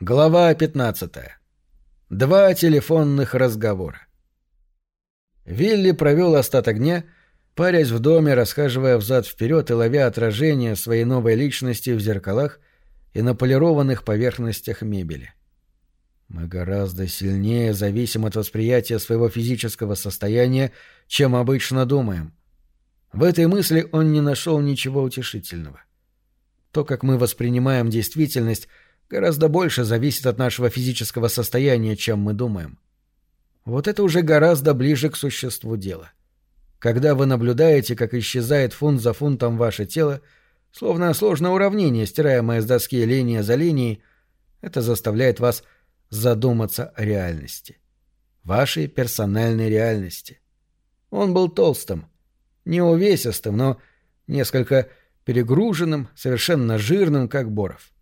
Глава 15. Два телефонных разговора. Вилли провел остаток дня, парясь в доме, расхаживая взад-вперед и ловя отражение своей новой личности в зеркалах и на полированных поверхностях мебели. Мы гораздо сильнее зависим от восприятия своего физического состояния, чем обычно думаем. В этой мысли он не нашел ничего утешительного. То, как мы воспринимаем действительность — гораздо больше зависит от нашего физического состояния, чем мы думаем. Вот это уже гораздо ближе к существу дела. Когда вы наблюдаете, как исчезает фунт за фунтом ваше тело, словно сложное уравнение, стираемое с доски линия за линией, это заставляет вас задуматься о реальности. Вашей персональной реальности. Он был толстым, не увесистым, но несколько перегруженным, совершенно жирным, как Боров.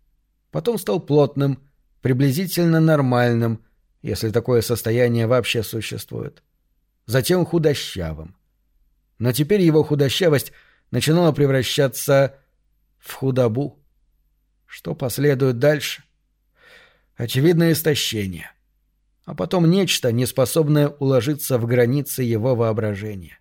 Потом стал плотным, приблизительно нормальным, если такое состояние вообще существует. Затем худощавым. Но теперь его худощавость начинала превращаться в худобу. Что последует дальше? Очевидное истощение. А потом нечто, неспособное уложиться в границы его воображения.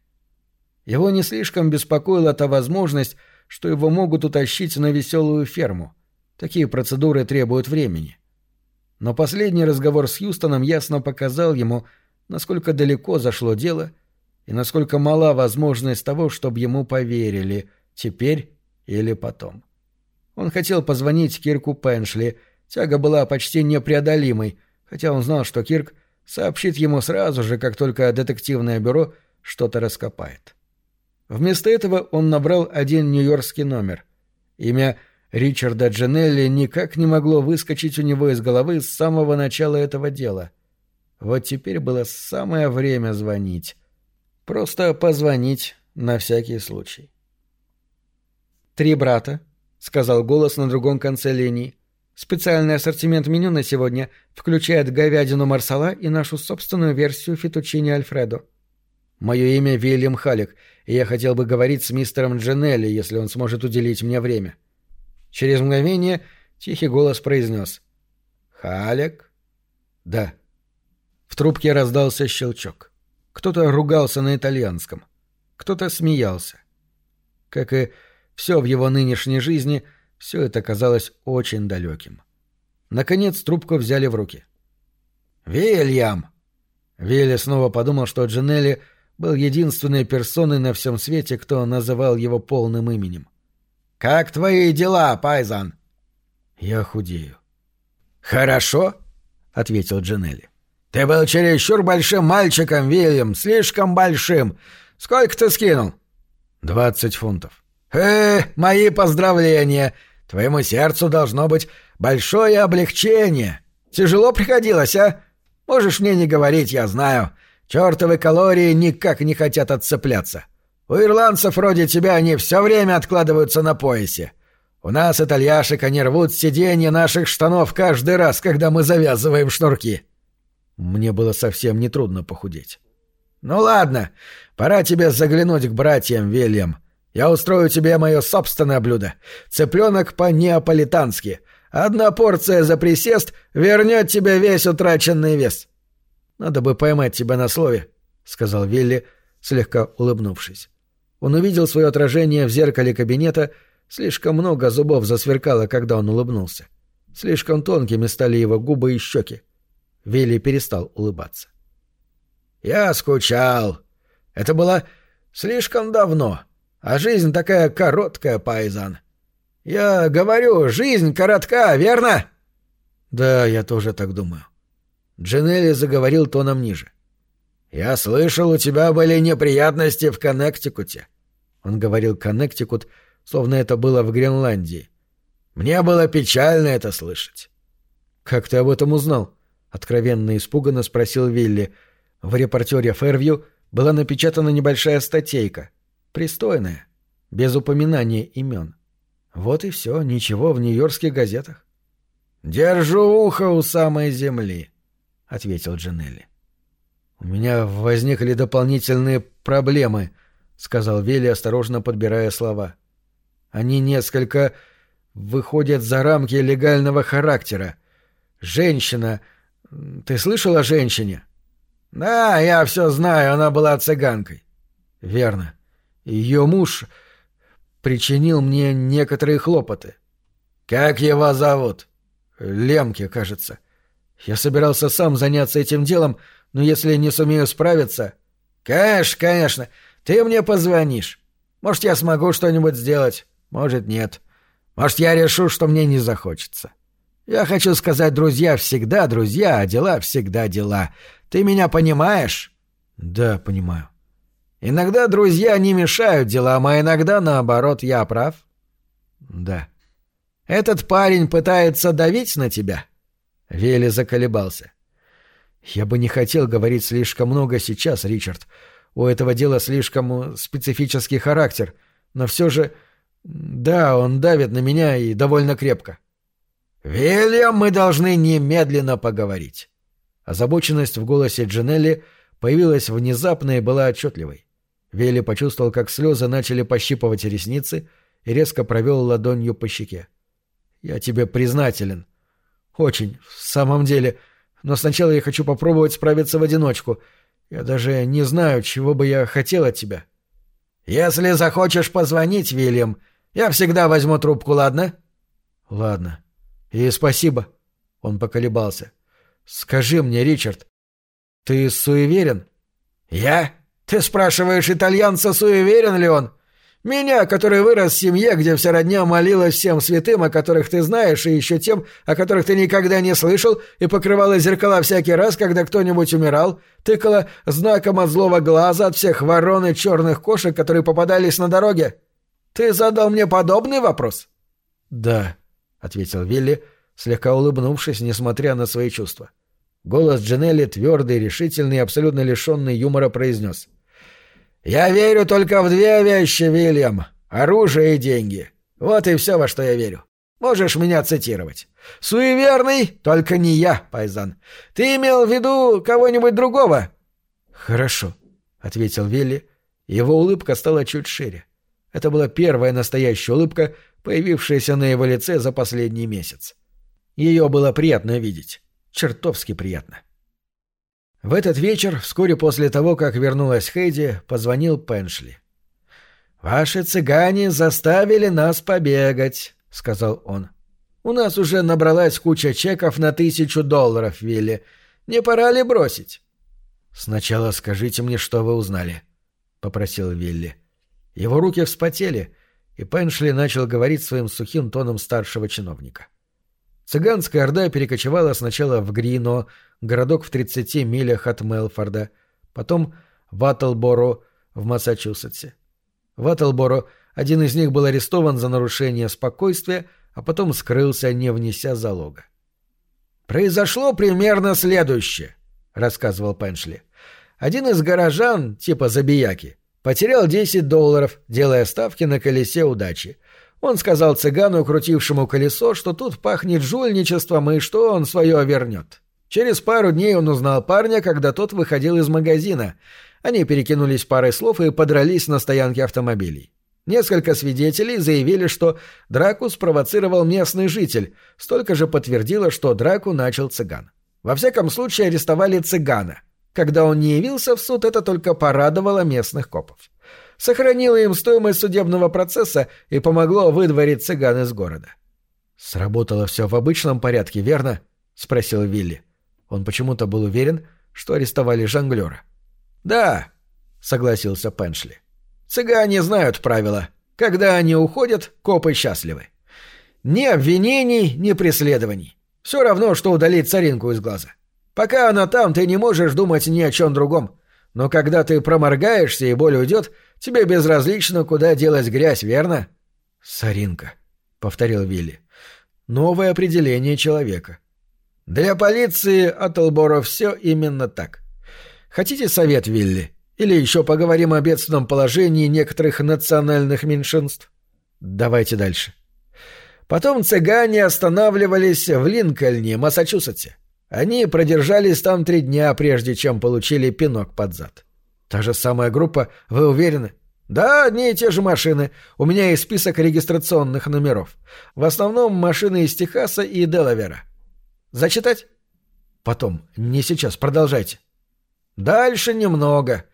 Его не слишком беспокоила та возможность, что его могут утащить на веселую ферму — Такие процедуры требуют времени. Но последний разговор с Юстоном ясно показал ему, насколько далеко зашло дело и насколько мала возможность того, чтобы ему поверили теперь или потом. Он хотел позвонить Кирку Пеншли, тяга была почти непреодолимой, хотя он знал, что Кирк сообщит ему сразу же, как только детективное бюро что-то раскопает. Вместо этого он набрал один нью-йоркский номер. Имя Ричарда Джанелли никак не могло выскочить у него из головы с самого начала этого дела. Вот теперь было самое время звонить. Просто позвонить на всякий случай. «Три брата», — сказал голос на другом конце линии. «Специальный ассортимент меню на сегодня включает говядину марсала и нашу собственную версию фетучини Альфредо». «Мое имя Вильям Халик, и я хотел бы говорить с мистером Джанелли, если он сможет уделить мне время». Через мгновение тихий голос произнес. «Халек?» «Да». В трубке раздался щелчок. Кто-то ругался на итальянском. Кто-то смеялся. Как и все в его нынешней жизни, все это казалось очень далеким. Наконец трубку взяли в руки. «Вильям!» Вилли снова подумал, что Джинелли был единственной персоной на всем свете, кто называл его полным именем. «Как твои дела, Пайзан?» «Я худею». «Хорошо», — ответил Джанелли. «Ты был чересчур большим мальчиком, Вильям, слишком большим. Сколько ты скинул?» «Двадцать фунтов». «Э, мои поздравления! Твоему сердцу должно быть большое облегчение. Тяжело приходилось, а? Можешь мне не говорить, я знаю. Чёртовы калории никак не хотят отцепляться. У ирландцев вроде тебя они все время откладываются на поясе. У нас, итальяшек, они рвут сиденья наших штанов каждый раз, когда мы завязываем шнурки. Мне было совсем нетрудно похудеть. Ну ладно, пора тебе заглянуть к братьям, Вильям. Я устрою тебе мое собственное блюдо. Цыпленок по-неаполитански. Одна порция за присест вернет тебе весь утраченный вес. Надо бы поймать тебя на слове, — сказал Вилли, слегка улыбнувшись. Он увидел свое отражение в зеркале кабинета, слишком много зубов засверкало, когда он улыбнулся. Слишком тонкими стали его губы и щеки. Вилли перестал улыбаться. «Я скучал. Это было слишком давно, а жизнь такая короткая, Пайзан. Я говорю, жизнь коротка, верно?» «Да, я тоже так думаю». Дженелли заговорил тоном ниже. «Я слышал, у тебя были неприятности в Коннектикуте». Он говорил «Коннектикут», словно это было в Гренландии. «Мне было печально это слышать». «Как ты об этом узнал?» — откровенно испуганно спросил Вилли. В репортере Фервью была напечатана небольшая статейка. Пристойная, без упоминания имен. Вот и все, ничего в нью-йоркских газетах. «Держу ухо у самой земли», — ответил Джанелли. «У меня возникли дополнительные проблемы», — сказал Вилли, осторожно подбирая слова. «Они несколько выходят за рамки легального характера. Женщина. Ты слышал о женщине? Да, я все знаю, она была цыганкой. Верно. Ее муж причинил мне некоторые хлопоты. Как его зовут? Лемке, кажется. Я собирался сам заняться этим делом, но если не сумею справиться... Конечно, конечно. Ты мне позвонишь. Может, я смогу что-нибудь сделать. Может, нет. Может, я решу, что мне не захочется. Я хочу сказать, друзья всегда друзья, а дела всегда дела. Ты меня понимаешь? Да, понимаю. Иногда друзья не мешают делам, а иногда, наоборот, я прав? Да. Этот парень пытается давить на тебя? Вели заколебался. Я бы не хотел говорить слишком много сейчас, Ричард. У этого дела слишком специфический характер, но все же... Да, он давит на меня и довольно крепко. «Вильям, мы должны немедленно поговорить». Озабоченность в голосе Джинелли появилась внезапно и была отчетливой. Вилли почувствовал, как слезы начали пощипывать ресницы и резко провел ладонью по щеке. «Я тебе признателен. Очень, в самом деле. Но сначала я хочу попробовать справиться в одиночку. Я даже не знаю, чего бы я хотел от тебя». «Если захочешь позвонить, Вильям, я всегда возьму трубку, ладно?» «Ладно. И спасибо». Он поколебался. «Скажи мне, Ричард, ты суеверен?» «Я? Ты спрашиваешь итальянца, суеверен ли он? Меня, который вырос в семье, где вся родня молилась всем святым, о которых ты знаешь, и еще тем, о которых ты никогда не слышал, и покрывала зеркала всякий раз, когда кто-нибудь умирал, тыкала знаком от злого глаза от всех ворон и черных кошек, которые попадались на дороге? Ты задал мне подобный вопрос? — Да, — ответил Вилли, слегка улыбнувшись, несмотря на свои чувства. Голос Джинелли, твердый, решительный и абсолютно лишенный юмора, произнес — «Я верю только в две вещи, Вильям. Оружие и деньги. Вот и все, во что я верю. Можешь меня цитировать. Суеверный, только не я, Пайзан. Ты имел в виду кого-нибудь другого?» «Хорошо», — ответил Вилли. Его улыбка стала чуть шире. Это была первая настоящая улыбка, появившаяся на его лице за последний месяц. Ее было приятно видеть. Чертовски приятно. В этот вечер, вскоре после того, как вернулась Хейди, позвонил Пеншли. «Ваши цыгане заставили нас побегать», — сказал он. «У нас уже набралась куча чеков на тысячу долларов, Вилли. Не пора ли бросить?» «Сначала скажите мне, что вы узнали», — попросил Вилли. Его руки вспотели, и Пеншли начал говорить своим сухим тоном старшего чиновника. Цыганская орда перекочевала сначала в Грино, городок в 30 милях от Мелфорда, потом в Аттлборо в Массачусетсе. В Аттлборо один из них был арестован за нарушение спокойствия, а потом скрылся, не внеся залога. «Произошло примерно следующее», — рассказывал Пеншли. «Один из горожан, типа забияки, потерял 10 долларов, делая ставки на колесе удачи. Он сказал цыгану, крутившему колесо, что тут пахнет жульничеством и что он свое вернет. Через пару дней он узнал парня, когда тот выходил из магазина. Они перекинулись парой слов и подрались на стоянке автомобилей. Несколько свидетелей заявили, что драку спровоцировал местный житель, столько же подтвердило, что драку начал цыган. Во всяком случае арестовали цыгана. Когда он не явился в суд, это только порадовало местных копов. Сохранило им стоимость судебного процесса и помогло выдворить цыган из города. «Сработало все в обычном порядке, верно?» — спросил Вилли. Он почему-то был уверен, что арестовали жонглера. «Да», — согласился Пеншли. «Цыгане знают правила. Когда они уходят, копы счастливы. Ни обвинений, ни преследований. Все равно, что удалить царинку из глаза. Пока она там, ты не можешь думать ни о чем другом. Но когда ты проморгаешься и боль уйдет, тебе безразлично, куда делась грязь, верно?» «Соринка», — повторил Вилли. «Новое определение человека». Для полиции Атлборо все именно так. Хотите совет, Вилли? Или еще поговорим о бедственном положении некоторых национальных меньшинств? Давайте дальше. Потом цыгане останавливались в Линкольне, Массачусетсе. Они продержались там три дня, прежде чем получили пинок под зад. Та же самая группа, вы уверены? Да, одни и те же машины. У меня есть список регистрационных номеров. В основном машины из Техаса и Делавера. Зачитать? Потом. Не сейчас, продолжайте. Дальше немного.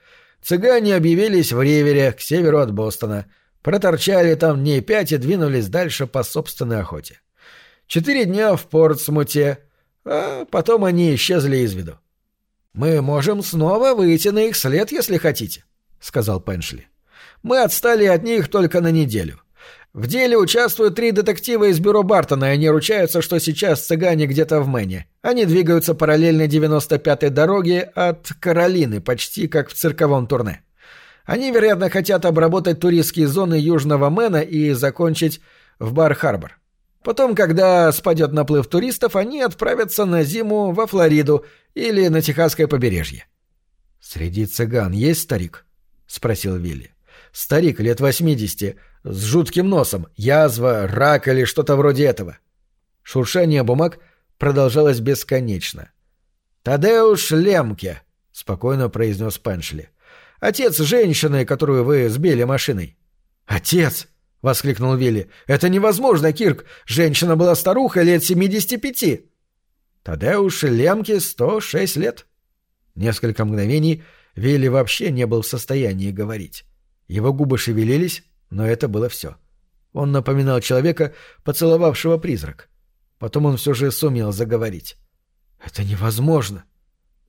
Цыгане объявились в Ривере, к северу от Бостона. Проторчали там дней пять и двинулись дальше по собственной охоте. Четыре дня в Портсмуте, а потом они исчезли из виду. «Мы можем снова выйти на их след, если хотите», — сказал Пеншли. «Мы отстали от них только на неделю. В деле участвуют три детектива из бюро Бартона, и они ручаются, что сейчас цыгане где-то в Мэне. Они двигаются параллельно 95-й дороге от Каролины, почти как в цирковом турне. Они, вероятно, хотят обработать туристские зоны Южного Мэна и закончить в Бар-Харбор. Потом, когда спадет наплыв туристов, они отправятся на зиму во Флориду или на Техасское побережье. «Среди цыган есть старик?» — спросил Вилли. «Старик лет восьмидесяти, с жутким носом, язва, рак или что-то вроде этого. Шуршание бумаг продолжалось бесконечно. «Тадеуш Лемке», — спокойно произнес Пеншли. «Отец женщины, которую вы сбили машиной». «Отец!» — воскликнул Вилли. «Это невозможно, Кирк! Женщина была старуха лет семидесяти пяти!» «Тадеуш Лемке сто шесть лет». Несколько мгновений Вилли вообще не был в состоянии говорить. Его губы шевелились, но это было все. Он напоминал человека, поцеловавшего призрак. Потом он все же сумел заговорить. «Это невозможно!»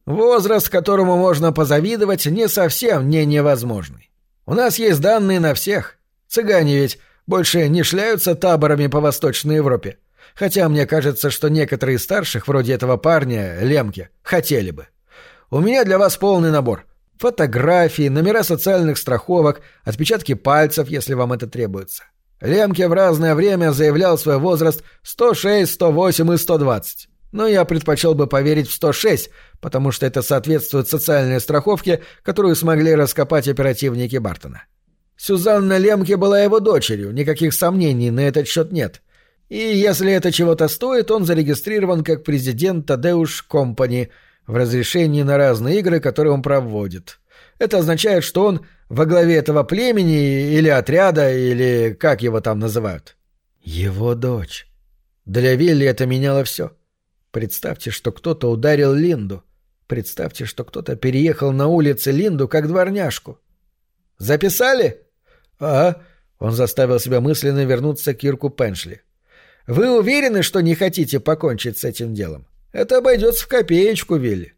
«Возраст, которому можно позавидовать, не совсем не невозможный. У нас есть данные на всех. Цыгане ведь больше не шляются таборами по Восточной Европе. Хотя мне кажется, что некоторые старших, вроде этого парня, Лемки, хотели бы. У меня для вас полный набор. Фотографии, номера социальных страховок, отпечатки пальцев, если вам это требуется. Лемке в разное время заявлял свой возраст 106, 108 и 120. Но я предпочел бы поверить в 106, потому что это соответствует социальной страховке, которую смогли раскопать оперативники Бартона. Сюзанна Лемке была его дочерью, никаких сомнений на этот счет нет. И если это чего-то стоит, он зарегистрирован как президент Тадеуш Компани – в разрешении на разные игры, которые он проводит. Это означает, что он во главе этого племени или отряда, или как его там называют. Его дочь. Для Вилли это меняло все. Представьте, что кто-то ударил Линду. Представьте, что кто-то переехал на улице Линду как дворняжку. «Записали?» «А?» Он заставил себя мысленно вернуться к Кирку Пеншли. «Вы уверены, что не хотите покончить с этим делом? Это обойдется в копеечку, Вилли.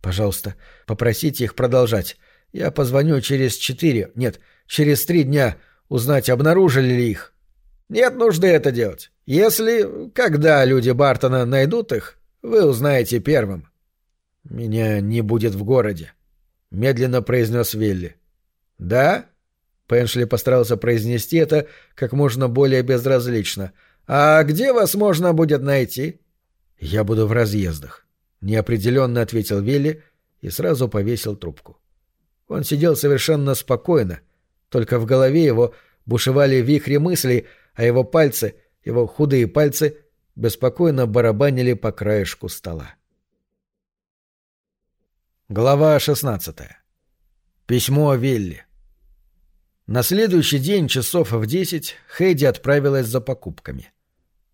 Пожалуйста, попросите их продолжать. Я позвоню через четыре, нет, через три дня узнать, обнаружили ли их. Нет нужды это делать. Если, когда люди Бартона найдут их, вы узнаете первым. Меня не будет в городе, медленно произнес Вилли. Да? Пеншли постарался произнести это как можно более безразлично. А где вас можно будет найти? «Я буду в разъездах», — неопределенно ответил Вилли и сразу повесил трубку. Он сидел совершенно спокойно, только в голове его бушевали вихри мыслей, а его пальцы, его худые пальцы, беспокойно барабанили по краешку стола. Глава 16. Письмо Вилли. На следующий день часов в десять Хэдди отправилась за покупками.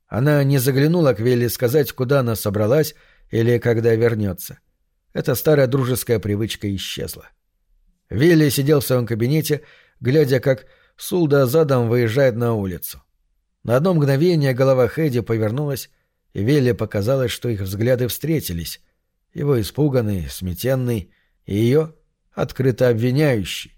Она не заглянула к Вилли сказать, куда она собралась или когда вернется. Эта старая дружеская привычка исчезла. Вилли сидел в своем кабинете, глядя, как Сулда задом выезжает на улицу. На одно мгновение голова Хэдди повернулась, и Вилли показалось, что их взгляды встретились. Его испуганный, сметенный, и ее открыто обвиняющий.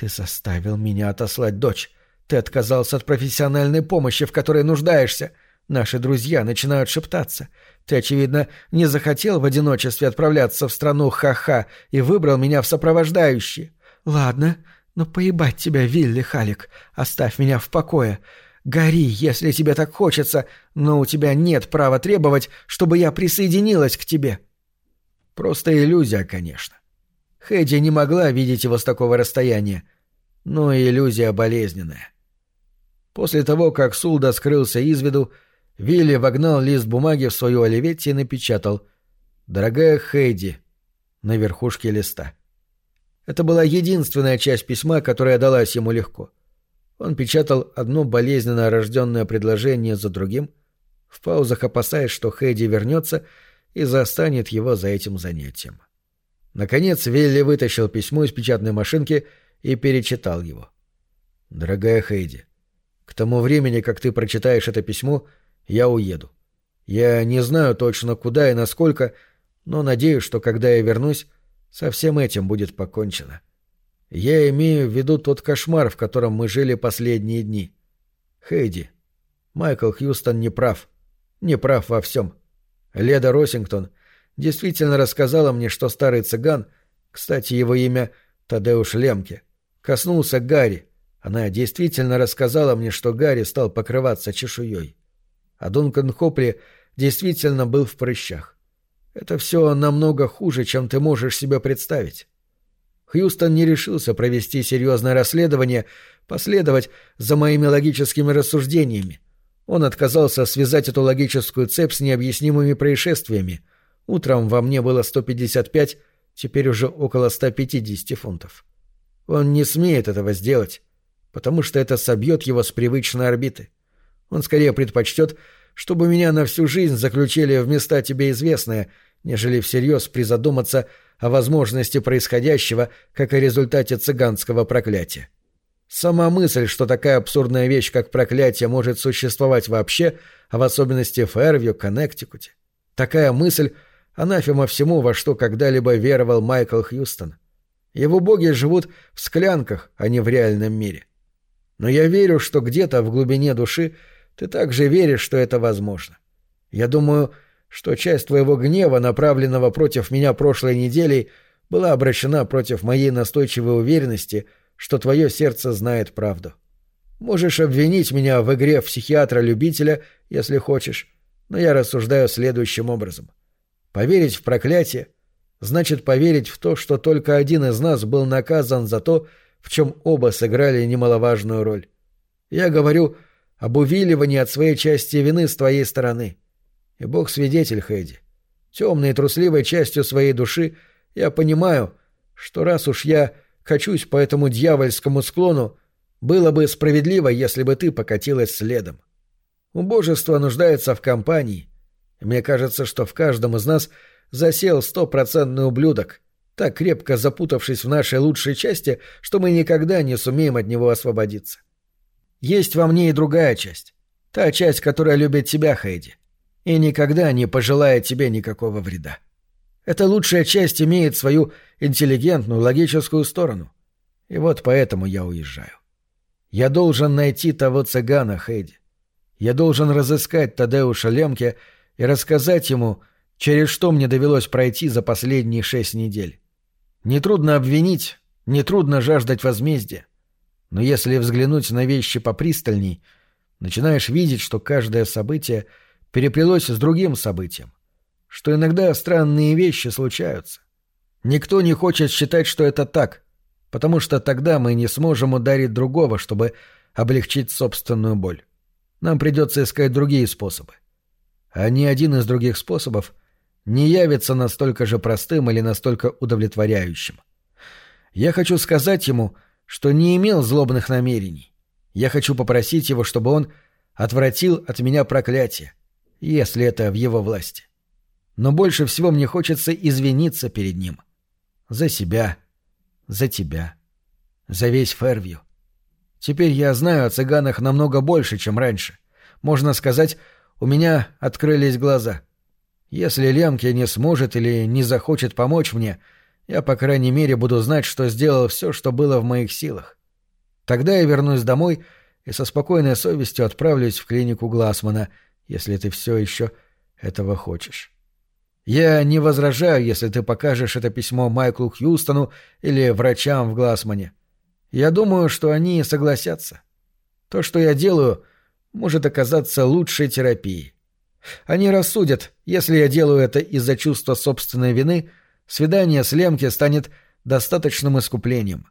«Ты заставил меня отослать дочь. Ты отказался от профессиональной помощи, в которой нуждаешься. Наши друзья начинают шептаться. Ты, очевидно, не захотел в одиночестве отправляться в страну ха-ха и выбрал меня в сопровождающие. Ладно, но поебать тебя, Вилли Халик. Оставь меня в покое. Гори, если тебе так хочется, но у тебя нет права требовать, чтобы я присоединилась к тебе. Просто иллюзия, конечно. Хэдди не могла видеть его с такого расстояния, но иллюзия болезненная. После того, как Сулда скрылся из виду, Вилли вогнал лист бумаги в свою оливетти и напечатал «Дорогая Хейди» на верхушке листа. Это была единственная часть письма, которая далась ему легко. Он печатал одно болезненно рожденное предложение за другим, в паузах опасаясь, что Хэдди вернется и застанет его за этим занятием. Наконец Вилли вытащил письмо из печатной машинки и перечитал его. «Дорогая Хейди, к тому времени, как ты прочитаешь это письмо, я уеду. Я не знаю точно куда и насколько, но надеюсь, что когда я вернусь, со всем этим будет покончено. Я имею в виду тот кошмар, в котором мы жили последние дни. Хейди, Майкл Хьюстон не прав. Не прав во всем. Леда Росингтон действительно рассказала мне, что старый цыган, кстати, его имя Тадеуш Лемке, коснулся Гарри. Она действительно рассказала мне, что Гарри стал покрываться чешуей. А Дункан Хопли действительно был в прыщах. Это все намного хуже, чем ты можешь себе представить. Хьюстон не решился провести серьезное расследование, последовать за моими логическими рассуждениями. Он отказался связать эту логическую цепь с необъяснимыми происшествиями. Утром во мне было 155, теперь уже около 150 фунтов. Он не смеет этого сделать, потому что это собьет его с привычной орбиты. Он скорее предпочтет, чтобы меня на всю жизнь заключили в места тебе известные, нежели всерьез призадуматься о возможности происходящего, как о результате цыганского проклятия. Сама мысль, что такая абсурдная вещь, как проклятие, может существовать вообще, а в особенности в Эрвью, Коннектикуте. Такая мысль — анафема всему, во что когда-либо веровал Майкл Хьюстон. Его боги живут в склянках, а не в реальном мире. Но я верю, что где-то в глубине души ты также веришь, что это возможно. Я думаю, что часть твоего гнева, направленного против меня прошлой неделей, была обращена против моей настойчивой уверенности, что твое сердце знает правду. Можешь обвинить меня в игре в психиатра-любителя, если хочешь, но я рассуждаю следующим образом. Поверить в проклятие значит поверить в то, что только один из нас был наказан за то, в чем оба сыграли немаловажную роль. Я говорю об увиливании от своей части вины с твоей стороны. И Бог свидетель, Хэдди. Темной и трусливой частью своей души я понимаю, что раз уж я качусь по этому дьявольскому склону, было бы справедливо, если бы ты покатилась следом. Убожество нуждается в компании. Мне кажется, что в каждом из нас засел стопроцентный ублюдок, так крепко запутавшись в нашей лучшей части, что мы никогда не сумеем от него освободиться. Есть во мне и другая часть. Та часть, которая любит тебя, Хэйди и никогда не пожелает тебе никакого вреда. Эта лучшая часть имеет свою интеллигентную, логическую сторону. И вот поэтому я уезжаю. Я должен найти того цыгана, Хейди. Я должен разыскать Тадеуша Лемке и рассказать ему, через что мне довелось пройти за последние шесть недель. Нетрудно обвинить, нетрудно жаждать возмездия. Но если взглянуть на вещи попристальней, начинаешь видеть, что каждое событие — переплелось с другим событием, что иногда странные вещи случаются. Никто не хочет считать, что это так, потому что тогда мы не сможем ударить другого, чтобы облегчить собственную боль. Нам придется искать другие способы. А ни один из других способов не явится настолько же простым или настолько удовлетворяющим. Я хочу сказать ему, что не имел злобных намерений. Я хочу попросить его, чтобы он отвратил от меня проклятие, если это в его власти. Но больше всего мне хочется извиниться перед ним. За себя, за тебя, за весь Фервью. Теперь я знаю о цыганах намного больше, чем раньше. Можно сказать, у меня открылись глаза. Если Лемке не сможет или не захочет помочь мне, я, по крайней мере, буду знать, что сделал все, что было в моих силах. Тогда я вернусь домой и со спокойной совестью отправлюсь в клинику Глассмана — если ты все еще этого хочешь. Я не возражаю, если ты покажешь это письмо Майклу Хьюстону или врачам в Глассмане. Я думаю, что они согласятся. То, что я делаю, может оказаться лучшей терапией. Они рассудят, если я делаю это из-за чувства собственной вины, свидание с Лемке станет достаточным искуплением.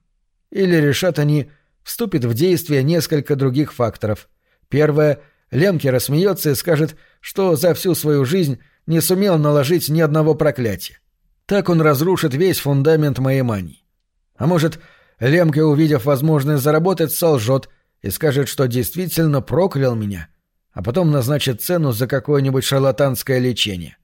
Или решат они, вступит в действие несколько других факторов. Первое — Лемке рассмеется и скажет, что за всю свою жизнь не сумел наложить ни одного проклятия. Так он разрушит весь фундамент моей мании. А может, Лемке, увидев возможность заработать, солжет и скажет, что действительно проклял меня, а потом назначат цену за какое-нибудь шарлатанское лечение.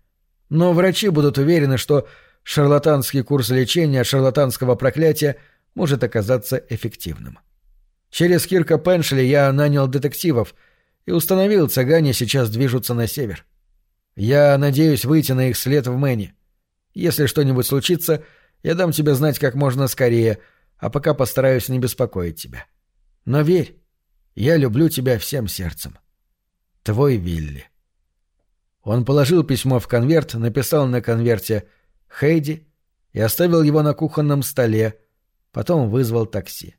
Но врачи будут уверены, что шарлатанский курс лечения шарлатанского проклятия может оказаться эффективным. Через Кирка Пеншли я нанял детективов и установил, цыгане сейчас движутся на север. Я надеюсь выйти на их след в Мэне. Если что-нибудь случится, я дам тебе знать как можно скорее, а пока постараюсь не беспокоить тебя. Но верь, я люблю тебя всем сердцем. Твой Вилли. Он положил письмо в конверт, написал на конверте «Хейди» и оставил его на кухонном столе, потом вызвал такси.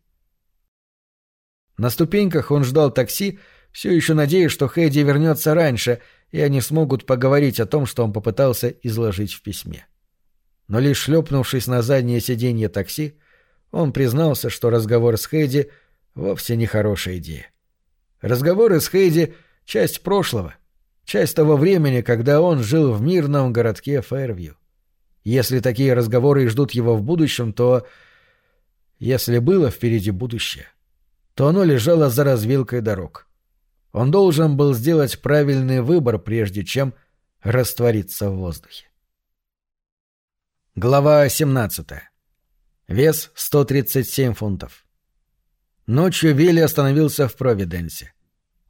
На ступеньках он ждал такси, все еще надеясь, что Хейди вернется раньше, и они смогут поговорить о том, что он попытался изложить в письме. Но лишь шлепнувшись на заднее сиденье такси, он признался, что разговор с Хейди вовсе не хорошая идея. Разговоры с Хейди — часть прошлого, часть того времени, когда он жил в мирном городке Фэрвью. Если такие разговоры ждут его в будущем, то... Если было впереди будущее, то оно лежало за развилкой дорог. Он должен был сделать правильный выбор, прежде чем раствориться в воздухе. Глава 17. Вес 137 фунтов. Ночью Вилли остановился в Провиденсе.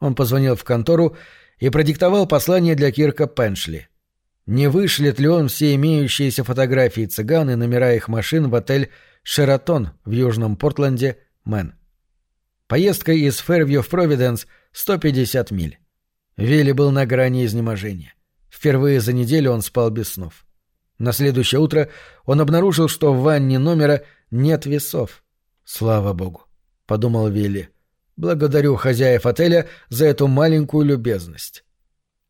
Он позвонил в контору и продиктовал послание для Кирка Пеншли. Не вышлет ли он все имеющиеся фотографии цыган и номера их машин в отель «Шератон» в Южном Портленде, Мэн. Поездка из Фервью в Провиденс — 150 миль. Вилли был на грани изнеможения. Впервые за неделю он спал без снов. На следующее утро он обнаружил, что в ванне номера нет весов. «Слава богу», — подумал Вилли. «Благодарю хозяев отеля за эту маленькую любезность».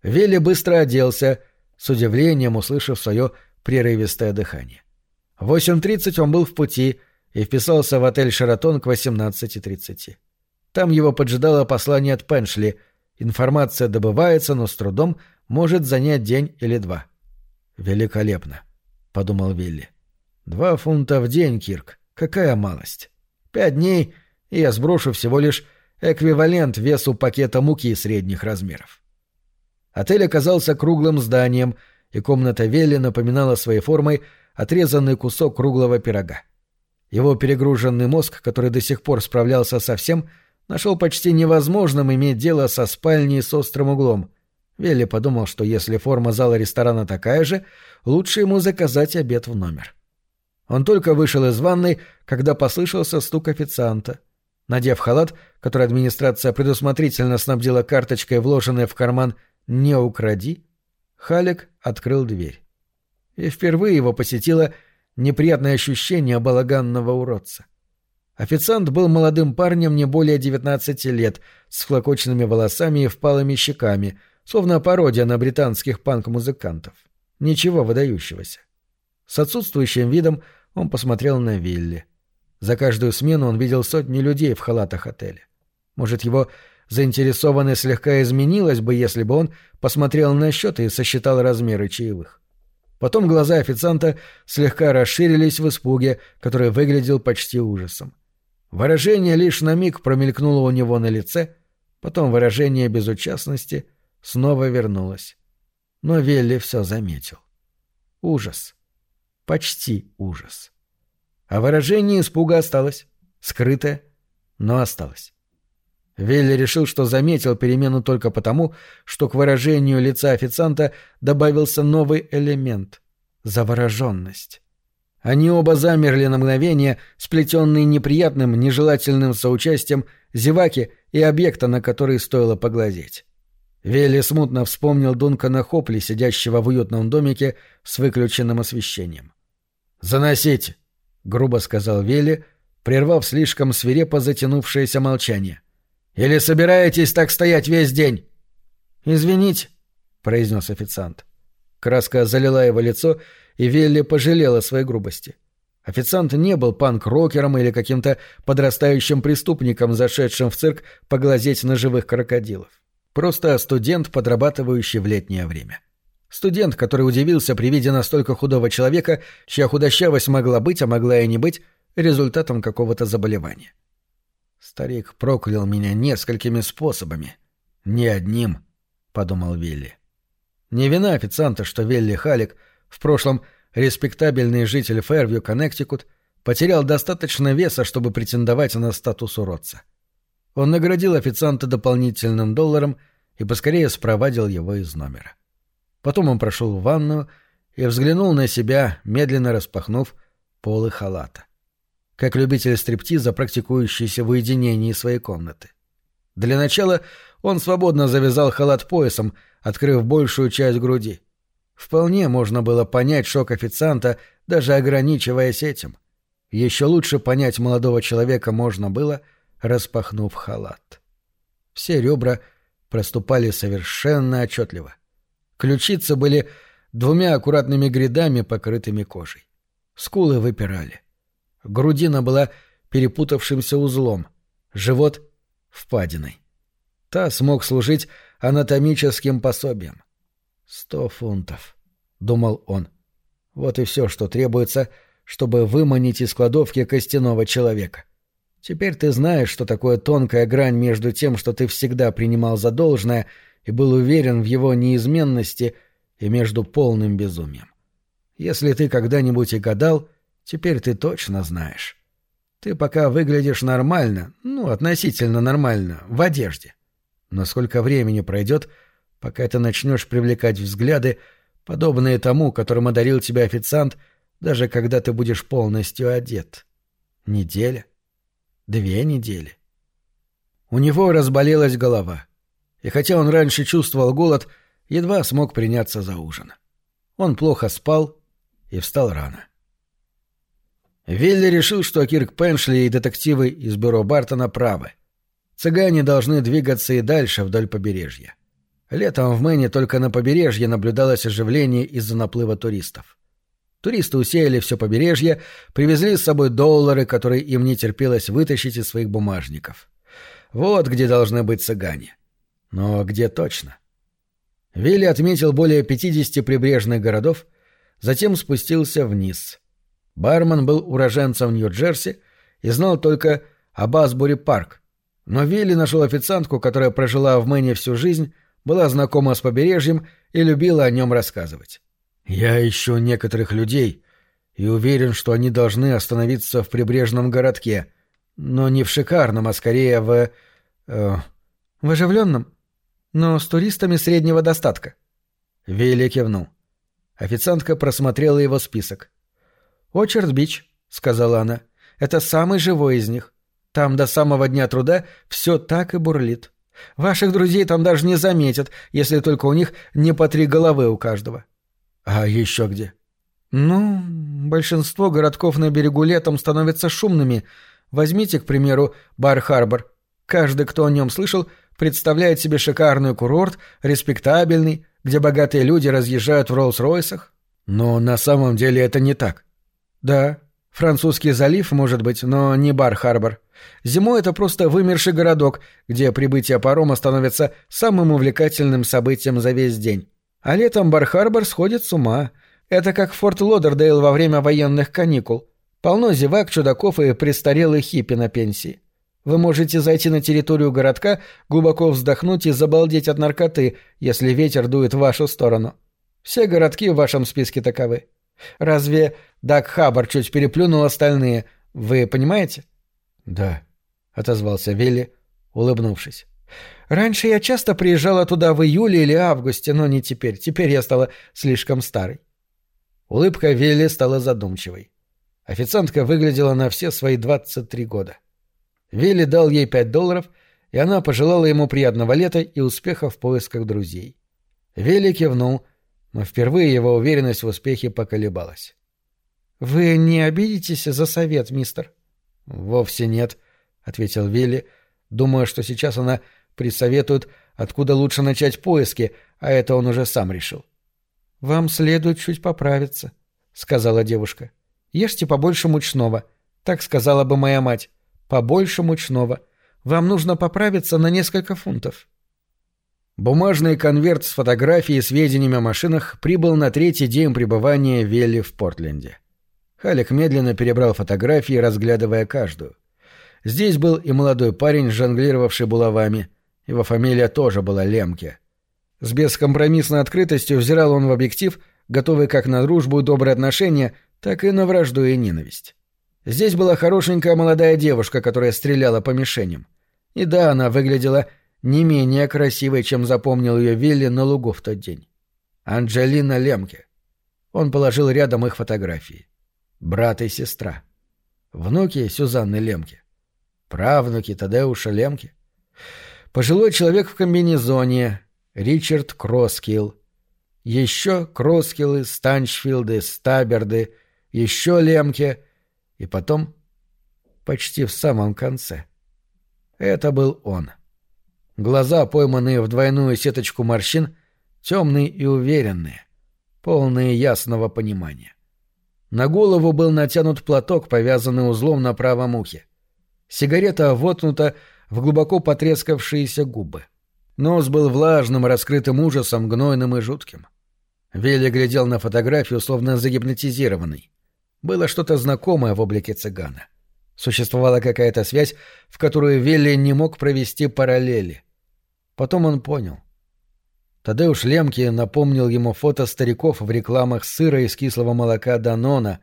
Вилли быстро оделся, с удивлением услышав свое прерывистое дыхание. В 8.30 он был в пути и вписался в отель «Шератон» к 18.30. Там его поджидало послание от Пеншли. Информация добывается, но с трудом может занять день или два. «Великолепно», — подумал Вилли. «Два фунта в день, Кирк. Какая малость. Пять дней, я сброшу всего лишь эквивалент весу пакета муки средних размеров». Отель оказался круглым зданием, и комната Вилли напоминала своей формой отрезанный кусок круглого пирога. Его перегруженный мозг, который до сих пор справлялся со всем, — нашел почти невозможным иметь дело со спальней с острым углом. Велли подумал, что если форма зала ресторана такая же, лучше ему заказать обед в номер. Он только вышел из ванной, когда послышался стук официанта. Надев халат, который администрация предусмотрительно снабдила карточкой, вложенной в карман «Не укради», Халик открыл дверь. И впервые его посетило неприятное ощущение балаганного уродца. Официант был молодым парнем не более 19 лет, с хлокоченными волосами и впалыми щеками, словно пародия на британских панк-музыкантов. Ничего выдающегося. С отсутствующим видом он посмотрел на Вилли. За каждую смену он видел сотни людей в халатах отеля. Может, его заинтересованность слегка изменилась бы, если бы он посмотрел на счет и сосчитал размеры чаевых. Потом глаза официанта слегка расширились в испуге, который выглядел почти ужасом. Выражение лишь на миг промелькнуло у него на лице, потом выражение безучастности снова вернулось. Но Велли все заметил. Ужас. Почти ужас. А выражение испуга осталось. Скрытое, но осталось. Велли решил, что заметил перемену только потому, что к выражению лица официанта добавился новый элемент — завороженность. Они оба замерли на мгновение, сплетенные неприятным, нежелательным соучастием зеваки и объекта, на который стоило поглазеть. Вилли смутно вспомнил Дункана Хопли, сидящего в уютном домике с выключенным освещением. «Заносите!» — грубо сказал Вилли, прервав слишком свирепо затянувшееся молчание. «Или собираетесь так стоять весь день?» «Извините», — произнес официант. Краска залила его лицо, и Велли пожалела своей грубости. Официант не был панк-рокером или каким-то подрастающим преступником, зашедшим в цирк поглазеть на живых крокодилов. Просто студент, подрабатывающий в летнее время. Студент, который удивился при виде настолько худого человека, чья худощавость могла быть, а могла и не быть, результатом какого-то заболевания. Старик проклял меня несколькими способами. Не одним, подумал Вилли. Не вина официанта, что Вилли Халик, в прошлом респектабельный житель Фэрвью, Коннектикут, потерял достаточно веса, чтобы претендовать на статус уродца. Он наградил официанта дополнительным долларом и поскорее спровадил его из номера. Потом он прошел в ванную и взглянул на себя, медленно распахнув полы халата. Как любитель стриптиза, практикующийся в уединении своей комнаты. Для начала он свободно завязал халат поясом, открыв большую часть груди. Вполне можно было понять шок официанта, даже ограничиваясь этим. Еще лучше понять молодого человека можно было, распахнув халат. Все ребра проступали совершенно отчетливо. Ключицы были двумя аккуратными грядами, покрытыми кожей. Скулы выпирали. Грудина была перепутавшимся узлом, живот — впадиной. Та смог служить анатомическим пособием. «Сто фунтов», — думал он. «Вот и все, что требуется, чтобы выманить из кладовки костяного человека. Теперь ты знаешь, что такое тонкая грань между тем, что ты всегда принимал за должное и был уверен в его неизменности, и между полным безумием. Если ты когда-нибудь и гадал, теперь ты точно знаешь. Ты пока выглядишь нормально, ну, относительно нормально, в одежде. Но сколько времени пройдет, пока ты начнешь привлекать взгляды, подобные тому, которым одарил тебя официант, даже когда ты будешь полностью одет? Неделя? Две недели? У него разболелась голова. И хотя он раньше чувствовал голод, едва смог приняться за ужин. Он плохо спал и встал рано. Вилли решил, что Кирк Пеншли и детективы из бюро Бартона правы — Цыгане должны двигаться и дальше вдоль побережья. Летом в Мэне только на побережье наблюдалось оживление из-за наплыва туристов. Туристы усеяли все побережье, привезли с собой доллары, которые им не терпелось вытащить из своих бумажников. Вот где должны быть цыгане. Но где точно? Вилли отметил более 50 прибрежных городов, затем спустился вниз. Бармен был уроженцем Нью-Джерси и знал только об Асбури-парк, но Вилли нашел официантку, которая прожила в Мэне всю жизнь, была знакома с побережьем и любила о нем рассказывать. «Я ищу некоторых людей и уверен, что они должны остановиться в прибрежном городке, но не в шикарном, а скорее в... Э, в оживленном, но с туристами среднего достатка». Вилли кивнул. Официантка просмотрела его список. «Очерд-Бич», — сказала она, — «это самый живой из них. Там до самого дня труда все так и бурлит. Ваших друзей там даже не заметят, если только у них не по три головы у каждого. А еще где? Ну, большинство городков на берегу летом становятся шумными. Возьмите, к примеру, Бар-Харбор. Каждый, кто о нем слышал, представляет себе шикарный курорт, респектабельный, где богатые люди разъезжают в Роллс-Ройсах. Но на самом деле это не так. Да, французский залив, может быть, но не Бар-Харбор. Зимой это просто вымерший городок, где прибытие парома становится самым увлекательным событием за весь день. А летом Бар-Харбор сходит с ума. Это как Форт Лодердейл во время военных каникул. Полно зевак, чудаков и престарелых хиппи на пенсии. Вы можете зайти на территорию городка, глубоко вздохнуть и забалдеть от наркоты, если ветер дует в вашу сторону. Все городки в вашем списке таковы. Разве Даг Хаббар чуть переплюнул остальные, вы понимаете? — «Да», — отозвался Вилли, улыбнувшись. «Раньше я часто приезжала туда в июле или августе, но не теперь. Теперь я стала слишком старой». Улыбка Вилли стала задумчивой. Официантка выглядела на все свои 23 года. Вилли дал ей 5 долларов, и она пожелала ему приятного лета и успеха в поисках друзей. Вилли кивнул, но впервые его уверенность в успехе поколебалась. «Вы не обидитесь за совет, мистер?» «Вовсе нет», — ответил Вилли, думая, что сейчас она присоветует, откуда лучше начать поиски, а это он уже сам решил. «Вам следует чуть поправиться», — сказала девушка. «Ешьте побольше мучного», — так сказала бы моя мать. «Побольше мучного. Вам нужно поправиться на несколько фунтов». Бумажный конверт с фотографией и сведениями о машинах прибыл на третий день пребывания Велли в Портленде. Халик медленно перебрал фотографии, разглядывая каждую. Здесь был и молодой парень, жонглировавший булавами. Его фамилия тоже была Лемке. С бескомпромиссной открытостью взирал он в объектив, готовый как на дружбу и добрые отношения, так и на вражду и ненависть. Здесь была хорошенькая молодая девушка, которая стреляла по мишеням. И да, она выглядела не менее красивой, чем запомнил ее Вилли на лугу в тот день. Анджелина Лемке. Он положил рядом их фотографии. Брат и сестра. Внуки Сюзанны Лемке. Правнуки Тадеуша Лемке. Пожилой человек в комбинезоне, Ричард Кроскилл. Еще Кроскиллы, Станчфилды, Стаберды, еще Лемке. И потом, почти в самом конце. Это был он. Глаза, пойманные в двойную сеточку морщин, темные и уверенные, полные ясного понимания. На голову был натянут платок, повязанный узлом на правом ухе. Сигарета воткнута в глубоко потрескавшиеся губы. — Нос был влажным, раскрытым ужасом, гнойным и жутким. Вилли глядел на фотографию, словно загипнотизированный. Было что-то знакомое в облике цыгана. Существовала какая-то связь, в которую Вилли не мог провести параллели. Потом он понял. Тадеуш Лемки напомнил ему фото стариков в рекламах сыра из кислого молока Данона,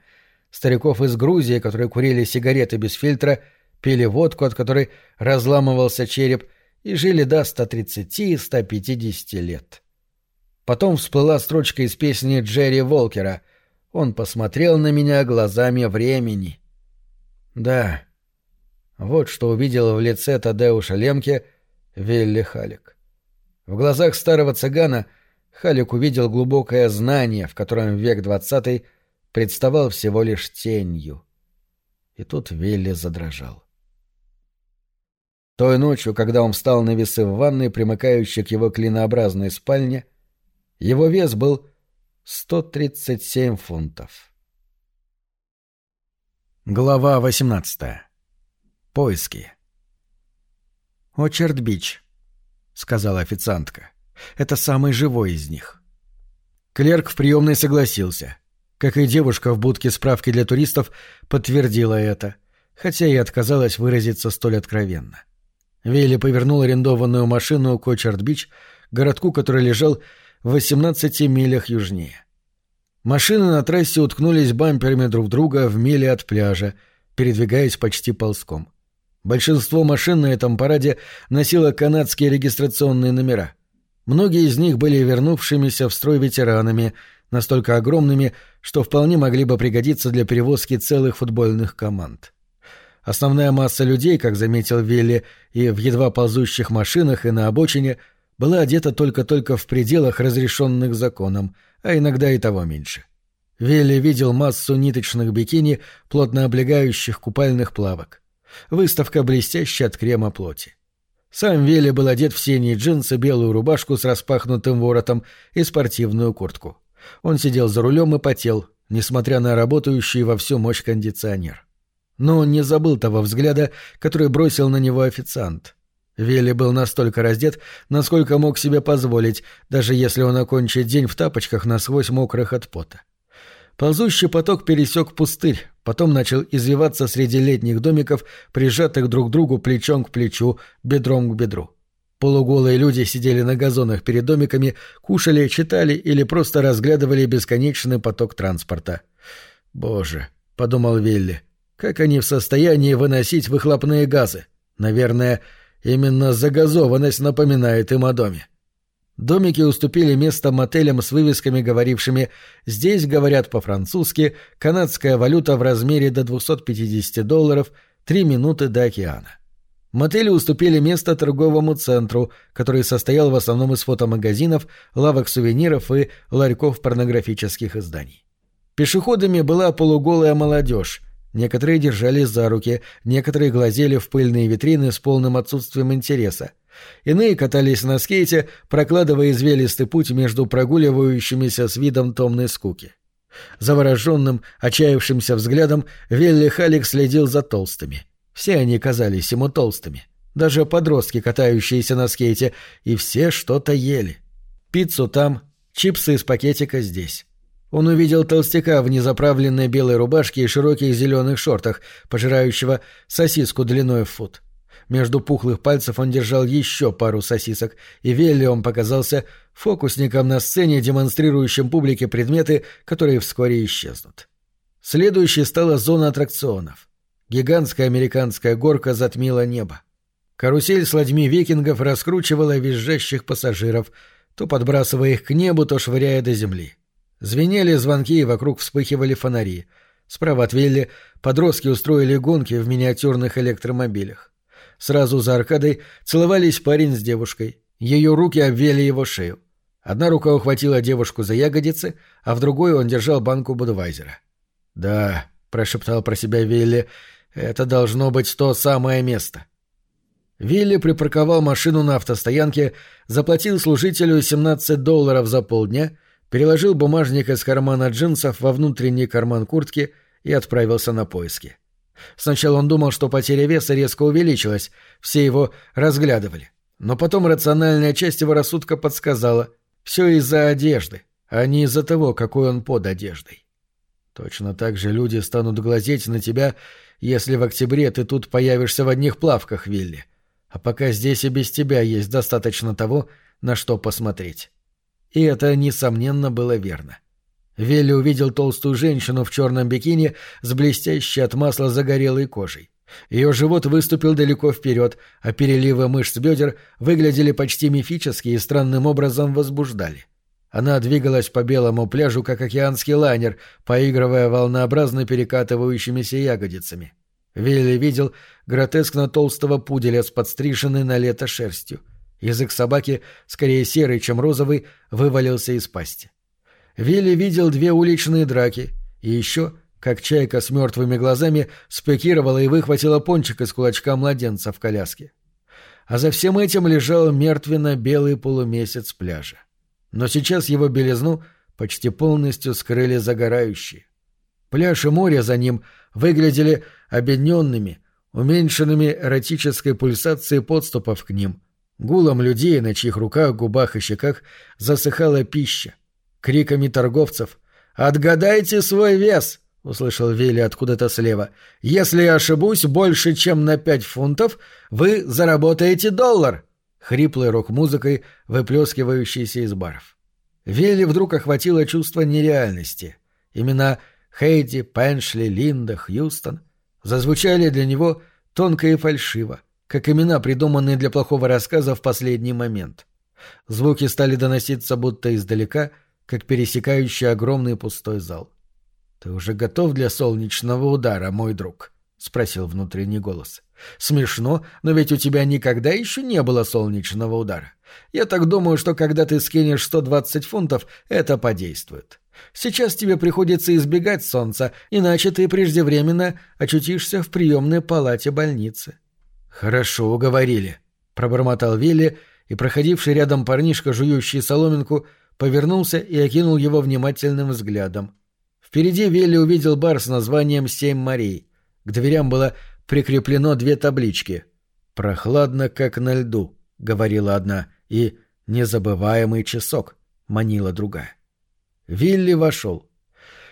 стариков из Грузии, которые курили сигареты без фильтра, пили водку, от которой разламывался череп, и жили до 130-150 лет. Потом всплыла строчка из песни Джерри Волкера «Он посмотрел на меня глазами времени». Да, вот что увидел в лице Тадеуша Лемке Вилли Халик. В глазах старого цыгана Халик увидел глубокое знание, в котором век двадцатый представал всего лишь тенью. И тут Вилли задрожал. Той ночью, когда он встал на весы в ванной, примыкающей к его клинообразной спальне, его вес был 137 фунтов. Глава 18. Поиски. «Очерд-Бич», — сказала официантка. «Это самый живой из них». Клерк в приемной согласился. Как и девушка в будке справки для туристов подтвердила это, хотя и отказалась выразиться столь откровенно. — Вилли повернул арендованную машину к Очард-Бич, городку, который лежал в 18 милях южнее. Машины на трассе уткнулись бамперами друг друга в миле от пляжа, передвигаясь почти ползком. Большинство машин на этом параде носило канадские регистрационные номера. Многие из них были вернувшимися в строй ветеранами, настолько огромными, что вполне могли бы пригодиться для перевозки целых футбольных команд. Основная масса людей, как заметил Вилли, и в едва ползущих машинах, и на обочине, была одета только-только в пределах, разрешенных законом, а иногда и того меньше. Вилли видел массу ниточных бикини, плотно облегающих купальных плавок. Выставка блестящая от крема плоти. Сам Вилли был одет в синие джинсы, белую рубашку с распахнутым воротом и спортивную куртку. Он сидел за рулем и потел, несмотря на работающий во всю мощь кондиционер но он не забыл того взгляда, который бросил на него официант. Вилли был настолько раздет, насколько мог себе позволить, даже если он окончит день в тапочках насквозь мокрых от пота. Ползущий поток пересек пустырь, потом начал извиваться среди летних домиков, прижатых друг к другу плечом к плечу, бедром к бедру. Полуголые люди сидели на газонах перед домиками, кушали, читали или просто разглядывали бесконечный поток транспорта. «Боже», — подумал Вилли, — как они в состоянии выносить выхлопные газы? Наверное, именно загазованность напоминает им о доме. Домики уступили место мотелям с вывесками, говорившими «Здесь говорят по-французски, канадская валюта в размере до 250 долларов, три минуты до океана». Мотели уступили место торговому центру, который состоял в основном из фотомагазинов, лавок сувениров и ларьков порнографических изданий. Пешеходами была полуголая молодежь, Некоторые держались за руки, некоторые глазели в пыльные витрины с полным отсутствием интереса. Иные катались на скейте, прокладывая извилистый путь между прогуливающимися с видом томной скуки. Завороженным, отчаявшимся взглядом Велли Халик следил за толстыми. Все они казались ему толстыми. Даже подростки, катающиеся на скейте, и все что-то ели. Пиццу там, чипсы из пакетика здесь. Он увидел толстяка в незаправленной белой рубашке и широких зеленых шортах, пожирающего сосиску длиной в фут. Между пухлых пальцев он держал еще пару сосисок, и Веллиом показался фокусником на сцене, демонстрирующим публике предметы, которые вскоре исчезнут. Следующей стала зона аттракционов. Гигантская американская горка затмила небо. Карусель с ладьми викингов раскручивала визжащих пассажиров, то подбрасывая их к небу, то швыряя до земли. Звенели звонки, и вокруг вспыхивали фонари. Справа от Вилли подростки устроили гонки в миниатюрных электромобилях. Сразу за аркадой целовались парень с девушкой. Ее руки обвели его шею. Одна рука ухватила девушку за ягодицы, а в другой он держал банку Будвайзера. «Да», — прошептал про себя Вилли, — «это должно быть то самое место». Вилли припарковал машину на автостоянке, заплатил служителю 17 долларов за полдня, переложил бумажник из кармана джинсов во внутренний карман куртки и отправился на поиски. Сначала он думал, что потеря веса резко увеличилась, все его разглядывали. Но потом рациональная часть его рассудка подсказала — все из-за одежды, а не из-за того, какой он под одеждой. Точно так же люди станут глазеть на тебя, если в октябре ты тут появишься в одних плавках, Вилли. А пока здесь и без тебя есть достаточно того, на что посмотреть. И это, несомненно, было верно. Вилли увидел толстую женщину в черном бикини с блестящей от масла загорелой кожей. Ее живот выступил далеко вперед, а переливы мышц бедер выглядели почти мифически и странным образом возбуждали. Она двигалась по белому пляжу, как океанский лайнер, поигрывая волнообразно перекатывающимися ягодицами. Вилли видел гротескно толстого пуделя с подстриженной на лето шерстью. Язык собаки, скорее серый, чем розовый, вывалился из пасти. Вилли видел две уличные драки и еще как чайка с мертвыми глазами спикировала и выхватила пончик из кулачка младенца в коляске. А за всем этим лежал мертвенно-белый полумесяц пляжа. Но сейчас его белизну почти полностью скрыли загорающие. Пляж и море за ним выглядели обедненными, уменьшенными эротической пульсацией подступов к ним, гулом людей, на чьих руках, губах и щеках засыхала пища, криками торговцев «Отгадайте свой вес!» — услышал Вилли откуда-то слева. «Если я ошибусь больше, чем на пять фунтов, вы заработаете доллар!» Хриплой рок-музыкой, выплескивающейся из баров. Вилли вдруг охватило чувство нереальности. Имена Хейди, Пеншли, Линда, Хьюстон зазвучали для него тонко и фальшиво, как имена, придуманные для плохого рассказа в последний момент. Звуки стали доноситься будто издалека, как пересекающий огромный пустой зал. «Ты уже готов для солнечного удара, мой друг?» — спросил внутренний голос. «Смешно, но ведь у тебя никогда еще не было солнечного удара. Я так думаю, что когда ты скинешь 120 фунтов, это подействует. Сейчас тебе приходится избегать солнца, иначе ты преждевременно очутишься в приемной палате больницы». «Хорошо, уговорили», — пробормотал Вилли, и проходивший рядом парнишка, жующий соломинку, повернулся и окинул его внимательным взглядом. Впереди Вилли увидел бар с названием «Семь морей». К дверям было прикреплено две таблички. «Прохладно, как на льду», — говорила одна, и «Незабываемый часок», — манила другая. Вилли вошел.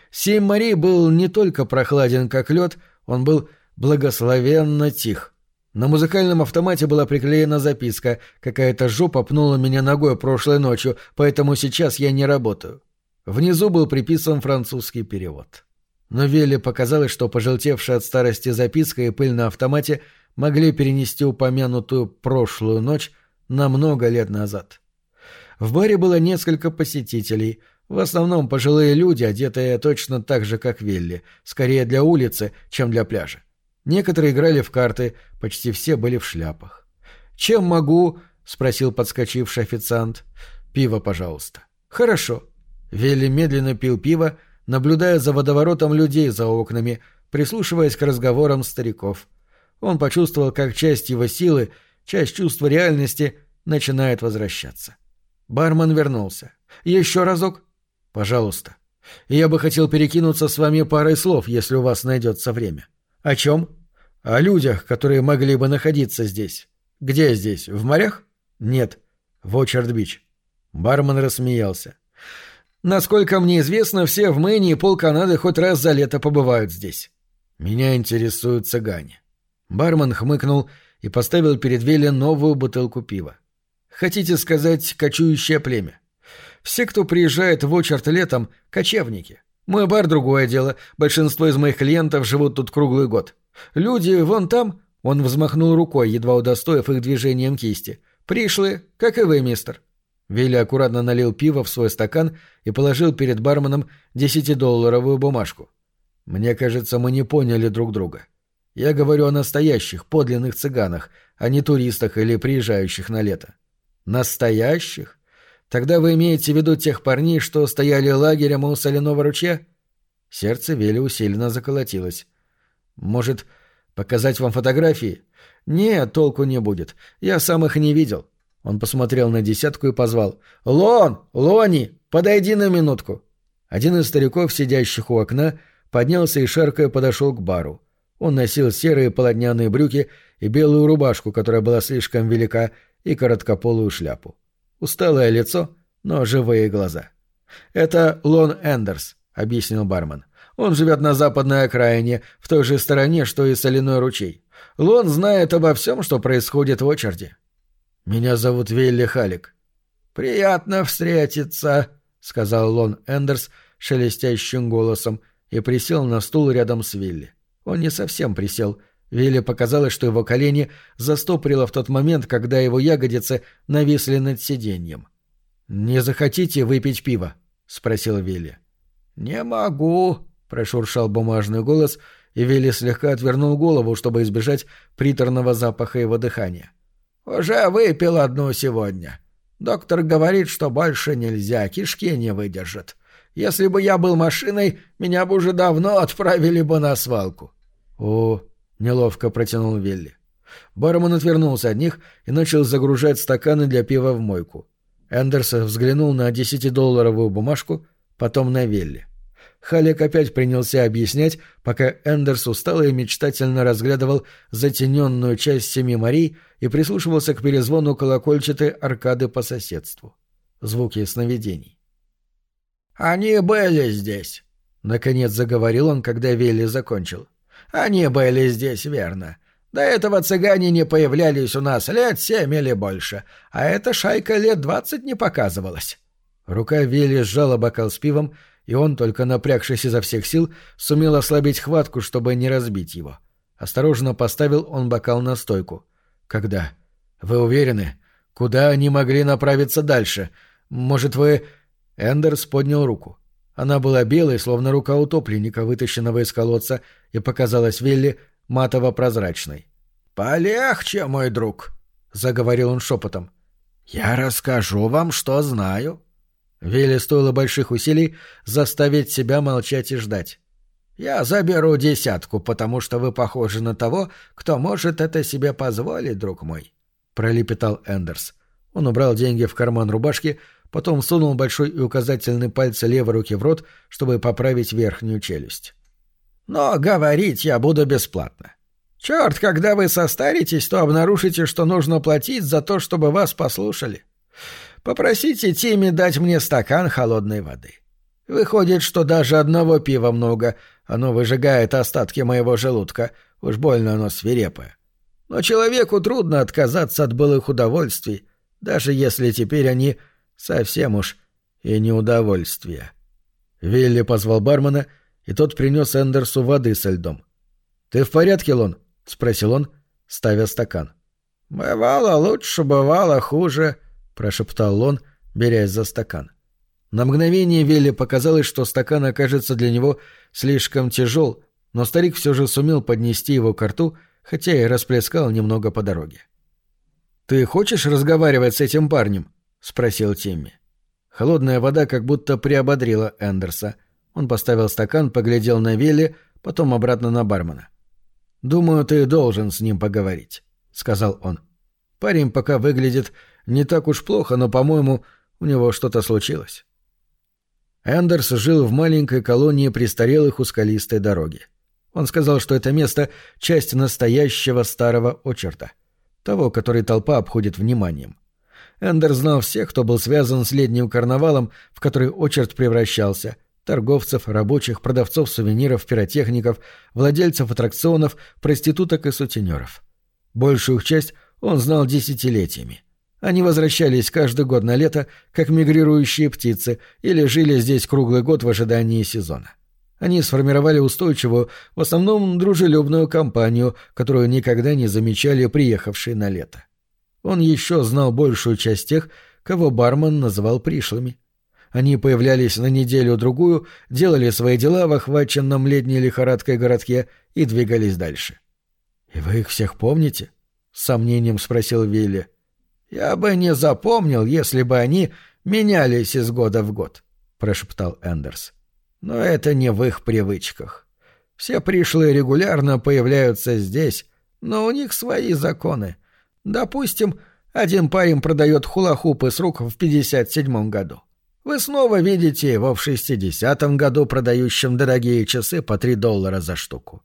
Семь морей был не только прохладен, как лед, он был благословенно тих. На музыкальном автомате была приклеена записка «Какая-то жопа пнула меня ногой прошлой ночью, поэтому сейчас я не работаю». Внизу был приписан французский перевод. Но Велле показалось, что пожелтевшая от старости записка и пыль на автомате могли перенести упомянутую прошлую ночь на много лет назад. В баре было несколько посетителей, в основном пожилые люди, одетые точно так же, как Велли, скорее для улицы, чем для пляжа. Некоторые играли в карты, почти все были в шляпах. «Чем могу?» — спросил подскочивший официант. «Пиво, пожалуйста». «Хорошо», Вилли медленно пил пиво, наблюдая за водоворотом людей за окнами, прислушиваясь к разговорам стариков. Он почувствовал, как часть его силы, часть чувства реальности начинает возвращаться. Бармен вернулся. «Еще разок?» «Пожалуйста. Я бы хотел перекинуться с вами парой слов, если у вас найдется время». «О чем?» «О людях, которые могли бы находиться здесь». «Где здесь? В морях?» «Нет. В Очерд-Бич». Бармен рассмеялся. Насколько мне известно, все в Мэне и пол Канады хоть раз за лето побывают здесь. Меня интересуют цыгане. Бармен хмыкнул и поставил перед Вилли новую бутылку пива. Хотите сказать, кочующее племя? Все, кто приезжает в Очерт летом, кочевники. Мой бар — другое дело. Большинство из моих клиентов живут тут круглый год. Люди вон там, — он взмахнул рукой, едва удостоив их движением кисти, — пришлые, как и вы, мистер. Вилли аккуратно налил пиво в свой стакан и положил перед барменом десятидолларовую бумажку. «Мне кажется, мы не поняли друг друга. Я говорю о настоящих, подлинных цыганах, а не туристах или приезжающих на лето». «Настоящих? Тогда вы имеете в виду тех парней, что стояли лагерем у соляного ручья?» Сердце Вилли усиленно заколотилось. «Может, показать вам фотографии?» «Нет, толку не будет. Я сам их не видел. Он посмотрел на десятку и позвал. «Лон! Лони! Подойди на минутку!» Один из стариков, сидящих у окна, поднялся и шаркая подошел к бару. Он носил серые полотняные брюки и белую рубашку, которая была слишком велика, и короткополую шляпу. Усталое лицо, но живые глаза. «Это Лон Эндерс», — объяснил бармен. «Он живет на западной окраине, в той же стороне, что и соляной ручей. Лон знает обо всем, что происходит в очереди. «Меня зовут Вилли Халик». «Приятно встретиться», — сказал Лон Эндерс шелестящим голосом и присел на стул рядом с Вилли. Он не совсем присел. Вилли показалось, что его колени застопорило в тот момент, когда его ягодицы нависли над сиденьем. «Не захотите выпить пиво?» — спросил Вилли. «Не могу», — прошуршал бумажный голос, и Вилли слегка отвернул голову, чтобы избежать приторного запаха его дыхания. «Уже выпил одну сегодня. Доктор говорит, что больше нельзя, кишки не выдержат. Если бы я был машиной, меня бы уже давно отправили бы на свалку». «О!» — неловко протянул Вилли. Бармен отвернулся от них и начал загружать стаканы для пива в мойку. Эндерс взглянул на десятидолларовую бумажку, потом на Вилли. Халек опять принялся объяснять, пока Эндерс устало и мечтательно разглядывал затененную часть Семи Марий и прислушивался к перезвону колокольчатой аркады по соседству. Звуки сновидений. «Они были здесь», — наконец заговорил он, когда Вилли закончил. «Они были здесь, верно. До этого цыгане не появлялись у нас лет семь или больше, а эта шайка лет двадцать не показывалась». Рука Вилли сжала бокал с пивом, и он, только напрягшись изо всех сил, сумел ослабить хватку, чтобы не разбить его. Осторожно поставил он бокал на стойку. «Когда? Вы уверены? Куда они могли направиться дальше? Может, вы...» Эндерс поднял руку. Она была белой, словно рука утопленника, вытащенного из колодца, и показалась Вилли матово-прозрачной. «Полегче, мой друг», — заговорил он шепотом. «Я расскажу вам, что знаю. Вилли стоило больших усилий заставить себя молчать и ждать. «Я заберу десятку, потому что вы похожи на того, кто может это себе позволить, друг мой», — пролепетал Эндерс. Он убрал деньги в карман рубашки, потом сунул большой и указательный пальцы левой руки в рот, чтобы поправить верхнюю челюсть. «Но говорить я буду бесплатно. Черт, когда вы состаритесь, то обнаружите, что нужно платить за то, чтобы вас послушали. Попросите Тимми дать мне стакан холодной воды. Выходит, что даже одного пива много, оно выжигает остатки моего желудка, уж больно оно свирепое. Но человеку трудно отказаться от былых удовольствий, даже если теперь они совсем уж и не удовольствие. Вилли позвал бармена, и тот принес Эндерсу воды со льдом. «Ты в порядке, Лон?» — спросил он, ставя стакан. «Бывало лучше, бывало хуже», — прошептал он, берясь за стакан. На мгновение Вилли показалось, что стакан окажется для него слишком тяжел, но старик все же сумел поднести его к рту, хотя и расплескал немного по дороге. «Ты хочешь разговаривать с этим парнем?» — спросил Тимми. Холодная вода как будто приободрила Эндерса. Он поставил стакан, поглядел на Вилли, потом обратно на бармена. «Думаю, ты должен с ним поговорить», — сказал он. «Парень пока выглядит не так уж плохо, но, по-моему, у него что-то случилось. Эндерс жил в маленькой колонии престарелых у скалистой дороги. Он сказал, что это место — часть настоящего старого очерта, того, который толпа обходит вниманием. Эндер знал всех, кто был связан с летним карнавалом, в который очерт превращался — торговцев, рабочих, продавцов сувениров, пиротехников, владельцев аттракционов, проституток и сутенеров. Большую их часть он знал десятилетиями. Они возвращались каждый год на лето, как мигрирующие птицы, или жили здесь круглый год в ожидании сезона. Они сформировали устойчивую, в основном дружелюбную компанию, которую никогда не замечали приехавшие на лето. Он еще знал большую часть тех, кого бармен называл пришлыми. Они появлялись на неделю-другую, делали свои дела в охваченном летней лихорадкой городке и двигались дальше. — И вы их всех помните? — с сомнением спросил Вилли. — Я бы не запомнил, если бы они менялись из года в год, — прошептал Эндерс. — но это не в их привычках. Все пришлые регулярно появляются здесь, но у них свои законы. Допустим, один парень продает хула-хупы с рук в 57-м году. Вы снова видите его в 60-м году продающим дорогие часы по 3 доллара за штуку.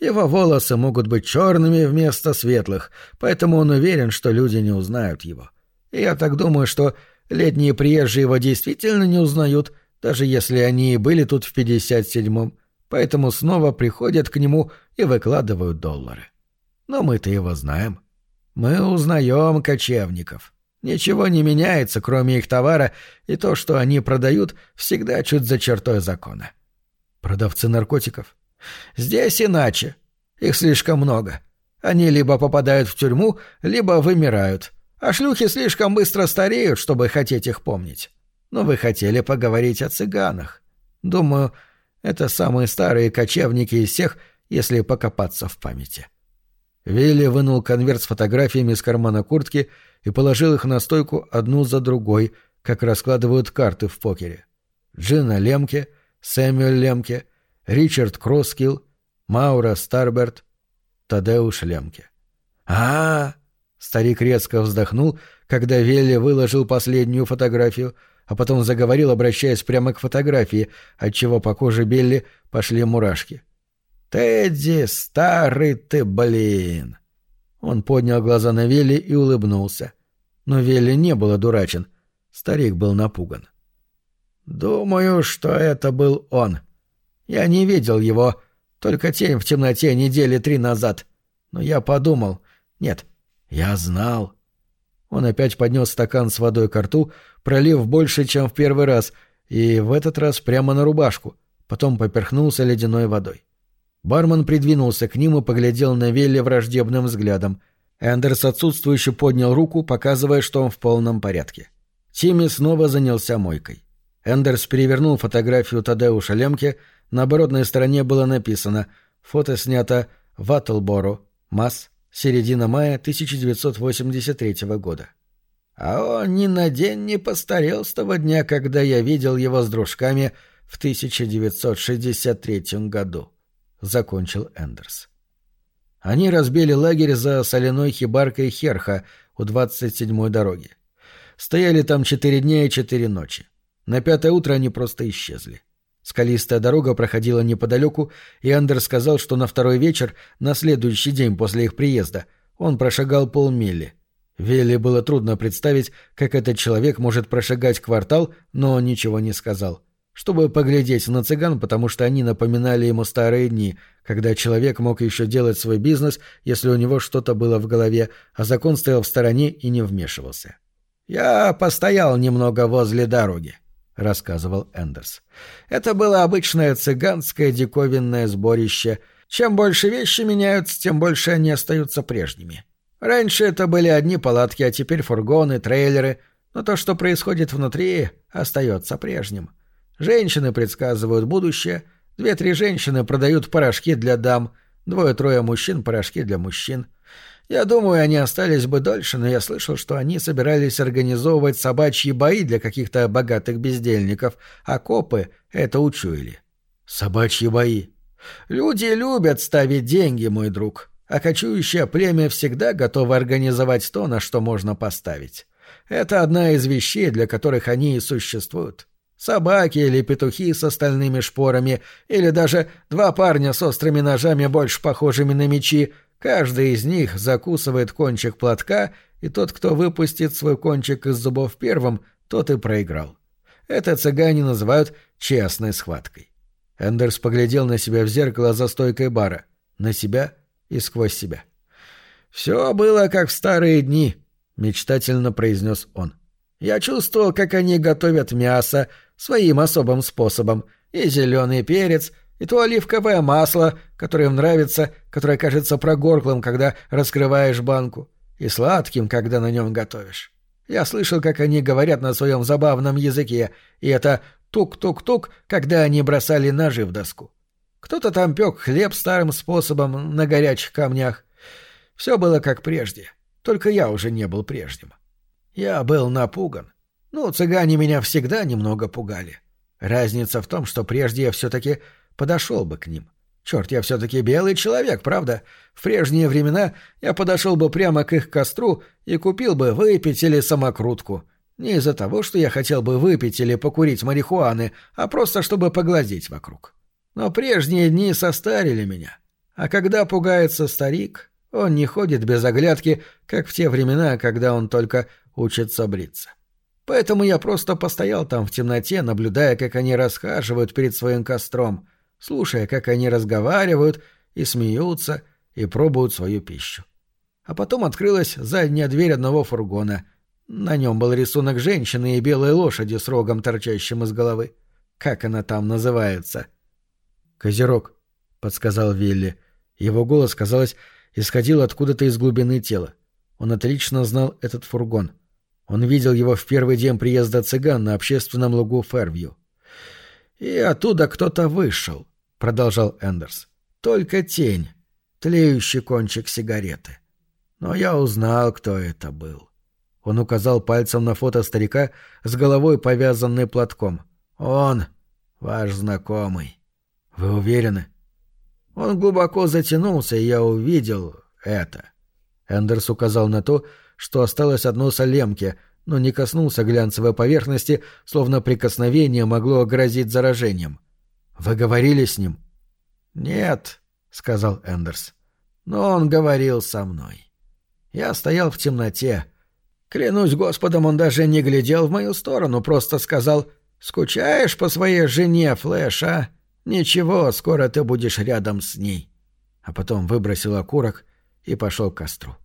Его волосы могут быть черными вместо светлых, поэтому он уверен, что люди не узнают его. И я так думаю, что летние приезжие его действительно не узнают — даже если они и были тут в 57-м, поэтому снова приходят к нему и выкладывают доллары. Но мы-то его знаем. Мы узнаем кочевников. Ничего не меняется, кроме их товара, и то, что они продают, всегда чуть за чертой закона. Продавцы наркотиков? Здесь иначе. Их слишком много. Они либо попадают в тюрьму, либо вымирают. А шлюхи слишком быстро стареют, чтобы хотеть их помнить но вы хотели поговорить о цыганах. Думаю, это самые старые кочевники из всех, если покопаться в памяти». Вилли вынул конверт с фотографиями из кармана куртки и положил их на стойку одну за другой, как раскладывают карты в покере. Джина Лемке, Сэмюэл Лемке, Ричард Кроскилл, Маура Старберт, Тадеуш Лемке. а, -а, -а Старик резко вздохнул, когда Вилли выложил последнюю фотографию — а потом заговорил, обращаясь прямо к фотографии, отчего по коже Белли пошли мурашки. «Тедди, старый ты, блин!» Он поднял глаза на Вилли и улыбнулся. Но Вилли не был одурачен. Старик был напуган. «Думаю, что это был он. Я не видел его, только тень в темноте недели три назад. Но я подумал... Нет, я знал. Он опять поднес стакан с водой к рту, пролив больше, чем в первый раз, и в этот раз прямо на рубашку, потом поперхнулся ледяной водой. Бармен придвинулся к ним и поглядел на Велли враждебным взглядом. Эндерс отсутствующе поднял руку, показывая, что он в полном порядке. Тимми снова занялся мойкой. Эндерс перевернул фотографию Тадеуша Лемке, на оборотной стороне было написано «Фото снято в Аттлборо, Масс, середина мая 1983 года. А он ни на день не постарел с того дня, когда я видел его с дружками в 1963 году, — закончил Эндерс. Они разбили лагерь за соляной хибаркой Херха у 27-й дороги. Стояли там четыре дня и четыре ночи. На пятое утро они просто исчезли. Скалистая дорога проходила неподалеку, и Андер сказал, что на второй вечер, на следующий день после их приезда, он прошагал полмили. Вилли было трудно представить, как этот человек может прошагать квартал, но он ничего не сказал. Чтобы поглядеть на цыган, потому что они напоминали ему старые дни, когда человек мог еще делать свой бизнес, если у него что-то было в голове, а закон стоял в стороне и не вмешивался. «Я постоял немного возле дороги», — рассказывал Эндерс. «Это было обычное цыганское диковинное сборище. Чем больше вещи меняются, тем больше они остаются прежними. Раньше это были одни палатки, а теперь фургоны, трейлеры, но то, что происходит внутри, остается прежним. Женщины предсказывают будущее, две-три женщины продают порошки для дам, двое-трое мужчин — порошки для мужчин». Я думаю, они остались бы дольше, но я слышал, что они собирались организовывать собачьи бои для каких-то богатых бездельников, а копы это учуяли. Собачьи бои. Люди любят ставить деньги, мой друг, а кочующее племя всегда готово организовать то, на что можно поставить. Это одна из вещей, для которых они и существуют. Собаки или петухи с остальными шпорами, или даже два парня с острыми ножами, больше похожими на мечи, Каждый из них закусывает кончик платка, и тот, кто выпустит свой кончик из зубов первым, тот и проиграл. Это цыгане называют честной схваткой. Эндерс поглядел на себя в зеркало за стойкой бара. На себя и сквозь себя. «Все было как в старые дни», — мечтательно произнес он. «Я чувствовал, как они готовят мясо своим особым способом, и зеленый перец, и то оливковое масло, которое им нравится, которое кажется прогорклым, когда раскрываешь банку, и сладким, когда на нем готовишь. Я слышал, как они говорят на своем забавном языке, и это тук-тук-тук, когда они бросали ножи в доску. Кто-то там пек хлеб старым способом на горячих камнях. Все было как прежде, только я уже не был прежним. Я был напуган. Ну, цыгане меня всегда немного пугали. Разница в том, что прежде я все-таки подошел бы к ним. Черт, я все-таки белый человек, правда? В прежние времена я подошел бы прямо к их костру и купил бы выпить или самокрутку. Не из-за того, что я хотел бы выпить или покурить марихуаны, а просто чтобы поглазеть вокруг. Но прежние дни состарили меня. А когда пугается старик, он не ходит без оглядки, как в те времена, когда он только учится бриться. Поэтому я просто постоял там в темноте, наблюдая, как они расхаживают перед своим костром — слушая, как они разговаривают и смеются и пробуют свою пищу. А потом открылась задняя дверь одного фургона. На нем был рисунок женщины и белой лошади с рогом, торчащим из головы. Как она там называется? «Козерог», — подсказал Вилли. Его голос, казалось, исходил откуда-то из глубины тела. Он отлично знал этот фургон. Он видел его в первый день приезда цыган на общественном лугу Фервью. И оттуда кто-то вышел продолжал Эндерс. Только тень, тлеющий кончик сигареты. Но я узнал, кто это был. Он указал пальцем на фото старика с головой повязанной платком. Он, ваш знакомый. Вы уверены? Он глубоко затянулся, и я увидел это. Эндерс указал на то, что осталось от носа лемки, но не коснулся глянцевой поверхности, словно прикосновение могло грозить заражением. Вы говорили с ним? Нет, сказал Эндерс. Но он говорил со мной. Я стоял в темноте. Клянусь Господом, он даже не глядел в мою сторону, просто сказал «Скучаешь по своей жене, Флэш, а? Ничего, скоро ты будешь рядом с ней». А потом выбросил окурок и пошел к костру.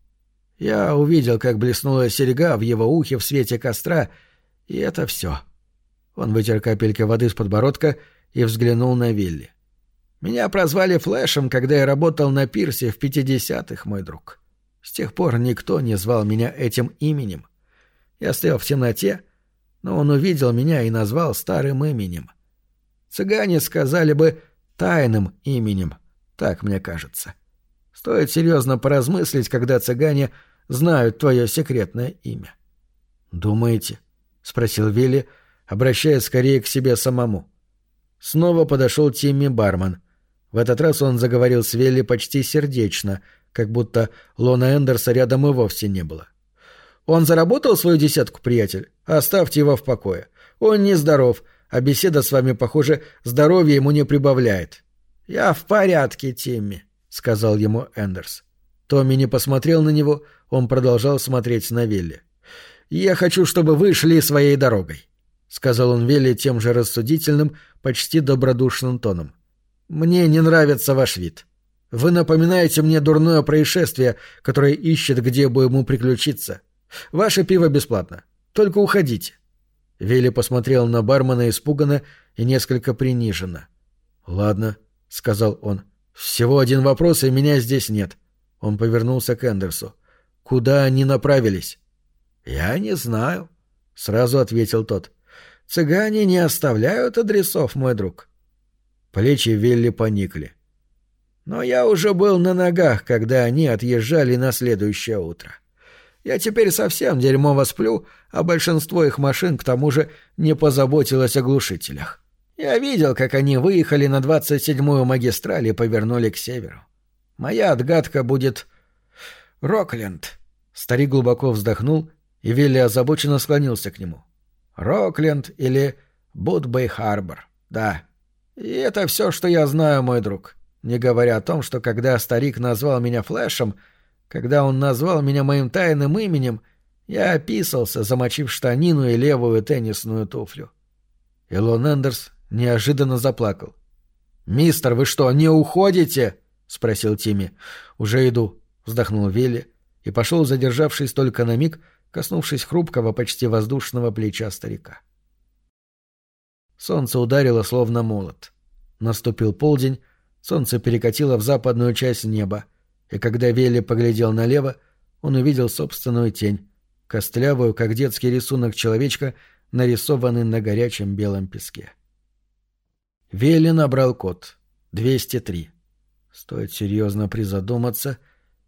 Я увидел, как блеснула серьга в его ухе в свете костра, и это все. Он вытер капельки воды с подбородка и взглянул на Вилли. «Меня прозвали Флэшем, когда я работал на пирсе в пятидесятых, мой друг. С тех пор никто не звал меня этим именем. Я стоял в темноте, но он увидел меня и назвал старым именем. Цыгане сказали бы «тайным именем», так мне кажется. Стоит серьезно поразмыслить, когда цыгане знают твое секретное имя. «Думаете?» — спросил Вилли, обращаясь скорее к себе самому. Снова подошел Тимми Барман. В этот раз он заговорил с Велли почти сердечно, как будто Лона Эндерса рядом и вовсе не было. «Он заработал свою десятку, приятель? Оставьте его в покое. Он нездоров, а беседа с вами, похоже, здоровья ему не прибавляет». «Я в порядке, Тимми», — сказал ему Эндерс. Томми не посмотрел на него, он продолжал смотреть на Велли. «Я хочу, чтобы вы шли своей дорогой. — сказал он Велли тем же рассудительным, почти добродушным тоном. «Мне не нравится ваш вид. Вы напоминаете мне дурное происшествие, которое ищет, где бы ему приключиться. Ваше пиво бесплатно. Только уходите». Вилли посмотрел на бармена испуганно и несколько приниженно. «Ладно», — сказал он. «Всего один вопрос, и меня здесь нет». Он повернулся к Эндерсу. «Куда они направились?» «Я не знаю», — сразу ответил тот. Цыгане не оставляют адресов, мой друг. Плечи Вилли поникли. Но я уже был на ногах, когда они отъезжали на следующее утро. Я теперь совсем дерьмово сплю, а большинство их машин к тому же не позаботилось о глушителях. Я видел, как они выехали на 27-ю магистраль и повернули к северу. Моя отгадка будет... Рокленд. Старик глубоко вздохнул, и Вилли озабоченно склонился к нему. Рокленд или Будбей-Харбор. Да. И это все, что я знаю, мой друг. Не говоря о том, что когда старик назвал меня Флэшем, когда он назвал меня моим тайным именем, я описался, замочив штанину и левую теннисную туфлю. Илон Эндерс неожиданно заплакал. «Мистер, вы что, не уходите?» — спросил Тимми. «Уже иду», — вздохнул Вилли, и пошел, задержавшись только на миг, коснувшись хрупкого, почти воздушного плеча старика. Солнце ударило словно молот. Наступил полдень, солнце перекатило в западную часть неба, и когда Вилли поглядел налево, он увидел собственную тень, костлявую, как детский рисунок человечка, нарисованный на горячем белом песке. Вилли набрал код. 203. Стоит серьезно призадуматься,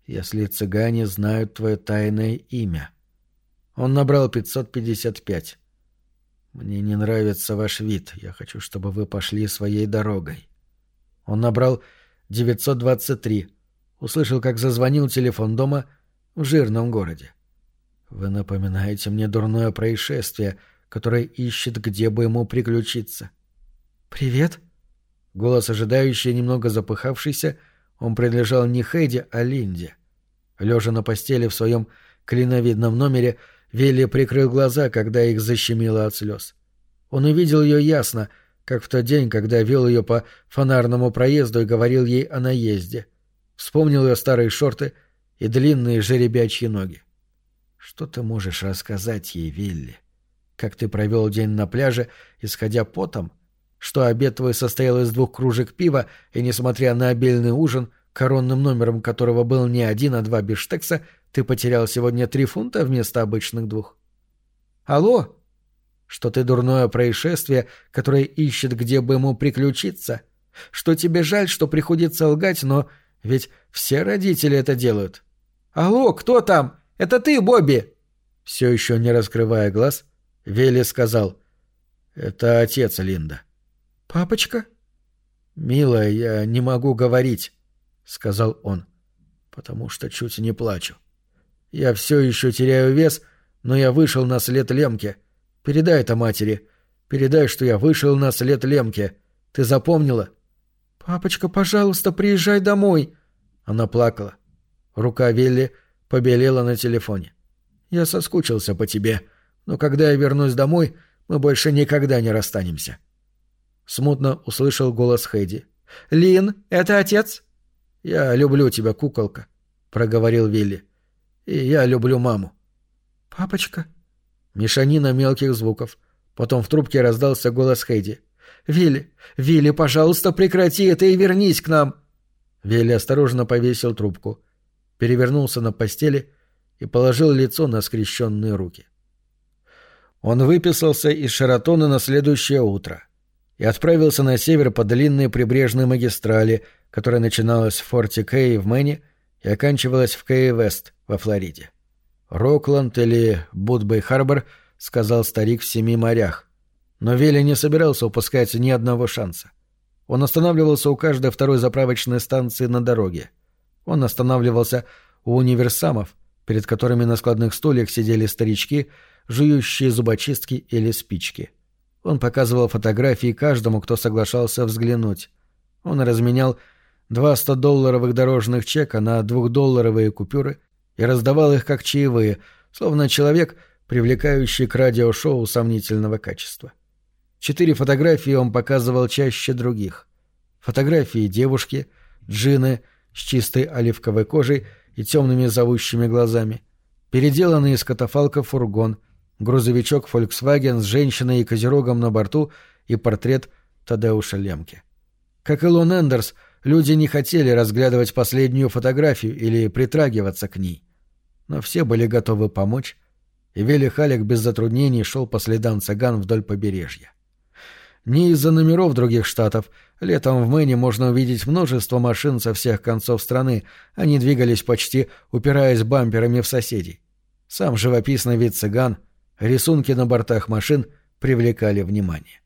если цыгане знают твое тайное имя. Он набрал 555. «Мне не нравится ваш вид. Я хочу, чтобы вы пошли своей дорогой». Он набрал 923. Услышал, как зазвонил телефон дома в жирном городе. «Вы напоминаете мне дурное происшествие, которое ищет, где бы ему приключиться». «Привет?» Голос ожидающий, немного запыхавшийся, он принадлежал не Хэйди, а Линде. Лежа на постели в своем клиновидном номере, Вилли прикрыл глаза, когда их защемило от слез. Он увидел ее ясно, как в тот день, когда вел ее по фонарному проезду и говорил ей о наезде. Вспомнил ее старые шорты и длинные жеребячьи ноги. Что ты можешь рассказать ей, Вилли? Как ты провел день на пляже, исходя потом? Что обед твой состоял из двух кружек пива, и, несмотря на обильный ужин, коронным номером которого был не один, а два биштекса, ты потерял сегодня три фунта вместо обычных двух. Алло? Что ты дурное происшествие, которое ищет, где бы ему приключиться? Что тебе жаль, что приходится лгать, но ведь все родители это делают. Алло, кто там? Это ты, Бобби? Все еще не раскрывая глаз, Вилли сказал. Это отец Линда. Папочка? Милая, я не могу говорить, сказал он, потому что чуть не плачу. Я все еще теряю вес, но я вышел на след Лемке. Передай это матери. Передай, что я вышел на след Лемке. Ты запомнила? Папочка, пожалуйста, приезжай домой. Она плакала. Рука Вилли побелела на телефоне. Я соскучился по тебе, но когда я вернусь домой, мы больше никогда не расстанемся. Смутно услышал голос Хэдди. «Лин, это отец?» «Я люблю тебя, куколка», — проговорил Вилли. И я люблю маму. Папочка? Мешанина мелких звуков. Потом в трубке раздался голос Хейди. «Вилли, Вилли, пожалуйста, прекрати это и вернись к нам!» Вилли осторожно повесил трубку, перевернулся на постели и положил лицо на скрещенные руки. Он выписался из Шаратона на следующее утро и отправился на север по длинной прибрежной магистрали, которая начиналась в форте Кэй в Мэне и оканчивалась в Кэй-Вест во Флориде. «Рокланд или Будбей-Харбор», — сказал старик в семи морях. Но Вилли не собирался упускать ни одного шанса. Он останавливался у каждой второй заправочной станции на дороге. Он останавливался у универсамов, перед которыми на складных стульях сидели старички, жующие зубочистки или спички. Он показывал фотографии каждому, кто соглашался взглянуть. Он разменял два 100-долларовых дорожных чека на двухдолларовые купюры и раздавал их как чаевые, словно человек, привлекающий к радиошоу сомнительного качества. Четыре фотографии он показывал чаще других. Фотографии девушки, джины с чистой оливковой кожей и темными зовущими глазами, переделанный из катафалка фургон, грузовичок Volkswagen с женщиной и козерогом на борту и портрет Тадеуша Лемке. Как и Лон Эндерс — Люди не хотели разглядывать последнюю фотографию или притрагиваться к ней. Но все были готовы помочь, и Вели Халек без затруднений шел по следам цыган вдоль побережья. Не из-за номеров других штатов. Летом в Мэне можно увидеть множество машин со всех концов страны. Они двигались почти, упираясь бамперами в соседей. Сам живописный вид цыган, рисунки на бортах машин привлекали внимание.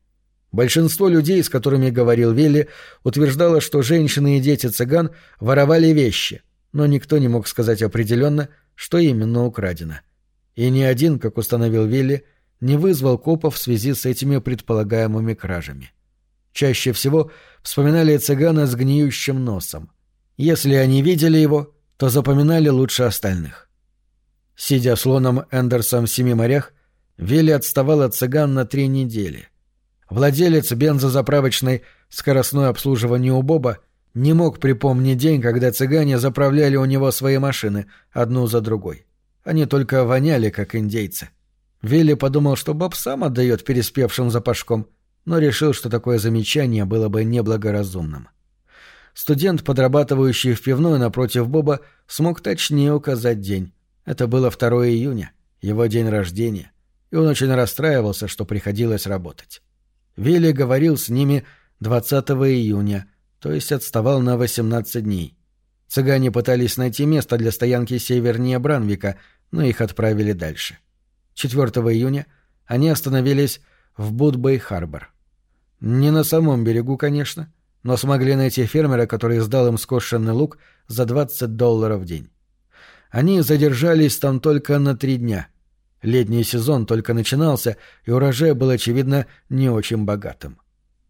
Большинство людей, с которыми говорил Вилли, утверждало, что женщины и дети цыган воровали вещи, но никто не мог сказать определенно, что именно украдено. И ни один, как установил Вилли, не вызвал копов в связи с этими предполагаемыми кражами. Чаще всего вспоминали цыгана с гниющим носом. Если они видели его, то запоминали лучше остальных. Сидя с Лоном Эндерсом в Семи морях, Вилли отставал от цыган на три недели — Владелец бензозаправочной скоростное обслуживание у Боба не мог припомнить день, когда цыгане заправляли у него свои машины, одну за другой. Они только воняли, как индейцы. Вилли подумал, что Боб сам отдает переспевшим запашком, но решил, что такое замечание было бы неблагоразумным. Студент, подрабатывающий в пивной напротив Боба, смог точнее указать день. Это было 2 июня, его день рождения, и он очень расстраивался, что приходилось работать. Вилли говорил с ними 20 июня, то есть отставал на 18 дней. Цыгане пытались найти место для стоянки севернее Бранвика, но их отправили дальше. 4 июня они остановились в Будбей-Харбор. Не на самом берегу, конечно, но смогли найти фермера, который сдал им скошенный лук за 20 долларов в день. Они задержались там только на три дня. Летний сезон только начинался, и урожай был, очевидно, не очень богатым.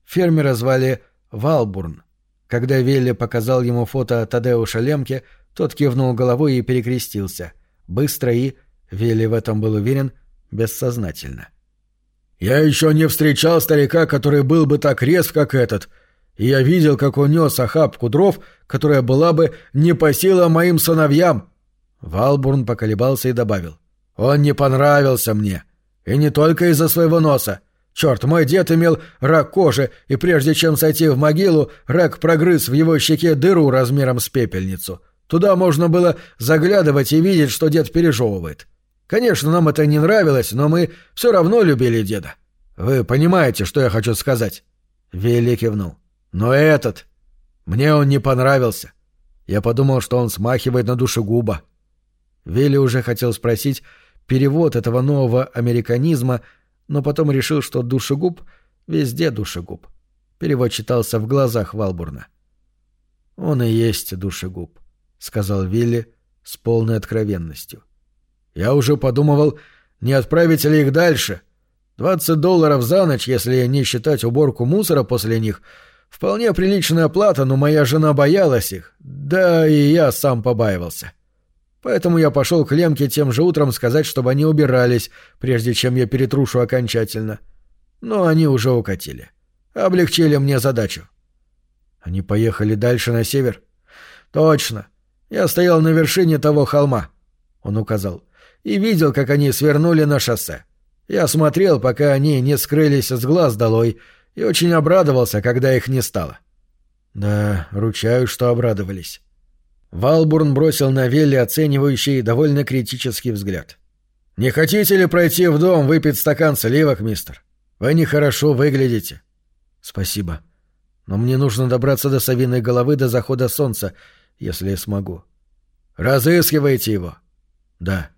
Фермера звали Валбурн. Когда Вилли показал ему фото Тадеуша Лемке, тот кивнул головой и перекрестился. Быстро и, Вилли в этом был уверен, бессознательно. «Я еще не встречал старика, который был бы так резв, как этот, и я видел, как он нес охапку дров, которая была бы не по силам моим сыновьям». Валбурн поколебался и добавил. «Он не понравился мне. И не только из-за своего носа. Черт, мой дед имел рак кожи, и прежде чем сойти в могилу, рак прогрыз в его щеке дыру размером с пепельницу. Туда можно было заглядывать и видеть, что дед пережевывает. Конечно, нам это не нравилось, но мы все равно любили деда. Вы понимаете, что я хочу сказать?» Вилли кивнул. «Но этот... Мне он не понравился. Я подумал, что он смахивает на душегуба». Вилли уже хотел спросить перевод этого нового американизма — но потом решил, что душегуб везде душегуб. Перевод читался в глазах Валбурна. «Он и есть душегуб», — сказал Вилли с полной откровенностью. «Я уже подумывал, не отправить ли их дальше. Двадцать долларов за ночь, если не считать уборку мусора после них. Вполне приличная плата, но моя жена боялась их. Да и я сам побаивался. Поэтому я пошел к Лемке тем же утром сказать, чтобы они убирались, прежде чем я перетрушу окончательно. Но они уже укатили. Облегчили мне задачу. Они поехали дальше на север? Точно. Я стоял на вершине того холма, он указал, и видел, как они свернули на шоссе. Я смотрел, пока они не скрылись с глаз долой, и очень обрадовался, когда их не стало. Да, ручаюсь, что обрадовались. Валбурн бросил на Велли оценивающий довольно критический взгляд. «Не хотите ли пройти в дом выпить стакан сливок, мистер? Вы нехорошо выглядите». «Спасибо. Но мне нужно добраться до совиной головы до захода солнца, если смогу». «Разыскивайте его?» «Да».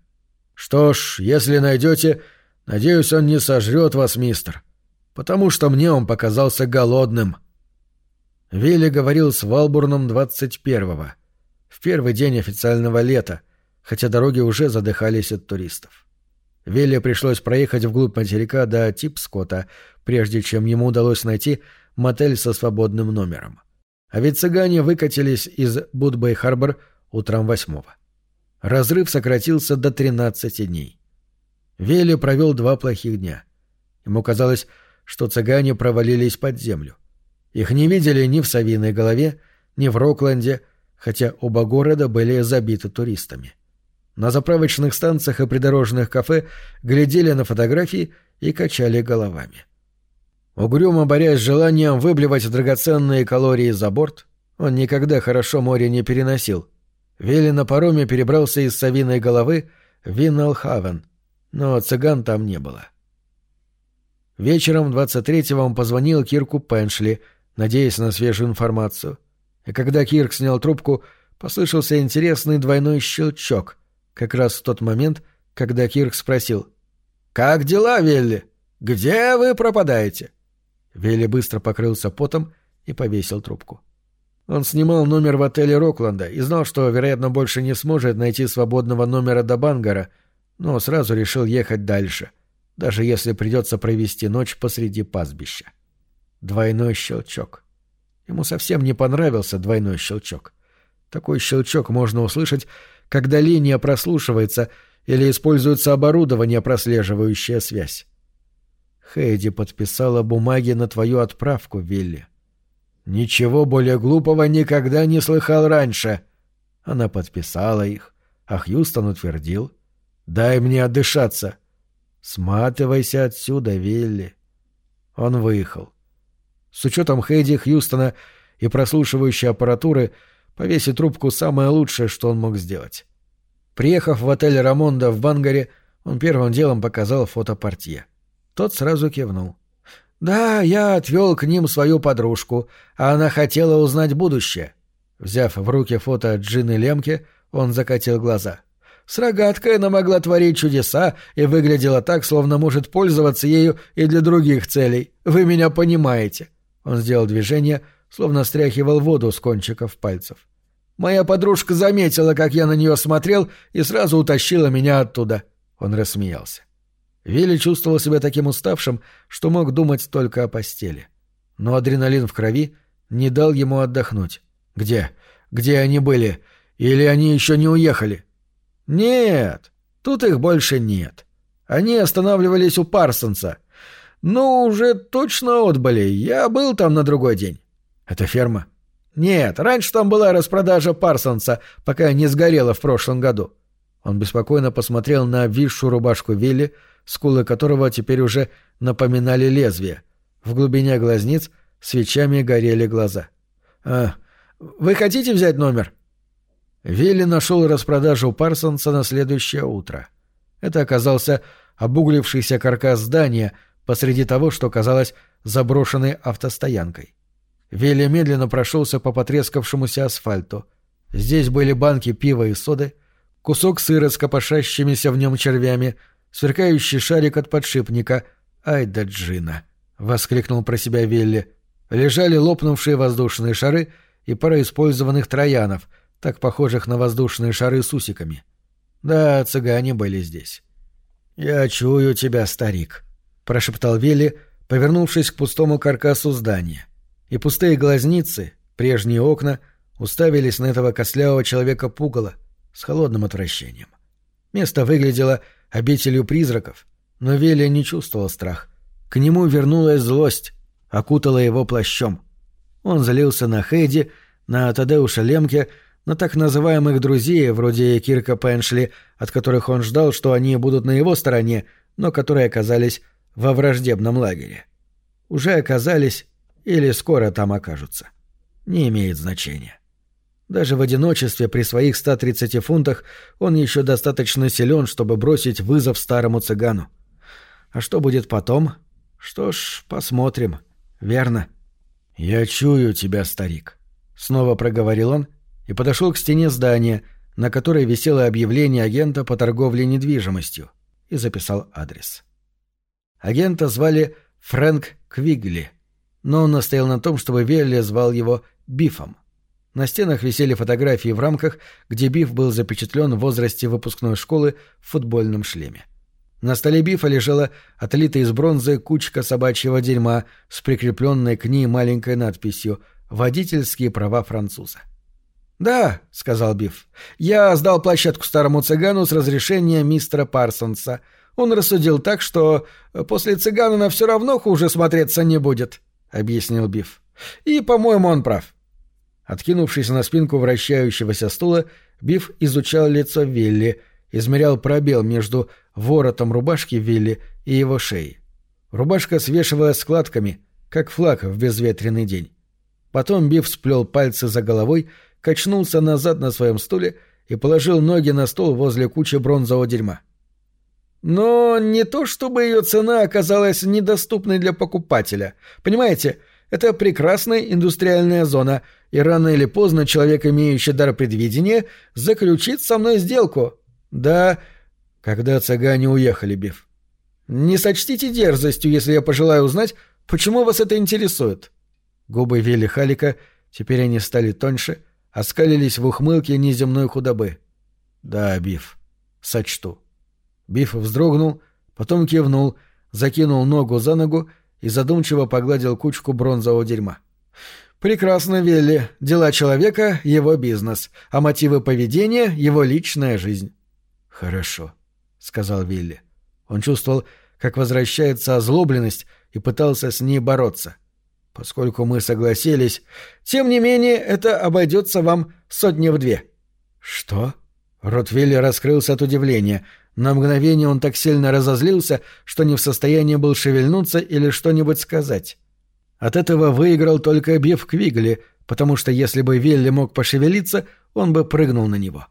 «Что ж, если найдете, надеюсь, он не сожрет вас, мистер, потому что мне он показался голодным». Вилли говорил с Валбурном двадцать первого в первый день официального лета, хотя дороги уже задыхались от туристов. Вилли пришлось проехать вглубь материка до Типскота, прежде чем ему удалось найти мотель со свободным номером. А ведь цыгане выкатились из Будбей-Харбор утром восьмого. Разрыв сократился до 13 дней. Вилли провел два плохих дня. Ему казалось, что цыгане провалились под землю. Их не видели ни в Савиной голове, ни в Рокленде, хотя оба города были забиты туристами. На заправочных станциях и придорожных кафе глядели на фотографии и качали головами. Угрюмо борясь с желанием выблевать драгоценные калории за борт, он никогда хорошо море не переносил. Вилли на пароме перебрался из Савиной головы в Виннелхавен, но цыган там не было. Вечером 23-го он позвонил Кирку Пеншли, надеясь на свежую информацию — и когда Кирк снял трубку, послышался интересный двойной щелчок, как раз в тот момент, когда Кирк спросил «Как дела, Велли? Где вы пропадаете?» Велли быстро покрылся потом и повесил трубку. Он снимал номер в отеле Рокланда и знал, что, вероятно, больше не сможет найти свободного номера до Бангара, но сразу решил ехать дальше, даже если придется провести ночь посреди пастбища. Двойной щелчок — Ему совсем не понравился двойной щелчок. Такой щелчок можно услышать, когда линия прослушивается или используется оборудование, прослеживающее связь. Хейди подписала бумаги на твою отправку, Вилли. Ничего более глупого никогда не слыхал раньше. Она подписала их, а Хьюстон утвердил. «Дай мне отдышаться». «Сматывайся отсюда, Вилли». Он выехал. С учетом Хэдди, Хьюстона и прослушивающей аппаратуры повесить трубку самое лучшее, что он мог сделать. Приехав в отель «Рамонда» в Бангаре, он первым делом показал фото портье. Тот сразу кивнул. «Да, я отвел к ним свою подружку, а она хотела узнать будущее». Взяв в руки фото Джины Лемке, он закатил глаза. С рогаткой она могла творить чудеса и выглядела так, словно может пользоваться ею и для других целей. Вы меня понимаете. Он сделал движение, словно стряхивал воду с кончиков пальцев. Моя подружка заметила, как я на нее смотрел, и сразу утащила меня оттуда. Он рассмеялся. Вилли чувствовал себя таким уставшим, что мог думать только о постели. Но адреналин в крови не дал ему отдохнуть. «Где? Где они были? Или они еще не уехали?» «Нет, тут их больше нет. Они останавливались у Парсонса. Ну, уже точно отбыли. Я был там на другой день». «Это ферма?» «Нет, раньше там была распродажа Парсонса, пока не сгорела в прошлом году». Он беспокойно посмотрел на обвисшую рубашку Вилли, скулы которого теперь уже напоминали лезвие. В глубине глазниц свечами горели глаза. «А, вы хотите взять номер?» Вилли нашел распродажу Парсонса на следующее утро. Это оказался обуглившийся каркас здания посреди того, что казалось заброшенной автостоянкой. Вилли медленно прошелся по потрескавшемуся асфальту. Здесь были банки пива и соды, кусок сыра с копошащимися в нем червями, сверкающий шарик от подшипника. «Ай да джина!» — воскликнул про себя Вилли. Лежали лопнувшие воздушные шары и пара использованных троянов, так похожих на воздушные шары с усиками. Да, цыгане были здесь. «Я чую тебя, старик», — прошептал Вилли, повернувшись к пустому каркасу здания и пустые глазницы, прежние окна, уставились на этого костлявого человека пугала с холодным отвращением. Место выглядело обителью призраков, но Велия не чувствовал страх. К нему вернулась злость, окутала его плащом. Он залился на Хейди, на Тадеуша Лемке, на так называемых друзей, вроде Кирка Пеншли, от которых он ждал, что они будут на его стороне, но которые оказались во враждебном лагере. Уже оказались или скоро там окажутся. Не имеет значения. Даже в одиночестве при своих 130 фунтах он еще достаточно силен, чтобы бросить вызов старому цыгану. А что будет потом? Что ж, посмотрим. Верно. «Я чую тебя, старик», — снова проговорил он и подошел к стене здания, на которой висело объявление агента по торговле недвижимостью, и записал адрес. Агента звали Фрэнк Квигли — но он настоял на том, чтобы Велли звал его Бифом. На стенах висели фотографии в рамках, где Биф был запечатлен в возрасте выпускной школы в футбольном шлеме. На столе Бифа лежала отлитая из бронзы кучка собачьего дерьма с прикрепленной к ней маленькой надписью «Водительские права француза». «Да», — сказал Биф, — «я сдал площадку старому цыгану с разрешения мистера Парсонса. Он рассудил так, что после цыгана все равно хуже смотреться не будет». — объяснил Биф. «И, по-моему, он прав». Откинувшись на спинку вращающегося стула, Биф изучал лицо Вилли, измерял пробел между воротом рубашки Вилли и его шеей. Рубашка свешивала складками, как флаг в безветренный день. Потом Биф сплел пальцы за головой, качнулся назад на своем стуле и положил ноги на стол возле кучи бронзового дерьма. Но не то чтобы ее цена оказалась недоступной для покупателя. Понимаете, это прекрасная индустриальная зона, и рано или поздно человек, имеющий дар предвидения, заключит со мной сделку. Да, когда цыгане уехали, Биф. Не сочтите дерзостью, если я пожелаю узнать, почему вас это интересует. Губы Вилли Халика, теперь они стали тоньше, оскалились в ухмылке неземной худобы. Да, Биф, сочту. Биф вздрогнул, потом кивнул, закинул ногу за ногу и задумчиво погладил кучку бронзового дерьма. «Прекрасно, Велли. Дела человека — его бизнес, а мотивы поведения — его личная жизнь». «Хорошо», — сказал Вилли. Он чувствовал, как возвращается озлобленность и пытался с ней бороться. поскольку мы согласились. Тем не менее, это обойдется вам сотни в две». «Что?» Ротвилли раскрылся от удивления. На мгновение он так сильно разозлился, что не в состоянии был шевельнуться или что-нибудь сказать. От этого выиграл только Биф Квигли, потому что если бы Вилли мог пошевелиться, он бы прыгнул на него.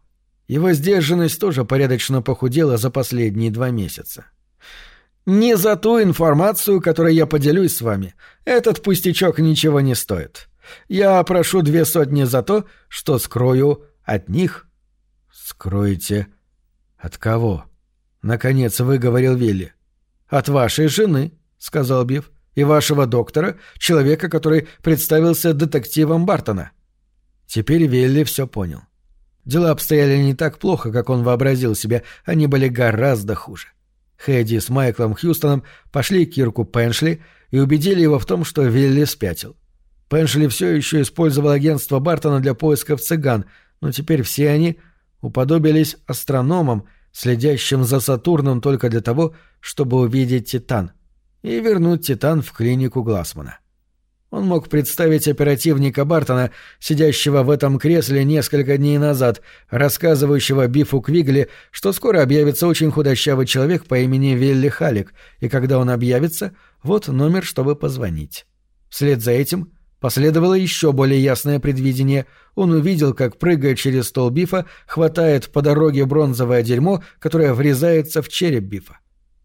Его сдержанность тоже порядочно похудела за последние два месяца. «Не за ту информацию, которой я поделюсь с вами. Этот пустячок ничего не стоит. Я прошу две сотни за то, что скрою от них». «Скроете от кого?» — наконец выговорил Вилли. «От вашей жены», — сказал Биф, — «и вашего доктора, человека, который представился детективом Бартона». Теперь Вилли все понял. Дела обстояли не так плохо, как он вообразил себе, они были гораздо хуже. Хэдди с Майклом Хьюстоном пошли к Кирку Пеншли и убедили его в том, что Вилли спятил. Пеншли все еще использовал агентство Бартона для поисков цыган, но теперь все они уподобились астрономам, следящим за Сатурном только для того, чтобы увидеть Титан и вернуть Титан в клинику Глассмана. Он мог представить оперативника Бартона, сидящего в этом кресле несколько дней назад, рассказывающего Бифу Квигли, что скоро объявится очень худощавый человек по имени Вилли Халик, и когда он объявится, вот номер, чтобы позвонить. Вслед за этим Последовало еще более ясное предвидение. Он увидел, как, прыгая через стол Бифа, хватает по дороге бронзовое дерьмо, которое врезается в череп Бифа.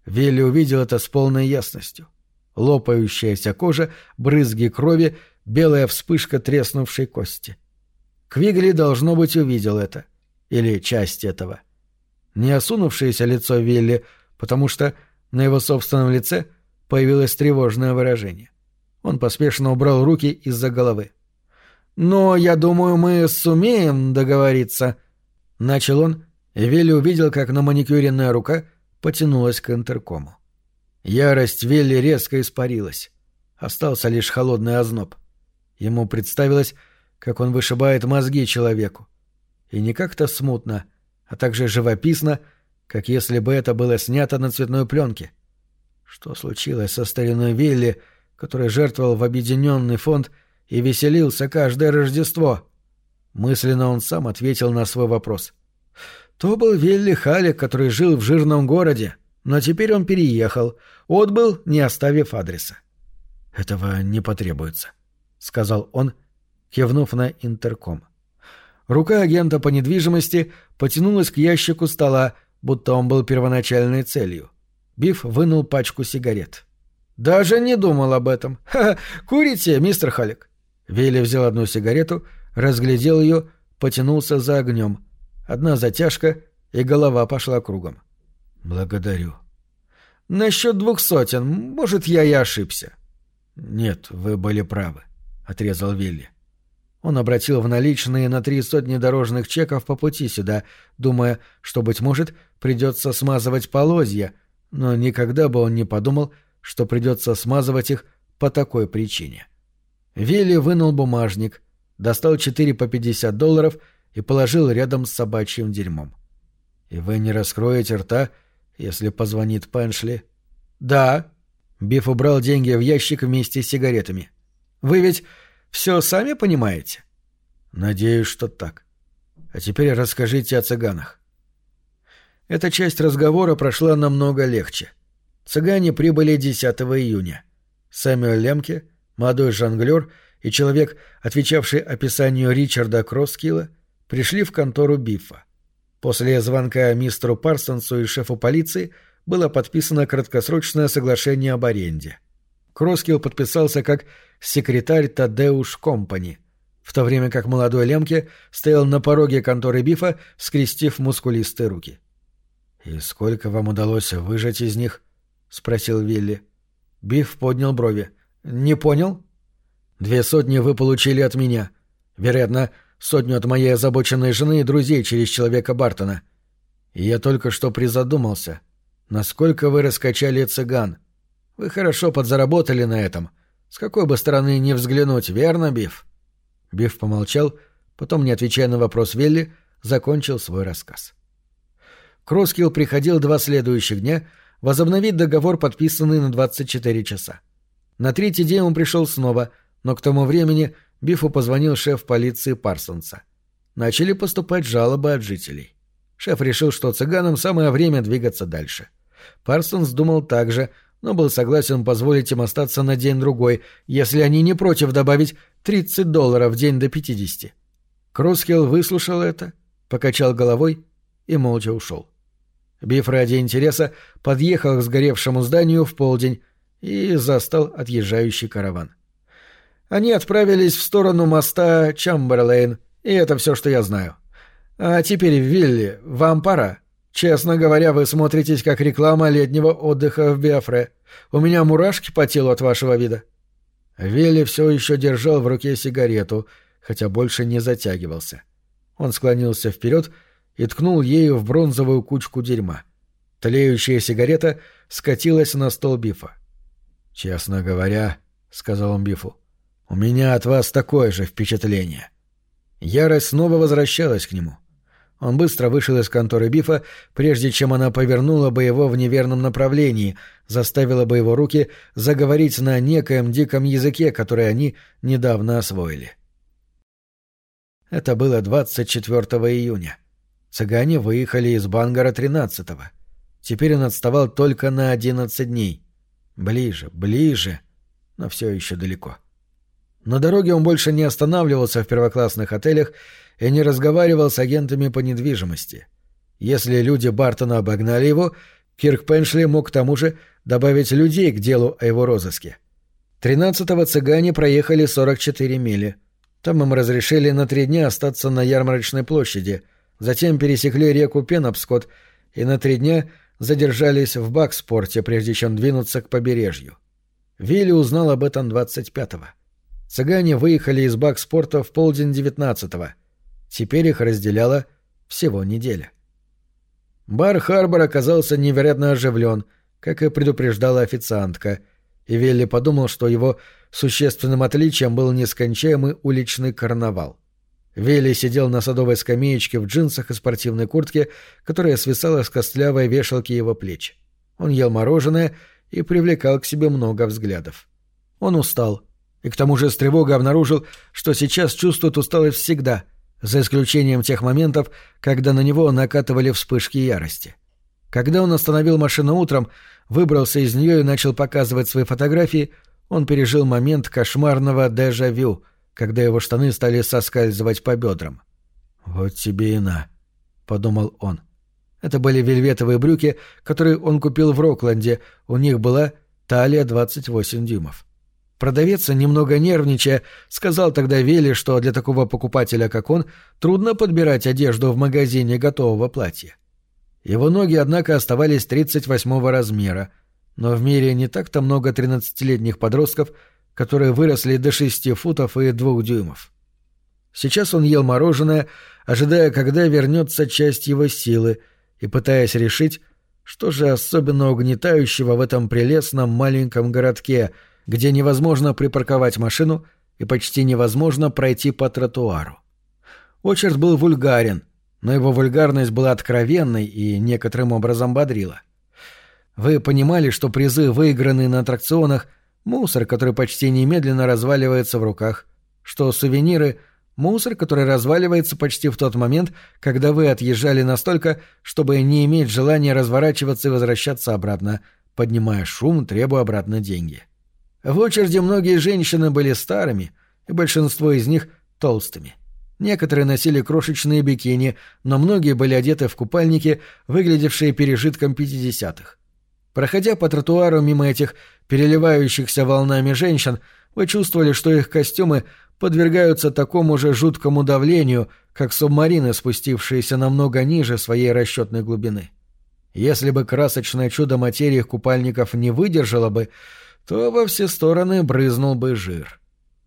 Вилли увидел это с полной ясностью. Лопающаяся кожа, брызги крови, белая вспышка треснувшей кости. Квигли, должно быть, увидел это. Или часть этого. Не осунувшееся лицо Вилли, потому что на его собственном лице появилось тревожное выражение. Он поспешно убрал руки из-за головы. «Но я думаю, мы сумеем договориться», — начал он, и Вилли увидел, как на маникюренная рука потянулась к интеркому. Ярость Вилли резко испарилась. Остался лишь холодный озноб. Ему представилось, как он вышибает мозги человеку. И не как-то смутно, а также живописно, как если бы это было снято на цветной пленке. Что случилось со стариной Вилли — который жертвовал в объединенный фонд и веселился каждое Рождество? Мысленно он сам ответил на свой вопрос. То был Вилли Халик, который жил в жирном городе, но теперь он переехал, отбыл, не оставив адреса. «Этого не потребуется», — сказал он, кивнув на интерком. Рука агента по недвижимости потянулась к ящику стола, будто он был первоначальной целью. Биф вынул пачку сигарет. «Даже не думал об этом. Ха, -ха курите, мистер Халик?» Вилли взял одну сигарету, разглядел ее, потянулся за огнем. Одна затяжка, и голова пошла кругом. «Благодарю». «Насчет двух сотен. Может, я и ошибся». «Нет, вы были правы», — отрезал Вилли. Он обратил в наличные на три сотни дорожных чеков по пути сюда, думая, что, быть может, придется смазывать полозья, но никогда бы он не подумал, что придется смазывать их по такой причине. Вилли вынул бумажник, достал четыре по пятьдесят долларов и положил рядом с собачьим дерьмом. «И вы не раскроете рта, если позвонит Пеншли?» «Да». Биф убрал деньги в ящик вместе с сигаретами. «Вы ведь все сами понимаете?» «Надеюсь, что так. А теперь расскажите о цыганах». Эта часть разговора прошла намного легче — Цыгане прибыли 10 июня. Сэмюэл Лемке, молодой жонглер и человек, отвечавший описанию Ричарда Кросскилла, пришли в контору Биффа. После звонка мистеру Парсонсу и шефу полиции было подписано краткосрочное соглашение об аренде. Кроскилл подписался как секретарь Тадеуш Компани, в то время как молодой Лемке стоял на пороге конторы Бифа, скрестив мускулистые руки. «И сколько вам удалось выжать из них?» — спросил Вилли. Биф поднял брови. «Не понял?» «Две сотни вы получили от меня. Вероятно, сотню от моей озабоченной жены и друзей через человека Бартона. И я только что призадумался. Насколько вы раскачали цыган? Вы хорошо подзаработали на этом. С какой бы стороны ни взглянуть, верно, Биф?» Биф помолчал, потом, не отвечая на вопрос Вилли, закончил свой рассказ. Кроскилл приходил два следующих дня — возобновить договор, подписанный на 24 часа. На третий день он пришел снова, но к тому времени Бифу позвонил шеф полиции Парсонса. Начали поступать жалобы от жителей. Шеф решил, что цыганам самое время двигаться дальше. Парсонс думал так же, но был согласен позволить им остаться на день-другой, если они не против добавить 30 долларов в день до 50. Кросхилл выслушал это, покачал головой и молча ушел. Биф ради интереса подъехал к сгоревшему зданию в полдень и застал отъезжающий караван. Они отправились в сторону моста Чамберлейн, и это все, что я знаю. А теперь, Вилли, вам пора. Честно говоря, вы смотритесь как реклама летнего отдыха в Биафре. У меня мурашки по телу от вашего вида. Вилли все еще держал в руке сигарету, хотя больше не затягивался. Он склонился вперед и ткнул ею в бронзовую кучку дерьма. Тлеющая сигарета скатилась на стол Бифа. «Честно говоря», — сказал он Бифу, — «у меня от вас такое же впечатление». Ярость снова возвращалась к нему. Он быстро вышел из конторы Бифа, прежде чем она повернула бы его в неверном направлении, заставила бы его руки заговорить на некоем диком языке, который они недавно освоили. Это было 24 июня. Цыгане выехали из Бангара 13-го. Теперь он отставал только на 11 дней. Ближе, ближе, но все еще далеко. На дороге он больше не останавливался в первоклассных отелях и не разговаривал с агентами по недвижимости. Если люди Бартона обогнали его, Кирк Пеншли мог к тому же добавить людей к делу о его розыске. 13-го цыгане проехали 44 мили. Там им разрешили на три дня остаться на ярмарочной площади — Затем пересекли реку Пенопскот и на три дня задержались в Бакспорте, прежде чем двинуться к побережью. Вилли узнал об этом 25-го. Цыгане выехали из Бакспорта в полдень 19-го. Теперь их разделяла всего неделя. Бар Харбор оказался невероятно оживлен, как и предупреждала официантка, и Вилли подумал, что его существенным отличием был нескончаемый уличный карнавал. Вилли сидел на садовой скамеечке в джинсах и спортивной куртке, которая свисала с костлявой вешалки его плеч. Он ел мороженое и привлекал к себе много взглядов. Он устал, и к тому же с тревогой обнаружил, что сейчас чувствует усталость всегда, за исключением тех моментов, когда на него накатывали вспышки ярости. Когда он остановил машину утром, выбрался из нее и начал показывать свои фотографии, он пережил момент кошмарного дежавю — когда его штаны стали соскальзывать по бедрам. «Вот тебе и на», — подумал он. Это были вельветовые брюки, которые он купил в Рокленде, у них была талия 28 дюймов. Продавец, немного нервничая, сказал тогда Вилли, что для такого покупателя, как он, трудно подбирать одежду в магазине готового платья. Его ноги, однако, оставались 38 размера, но в мире не так-то много 13-летних подростков, которые выросли до шести футов и двух дюймов. Сейчас он ел мороженое, ожидая, когда вернется часть его силы, и пытаясь решить, что же особенно угнетающего в этом прелестном маленьком городке, где невозможно припарковать машину и почти невозможно пройти по тротуару. Очерд был вульгарен, но его вульгарность была откровенной и некоторым образом бодрила. Вы понимали, что призы, выигранные на аттракционах, Мусор, который почти немедленно разваливается в руках. Что сувениры — мусор, который разваливается почти в тот момент, когда вы отъезжали настолько, чтобы не иметь желания разворачиваться и возвращаться обратно, поднимая шум, требуя обратно деньги. В очереди многие женщины были старыми, и большинство из них — толстыми. Некоторые носили крошечные бикини, но многие были одеты в купальники, выглядевшие пережитком пятидесятых. Проходя по тротуару мимо этих переливающихся волнами женщин, вы чувствовали, что их костюмы подвергаются такому же жуткому давлению, как субмарины, спустившиеся намного ниже своей расчетной глубины. Если бы красочное чудо материи купальников не выдержало бы, то во все стороны брызнул бы жир.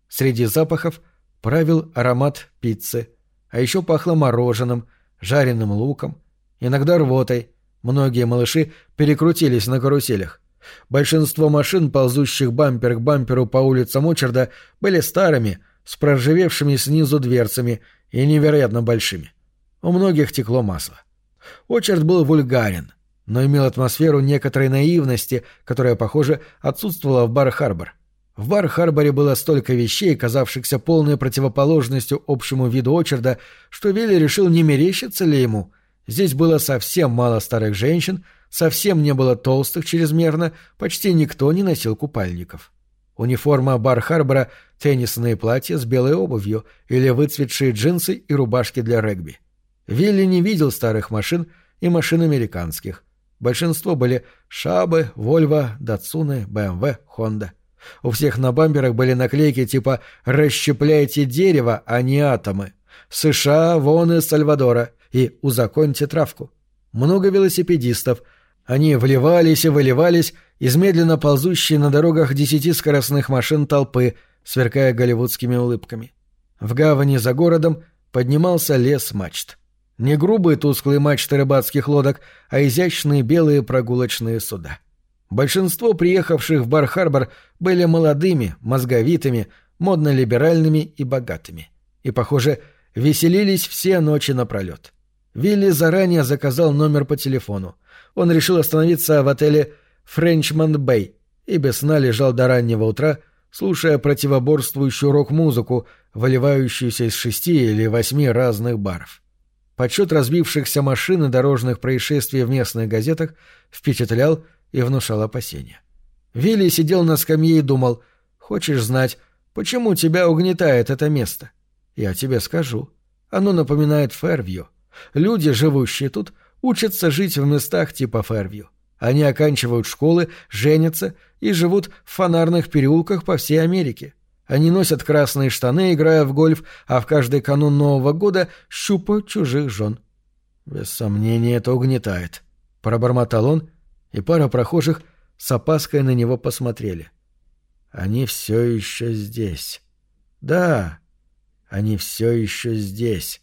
Среди запахов правил аромат пиццы, а еще пахло мороженым, жареным луком, иногда рвотой — Многие малыши перекрутились на каруселях. Большинство машин, ползущих бампер к бамперу по улицам Очерда, были старыми, с проржавевшими снизу дверцами и невероятно большими. У многих текло масло. Очерд был вульгарен, но имел атмосферу некоторой наивности, которая, похоже, отсутствовала в Бар-Харбор. В Бар-Харборе было столько вещей, казавшихся полной противоположностью общему виду очерда, что Вилли решил, не мерещится ли ему. Здесь было совсем мало старых женщин, совсем не было толстых чрезмерно, почти никто не носил купальников. Униформа Бар-Харбора — теннисные платья с белой обувью или выцветшие джинсы и рубашки для регби. Вилли не видел старых машин и машин американских. Большинство были Шабы, Вольво, Датсуны, БМВ, Хонда. У всех на бамперах были наклейки типа «Расщепляйте дерево, а не атомы». «США, вон из Сальвадора» и «Узаконьте травку». Много велосипедистов. Они вливались и выливались из медленно ползущей на дорогах десяти скоростных машин толпы, сверкая голливудскими улыбками. В гавани за городом поднимался лес мачт. Не грубые тусклые мачты рыбацких лодок, а изящные белые прогулочные суда. Большинство приехавших в Бар-Харбор были молодыми, мозговитыми, модно-либеральными и богатыми. И, похоже, веселились все ночи напролет. Вилли заранее заказал номер по телефону. Он решил остановиться в отеле «Френчман Бэй» и без сна лежал до раннего утра, слушая противоборствующую рок-музыку, выливающуюся из шести или восьми разных баров. Подсчет разбившихся машин и дорожных происшествий в местных газетах впечатлял и внушал опасения. Вилли сидел на скамье и думал, «Хочешь знать, почему тебя угнетает это место? Я тебе скажу. Оно напоминает Фервью. Люди, живущие тут, учатся жить в местах типа Фервью. Они оканчивают школы, женятся и живут в фонарных переулках по всей Америке. Они носят красные штаны, играя в гольф, а в каждый канун Нового года щупают чужих жен. Без сомнения, это угнетает. Пробормотал он, и пара прохожих с опаской на него посмотрели. Они все еще здесь. Да, они все еще здесь.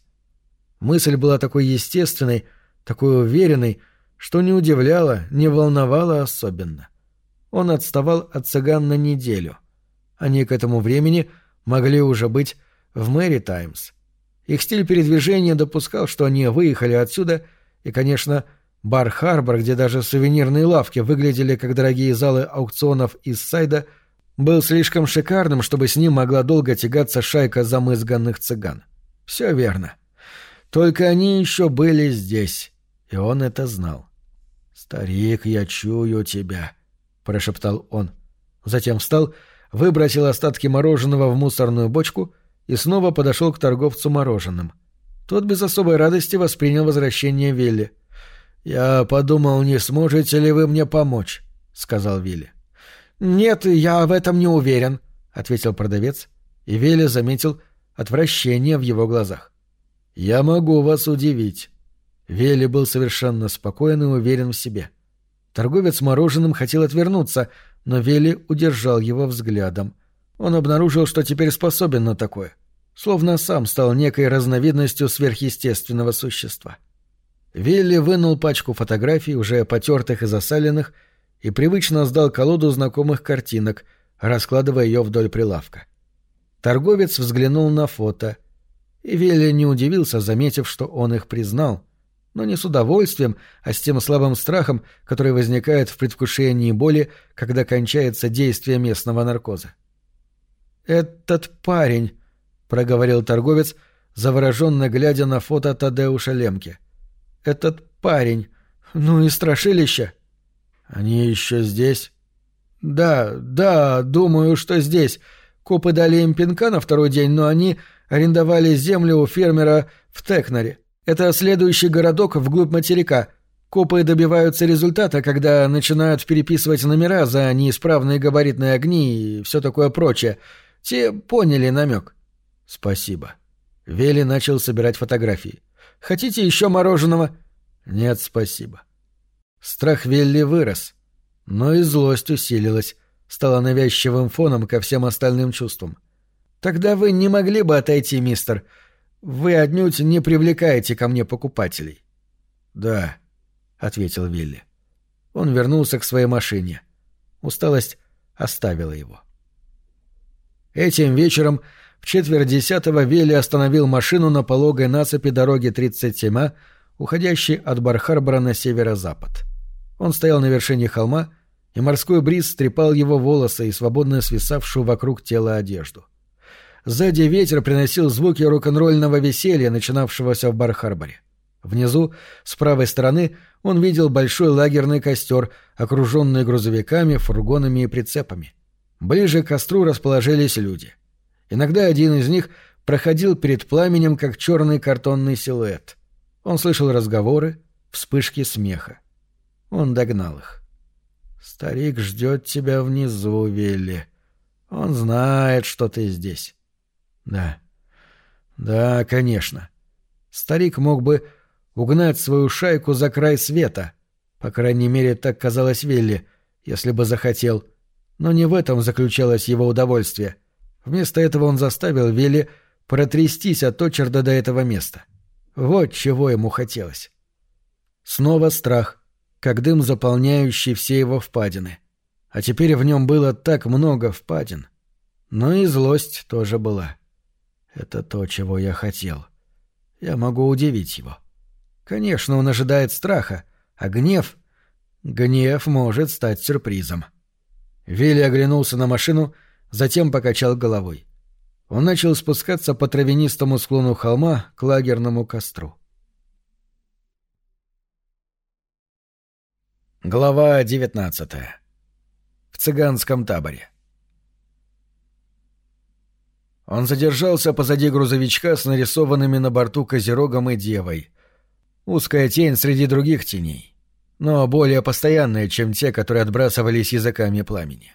Мысль была такой естественной, такой уверенной, что не удивляла, не волновала особенно. Он отставал от цыган на неделю — они к этому времени могли уже быть в Мэри Таймс. Их стиль передвижения допускал, что они выехали отсюда, и, конечно, Бар-Харбор, где даже сувенирные лавки выглядели как дорогие залы аукционов из Сайда, был слишком шикарным, чтобы с ним могла долго тягаться шайка замызганных цыган. Все верно. Только они еще были здесь, и он это знал. «Старик, я чую тебя», — прошептал он. Затем встал выбросил остатки мороженого в мусорную бочку и снова подошел к торговцу мороженым. Тот без особой радости воспринял возвращение Вилли. «Я подумал, не сможете ли вы мне помочь?» — сказал Вилли. «Нет, я в этом не уверен», — ответил продавец, и Вилли заметил отвращение в его глазах. «Я могу вас удивить». Вилли был совершенно спокоен и уверен в себе. Торговец мороженым хотел отвернуться, но Вилли удержал его взглядом. Он обнаружил, что теперь способен на такое. Словно сам стал некой разновидностью сверхъестественного существа. Вилли вынул пачку фотографий, уже потертых и засаленных, и привычно сдал колоду знакомых картинок, раскладывая ее вдоль прилавка. Торговец взглянул на фото, и Вилли не удивился, заметив, что он их признал — но не с удовольствием, а с тем слабым страхом, который возникает в предвкушении боли, когда кончается действие местного наркоза. «Этот парень», — проговорил торговец, завороженно глядя на фото Тадеуша Лемке. «Этот парень. Ну и страшилище». «Они еще здесь?» «Да, да, думаю, что здесь. Копы дали им пинка на второй день, но они арендовали землю у фермера в Текнаре. Это следующий городок вглубь материка. Копы добиваются результата, когда начинают переписывать номера за неисправные габаритные огни и все такое прочее. Те поняли намек. Спасибо. Вели начал собирать фотографии. Хотите еще мороженого? Нет, спасибо. Страх Велли вырос, но и злость усилилась, стала навязчивым фоном ко всем остальным чувствам. Тогда вы не могли бы отойти, мистер. Вы отнюдь не привлекаете ко мне покупателей. Да, ответил Вилли. Он вернулся к своей машине. Усталость оставила его. Этим вечером в четверть десятого Вилли остановил машину на пологой насыпи дороги 37А, уходящей от Бархарбора на северо-запад. Он стоял на вершине холма и морской бриз стрепал его волосы и свободно свисавшую вокруг тела одежду. Сзади ветер приносил звуки рок-н-ролльного веселья, начинавшегося в Бар-Харборе. Внизу, с правой стороны, он видел большой лагерный костер, окруженный грузовиками, фургонами и прицепами. Ближе к костру расположились люди. Иногда один из них проходил перед пламенем, как черный картонный силуэт. Он слышал разговоры, вспышки смеха. Он догнал их. «Старик ждет тебя внизу, Вилли. Он знает, что ты здесь». «Да. Да, конечно. Старик мог бы угнать свою шайку за край света. По крайней мере, так казалось Вилли, если бы захотел. Но не в этом заключалось его удовольствие. Вместо этого он заставил Вилли протрястись от очерда до этого места. Вот чего ему хотелось. Снова страх, как дым, заполняющий все его впадины. А теперь в нем было так много впадин. Но и злость тоже была. Это то, чего я хотел. Я могу удивить его. — Конечно, он ожидает страха, а гнев... Гнев может стать сюрпризом. Вилли оглянулся на машину, затем покачал головой. Он начал спускаться по травянистому склону холма к лагерному костру. Глава девятнадцатая. В цыганском таборе. Он задержался позади грузовичка с нарисованными на борту козерогом и девой, Узкая тень среди других теней, но более постоянная, чем те, которые отбрасывались языками пламени.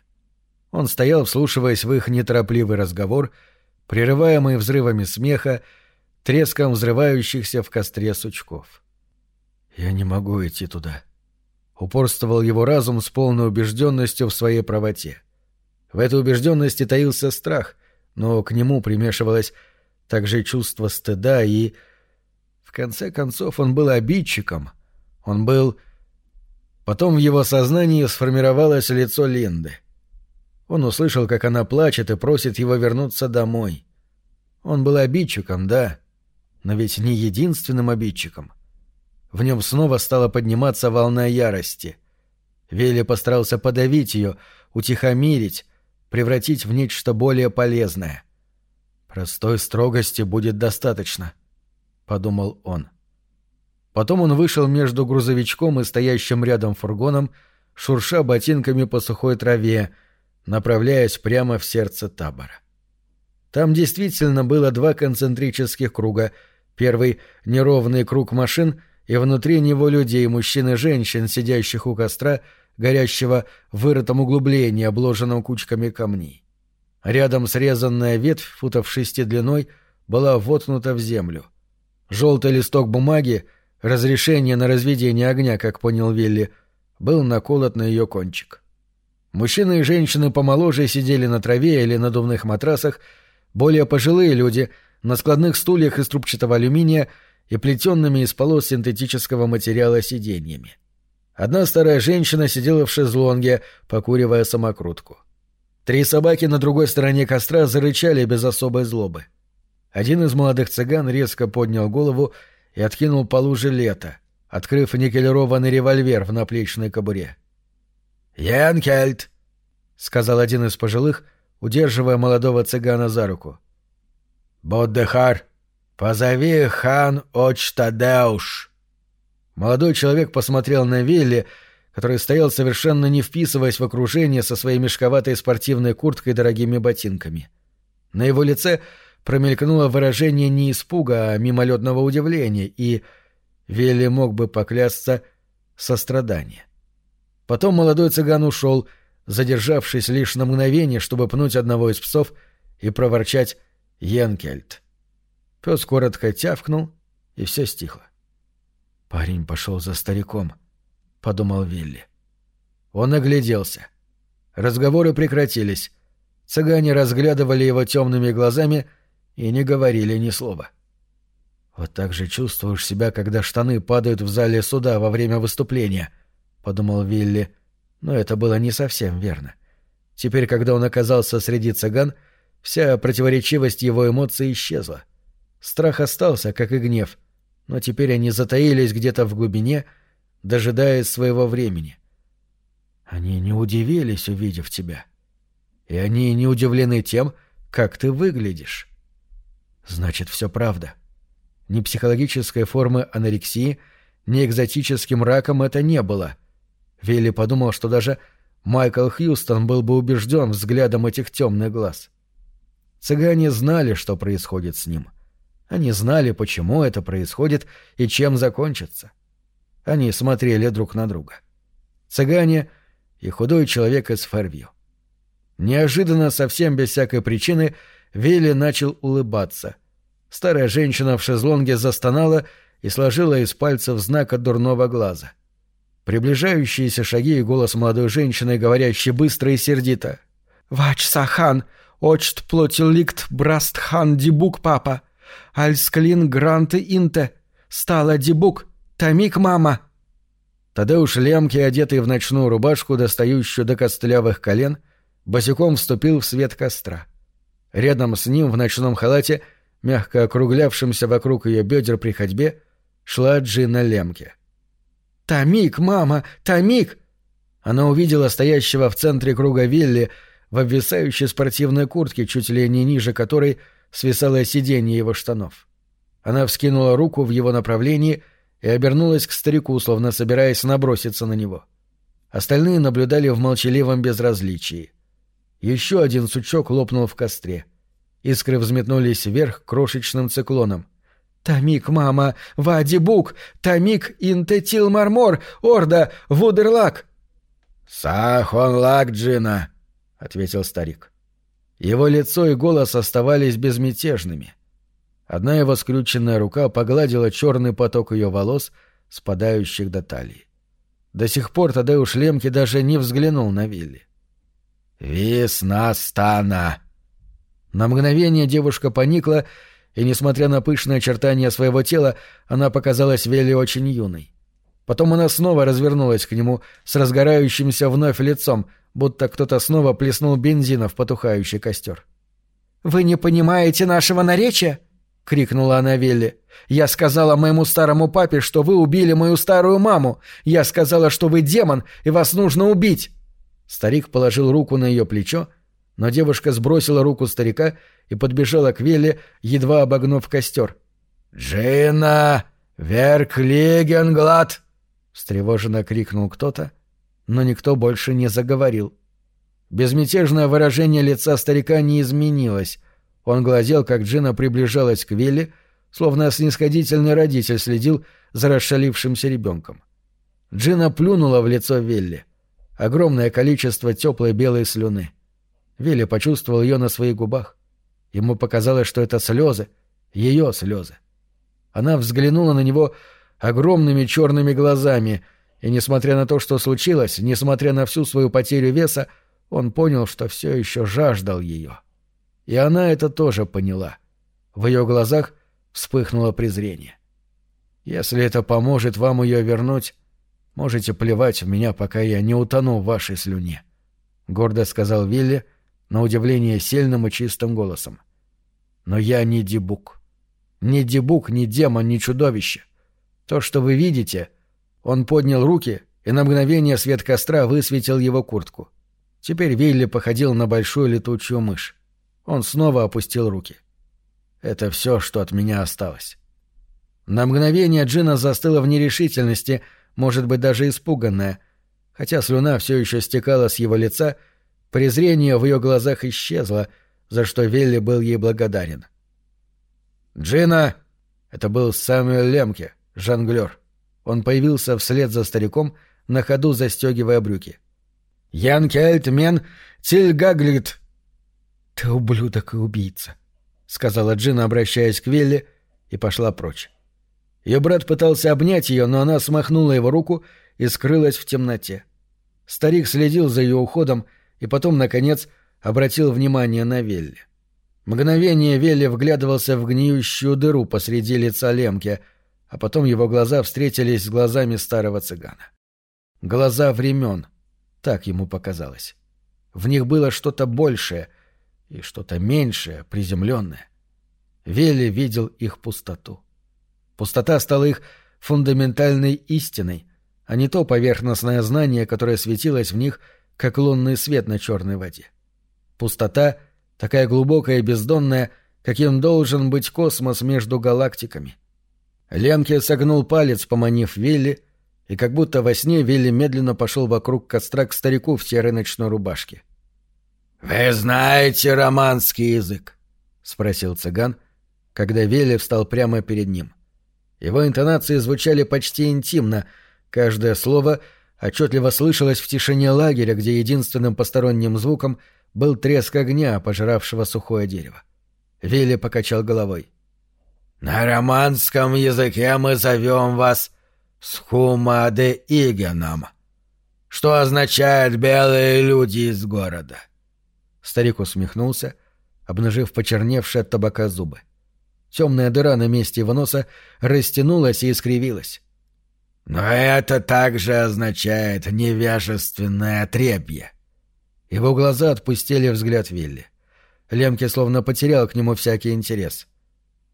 Он стоял, вслушиваясь в их неторопливый разговор, прерываемый взрывами смеха, треском взрывающихся в костре сучков. «Я не могу идти туда», — упорствовал его разум с полной убежденностью в своей правоте. В этой убежденности таился страх, но к нему примешивалось также чувство стыда и в конце концов, он был обидчиком. Он был... Потом в его сознании сформировалось лицо Линды. Он услышал, как она плачет и просит его вернуться домой. Он был обидчиком, да, но ведь не единственным обидчиком. В нем снова стала подниматься волна ярости. Вилли постарался подавить ее, утихомирить, превратить в нечто более полезное. Простой строгости будет достаточно подумал он. Потом он вышел между грузовичком и стоящим рядом фургоном, шурша ботинками по сухой траве, направляясь прямо в сердце табора. Там действительно было два концентрических круга. Первый — неровный круг машин, и внутри него людей, мужчин и женщин, сидящих у костра, горящего в вырытом углублении, обложенном кучками камней. Рядом срезанная ветвь, футов шести длиной, была воткнута в землю — Желтый листок бумаги, разрешение на разведение огня, как понял Вилли, был наколот на ее кончик. Мужчины и женщины помоложе сидели на траве или надувных матрасах, более пожилые люди — на складных стульях из трубчатого алюминия и плетенными из полос синтетического материала сиденьями. Одна старая женщина сидела в шезлонге, покуривая самокрутку. Три собаки на другой стороне костра зарычали без особой злобы. — один из молодых цыган резко поднял голову и откинул полу жилета, открыв никелированный револьвер в наплечной кобуре. «Янкельт!» — сказал один из пожилых, удерживая молодого цыгана за руку. «Боддехар, позови хан Очтадеуш!» Молодой человек посмотрел на Вилли, который стоял совершенно не вписываясь в окружение со своей мешковатой спортивной курткой и дорогими ботинками. На его лице промелькнуло выражение не испуга, а мимолетного удивления и, Вилли мог бы поклясться, сострадания. Потом молодой цыган ушел, задержавшись лишь на мгновение, чтобы пнуть одного из псов и проворчать «Йенкельт». Пес коротко тявкнул, и все стихло. «Парень пошел за стариком», — подумал Вилли. Он огляделся. Разговоры прекратились. Цыгане разглядывали его темными глазами — и не говорили ни слова. «Вот так же чувствуешь себя, когда штаны падают в зале суда во время выступления», — подумал Вилли, но это было не совсем верно. Теперь, когда он оказался среди цыган, вся противоречивость его эмоций исчезла. Страх остался, как и гнев, но теперь они затаились где-то в глубине, дожидаясь своего времени. Они не удивились, увидев тебя. И они не удивлены тем, как ты выглядишь. Значит, все правда. Ни психологической формы анорексии, ни экзотическим раком это не было. Вилли подумал, что даже Майкл Хьюстон был бы убежден взглядом этих темных глаз. Цыгане знали, что происходит с ним. Они знали, почему это происходит и чем закончится. Они смотрели друг на друга. Цыгане и худой человек из Фервью. Неожиданно, совсем без всякой причины, Вилли начал улыбаться. Старая женщина в шезлонге застонала и сложила из пальцев знак от дурного глаза. Приближающиеся шаги и голос молодой женщины, говорящей быстро и сердито. «Вач Сахан! Очт плотиликт браст хан дибук папа! Альсклин гранты инте! Стала дибук! Тамик мама!» Тадеуш Лемки, одетый в ночную рубашку, достающую до костлявых колен, босиком вступил в свет костра. Рядом с ним в ночном халате, мягко округлявшемся вокруг ее бедер при ходьбе, шла Джина Лемке. «Тамик, мама! Тамик!» Она увидела стоящего в центре круга Вилли в обвисающей спортивной куртке, чуть ли не ниже которой свисало сиденье его штанов. Она вскинула руку в его направлении и обернулась к старику, словно собираясь наброситься на него. Остальные наблюдали в молчаливом безразличии. Еще один сучок лопнул в костре. Искры взметнулись вверх крошечным циклоном. «Тамик, мама! Вадибук! Тамик интетил мармор! Орда! Вудерлак!» «Сахонлак, Джина!» — ответил старик. Его лицо и голос оставались безмятежными. Одна его скрюченная рука погладила черный поток ее волос, спадающих до талии. До сих пор Тадеуш Лемки даже не взглянул на Вилли. «Весна стана!» На мгновение девушка поникла, и, несмотря на пышные очертания своего тела, она показалась Вилли очень юной. Потом она снова развернулась к нему с разгорающимся вновь лицом, будто кто-то снова плеснул бензина в потухающий костер. «Вы не понимаете нашего наречия?» — крикнула она Вилли. «Я сказала моему старому папе, что вы убили мою старую маму. Я сказала, что вы демон, и вас нужно убить!» Старик положил руку на ее плечо, но девушка сбросила руку старика и подбежала к Вилли, едва обогнув костер. «Джина! Верклигенглад!» — встревоженно крикнул кто-то, но никто больше не заговорил. Безмятежное выражение лица старика не изменилось. Он глазел, как Джина приближалась к Вилли, словно снисходительный родитель следил за расшалившимся ребенком. Джина плюнула в лицо Вилли огромное количество теплой белой слюны. Вилли почувствовал ее на своих губах. Ему показалось, что это слезы, ее слезы. Она взглянула на него огромными черными глазами, и, несмотря на то, что случилось, несмотря на всю свою потерю веса, он понял, что все еще жаждал ее. И она это тоже поняла. В ее глазах вспыхнуло презрение. «Если это поможет вам ее вернуть, Можете плевать в меня, пока я не утону в вашей слюне», — гордо сказал Вилли, на удивление сильным и чистым голосом. «Но я не дебук. Ни дебук, ни демон, ни чудовище. То, что вы видите...» Он поднял руки, и на мгновение свет костра высветил его куртку. Теперь Вилли походил на большую летучую мышь. Он снова опустил руки. «Это все, что от меня осталось». На мгновение Джина застыла в нерешительности — может быть, даже испуганная. Хотя слюна все еще стекала с его лица, презрение в ее глазах исчезло, за что Вилли был ей благодарен. «Джина!» — это был Самуэль Лемке, жонглер. Он появился вслед за стариком, на ходу застегивая брюки. «Ян Кельтмен Тильгаглит!» «Ты ублюдок и убийца», — сказала Джина, обращаясь к Вилли, и пошла прочь. Ее брат пытался обнять ее, но она смахнула его руку и скрылась в темноте. Старик следил за ее уходом и потом, наконец, обратил внимание на Велли. Мгновение Велли вглядывался в гниющую дыру посреди лица Лемки, а потом его глаза встретились с глазами старого цыгана. Глаза времен, так ему показалось. В них было что-то большее и что-то меньшее, приземленное. Велли видел их пустоту. Пустота стала их фундаментальной истиной, а не то поверхностное знание, которое светилось в них, как лунный свет на черной воде. Пустота, такая глубокая и бездонная, каким должен быть космос между галактиками. Лемке согнул палец, поманив Вилли, и как будто во сне Вилли медленно пошел вокруг костра к старику в серой ночной рубашке. «Вы знаете романский язык?» — спросил цыган, когда Вилли встал прямо перед ним. Его интонации звучали почти интимно, каждое слово отчетливо слышалось в тишине лагеря, где единственным посторонним звуком был треск огня, пожиравшего сухое дерево. Вилли покачал головой. «На романском языке мы зовем вас Схума Игеном, что означает «белые люди из города». Старик усмехнулся, обнажив почерневшие от табака зубы. Темная дыра на месте его носа растянулась и искривилась. «Но это также означает невежественное отребье». Его глаза отпустили взгляд Вилли. Лемке словно потерял к нему всякий интерес.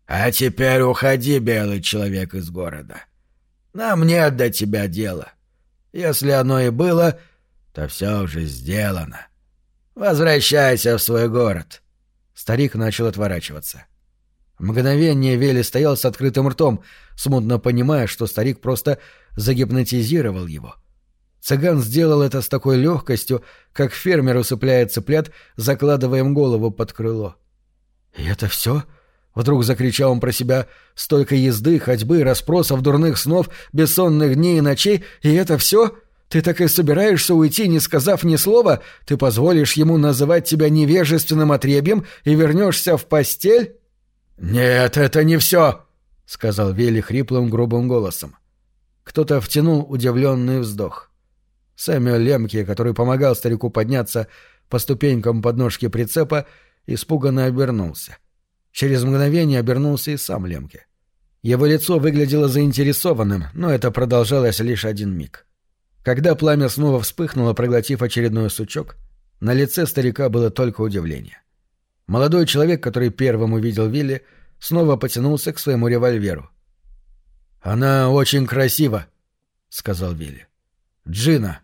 «А теперь уходи, белый человек из города. Нам нет до тебя дела. Если оно и было, то все уже сделано. Возвращайся в свой город». Старик начал отворачиваться. Мгновение Вели стоял с открытым ртом, смутно понимая, что старик просто загипнотизировал его. Цыган сделал это с такой легкостью, как фермер усыпляет цыплят, закладывая им голову под крыло. «И это все?» — вдруг закричал он про себя. «Столько езды, ходьбы, расспросов, дурных снов, бессонных дней и ночей, и это все?» Ты так и собираешься уйти, не сказав ни слова? Ты позволишь ему называть тебя невежественным отребьем и вернешься в постель?» «Нет, это не все!» — сказал Вилли хриплым грубым голосом. Кто-то втянул удивленный вздох. Сэмюэл Лемке, который помогал старику подняться по ступенькам подножки прицепа, испуганно обернулся. Через мгновение обернулся и сам Лемке. Его лицо выглядело заинтересованным, но это продолжалось лишь один миг. Когда пламя снова вспыхнуло, проглотив очередной сучок, на лице старика было только удивление. Молодой человек, который первым увидел Вилли, снова потянулся к своему револьверу. «Она очень красива», — сказал Вилли. «Джина».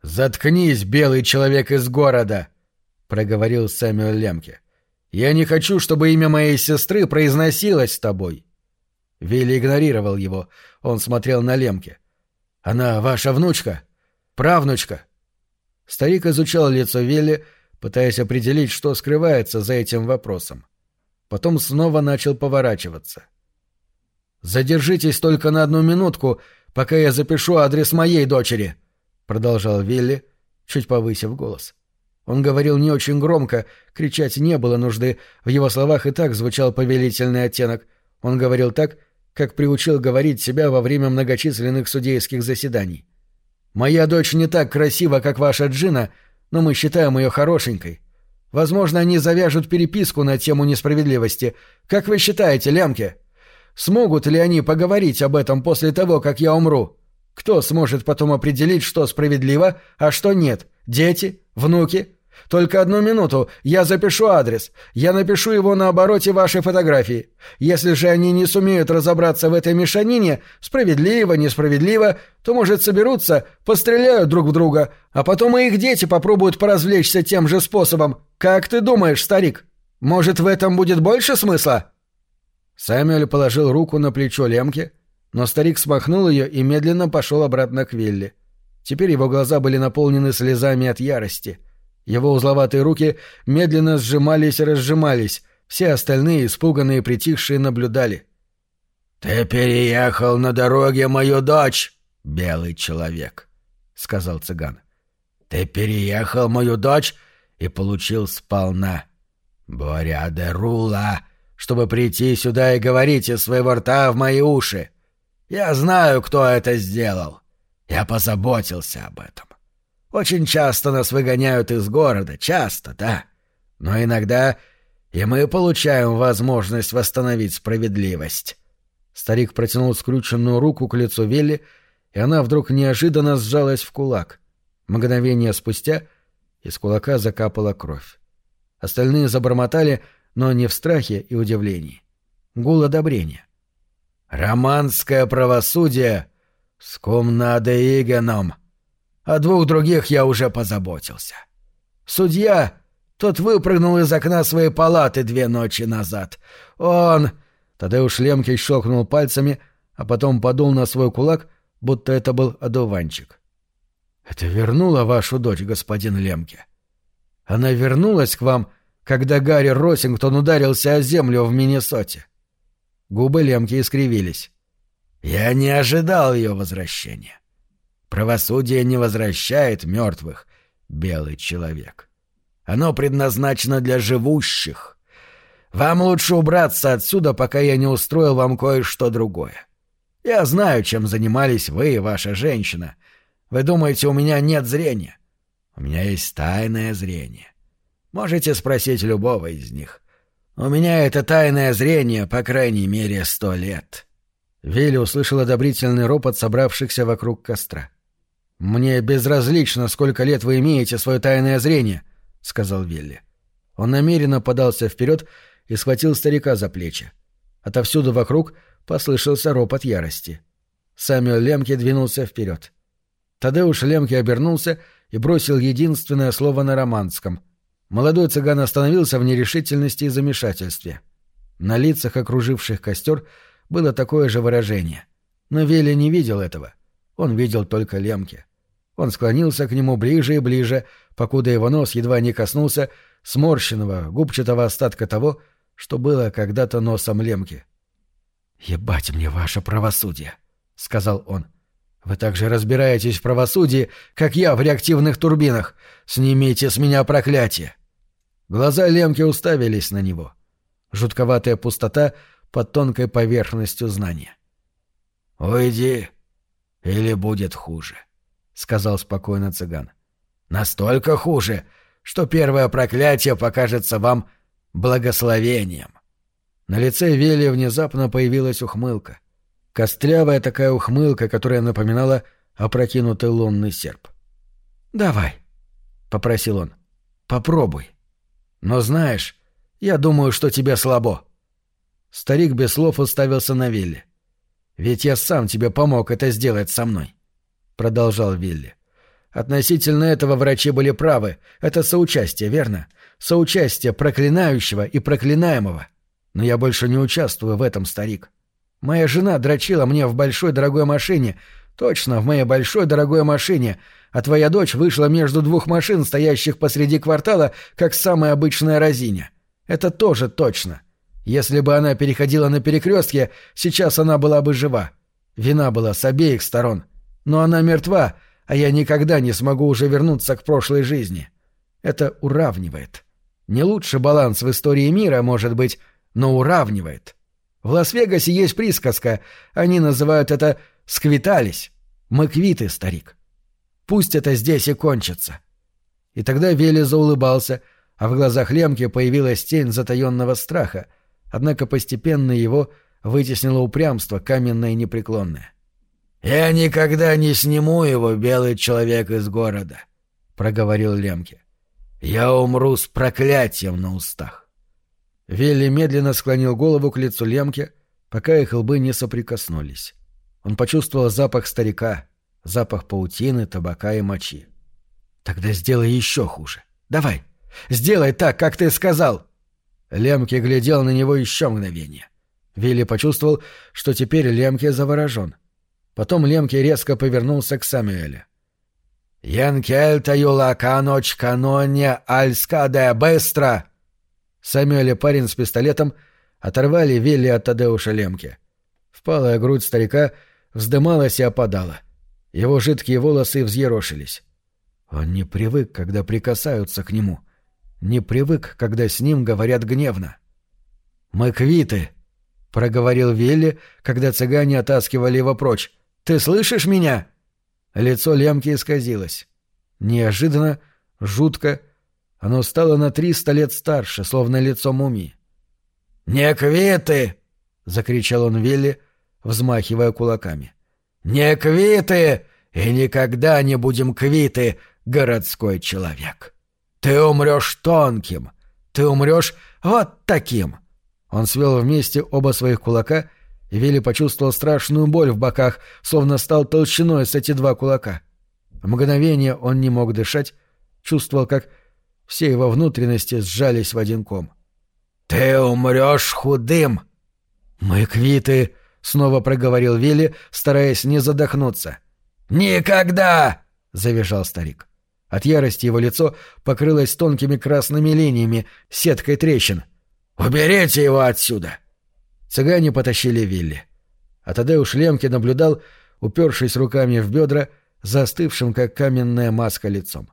«Заткнись, белый человек из города», — проговорил Сэмюэл Лемке. «Я не хочу, чтобы имя моей сестры произносилось с тобой». Вилли игнорировал его. Он смотрел на Лемке. «Она ваша внучка? Правнучка?» Старик изучал лицо Вилли, — пытаясь определить, что скрывается за этим вопросом. Потом снова начал поворачиваться. «Задержитесь только на одну минутку, пока я запишу адрес моей дочери», — продолжал Вилли, чуть повысив голос. Он говорил не очень громко, кричать не было нужды, в его словах и так звучал повелительный оттенок. Он говорил так, как приучил говорить себя во время многочисленных судейских заседаний. «Моя дочь не так красива, как ваша Джина, но мы считаем ее хорошенькой. Возможно, они завяжут переписку на тему несправедливости. Как вы считаете, лямки? Смогут ли они поговорить об этом после того, как я умру? Кто сможет потом определить, что справедливо, а что нет? Дети? Внуки? Только одну минуту, я запишу адрес. Я напишу его на обороте вашей фотографии. Если же они не сумеют разобраться в этой мешанине, справедливо, несправедливо, то, может, соберутся, постреляют друг в друга, а потом и их дети попробуют поразвлечься тем же способом. Как ты думаешь, старик? Может, в этом будет больше смысла?» Сэмюэль положил руку на плечо Лемки, но старик смахнул ее и медленно пошел обратно к Вилли. Теперь его глаза были наполнены слезами от ярости — его узловатые руки медленно сжимались и разжимались, все остальные, испуганные и притихшие, наблюдали. «Ты переехал на дороге мою дочь, белый человек», — сказал цыган. «Ты переехал мою дочь и получил сполна. Боря де Рула, чтобы прийти сюда и говорить из своего рта в мои уши. Я знаю, кто это сделал. Я позаботился об этом. Очень часто нас выгоняют из города, часто, да. Но иногда и мы получаем возможность восстановить справедливость. Старик протянул скрюченную руку к лицу Вилли, и она вдруг неожиданно сжалась в кулак. Мгновение спустя из кулака закапала кровь. Остальные забормотали, но не в страхе и удивлении. Гул одобрения. «Романское правосудие «С Кумнадо и Игеном. О двух других я уже позаботился. Судья, тот выпрыгнул из окна своей палаты две ночи назад. Он...» Тадеуш Лемке щелкнул пальцами, а потом подул на свой кулак, будто это был одуванчик. «Это вернуло вашу дочь, господин Лемке. Она вернулась к вам, когда Гарри Росингтон ударился о землю в Миннесоте». Губы Лемки искривились. «Я не ожидал ее возвращения. Правосудие не возвращает мертвых, белый человек. Оно предназначено для живущих. Вам лучше убраться отсюда, пока я не устроил вам кое-что другое. Я знаю, чем занимались вы и ваша женщина. Вы думаете, у меня нет зрения? У меня есть тайное зрение. Можете спросить любого из них. У меня это тайное зрение, по крайней мере, сто лет». Вилли услышал одобрительный ропот собравшихся вокруг костра. «Мне безразлично, сколько лет вы имеете свое тайное зрение», — сказал Вилли. Он намеренно подался вперед и схватил старика за плечи. Отовсюду вокруг послышался ропот ярости. Самюэл Лемке двинулся вперед. Тадеуш Лемке обернулся и бросил единственное слово на романском. Молодой цыган остановился в нерешительности и замешательстве. На лицах окруживших костер было такое же выражение. Но Вилли не видел этого. Он видел только Лемке. Он склонился к нему ближе и ближе, покуда его нос едва не коснулся сморщенного, губчатого остатка того, что было когда-то носом лемки. «Ебать мне ваше правосудие», — сказал он. «Вы так же разбираетесь в правосудии, как я в реактивных турбинах. Снимите с меня проклятие!» Глаза лемки уставились на него. Жутковатая пустота под тонкой поверхностью знания. «Уйди, или будет хуже», — сказал спокойно цыган. «Настолько хуже, что первое проклятие покажется вам благословением. На лице Вели внезапно появилась ухмылка. Костлявая такая ухмылка, которая напоминала опрокинутый лунный серп. «Давай», — попросил он, — «попробуй. Но знаешь, я думаю, что тебе слабо». Старик без слов уставился на Вилли. «Ведь я сам тебе помог это сделать со мной», — продолжал Вилли. «Относительно этого врачи были правы. Это соучастие, верно? соучастие проклинающего и проклинаемого. Но я больше не участвую в этом, старик. Моя жена дрочила мне в большой дорогой машине, точно в моей большой дорогой машине, а твоя дочь вышла между двух машин, стоящих посреди квартала, как самая обычная разиня. Это тоже точно. Если бы она переходила на перекрестке, сейчас она была бы жива. Вина была с обеих сторон. Но она мертва, а я никогда не смогу уже вернуться к прошлой жизни. Это уравнивает. Не лучший баланс в истории мира, может быть, но уравнивает. В Лас-Вегасе есть присказка. Они называют это «сквитались». Мы квиты, старик. Пусть это здесь и кончится. И тогда Вилли заулыбался, а в глазах Лемки появилась тень затаенного страха, однако постепенно его вытеснило упрямство каменное и непреклонное. «Я никогда не сниму его, белый человек из города», — проговорил Лемке. Я умру с проклятием на устах. Вилли медленно склонил голову к лицу Лемке, пока их лбы не соприкоснулись. Он почувствовал запах старика, запах паутины, табака и мочи. «Тогда сделай еще хуже. Давай, сделай так, как ты сказал!» Лемке глядел на него еще мгновение. Вилли почувствовал, что теперь Лемке заворожен. Потом Лемке резко повернулся к Самуэлю. «Янкельта юлаканоч каноне альскаде быстро!» Самюэль и парень с пистолетом оторвали Вилли от Тадеуша Лемки. Впалая грудь старика вздымалась и опадала. Его жидкие волосы взъерошились. Он не привык, когда прикасаются к нему. Не привык, когда с ним говорят гневно. «Мы квиты», — проговорил Вилли, когда цыгане оттаскивали его прочь. «Ты слышишь меня?» Лицо лямки исказилось. Неожиданно, жутко, оно стало на триста лет старше, словно лицо мумии. «Не квиты!» — закричал он Вилли, взмахивая кулаками. «Не квиты! И никогда не будем квиты, городской человек! Ты умрешь тонким! Ты умрешь вот таким!» Он свел вместе оба своих кулака И Вилли почувствовал страшную боль в боках, словно стал толщиной с эти два кулака. Мгновение он не мог дышать, чувствовал, как все его внутренности сжались в один ком. «Ты умрешь худым!» «Мы квиты!» — снова проговорил Вилли, стараясь не задохнуться. «Никогда!» — завизжал старик. От ярости его лицо покрылось тонкими красными линиями, сеткой трещин. «Уберите его отсюда!» Цыгане потащили Вилли. А Тадеуш Лемки наблюдал, упершись руками в бедра, застывшим, как каменная маска лицом.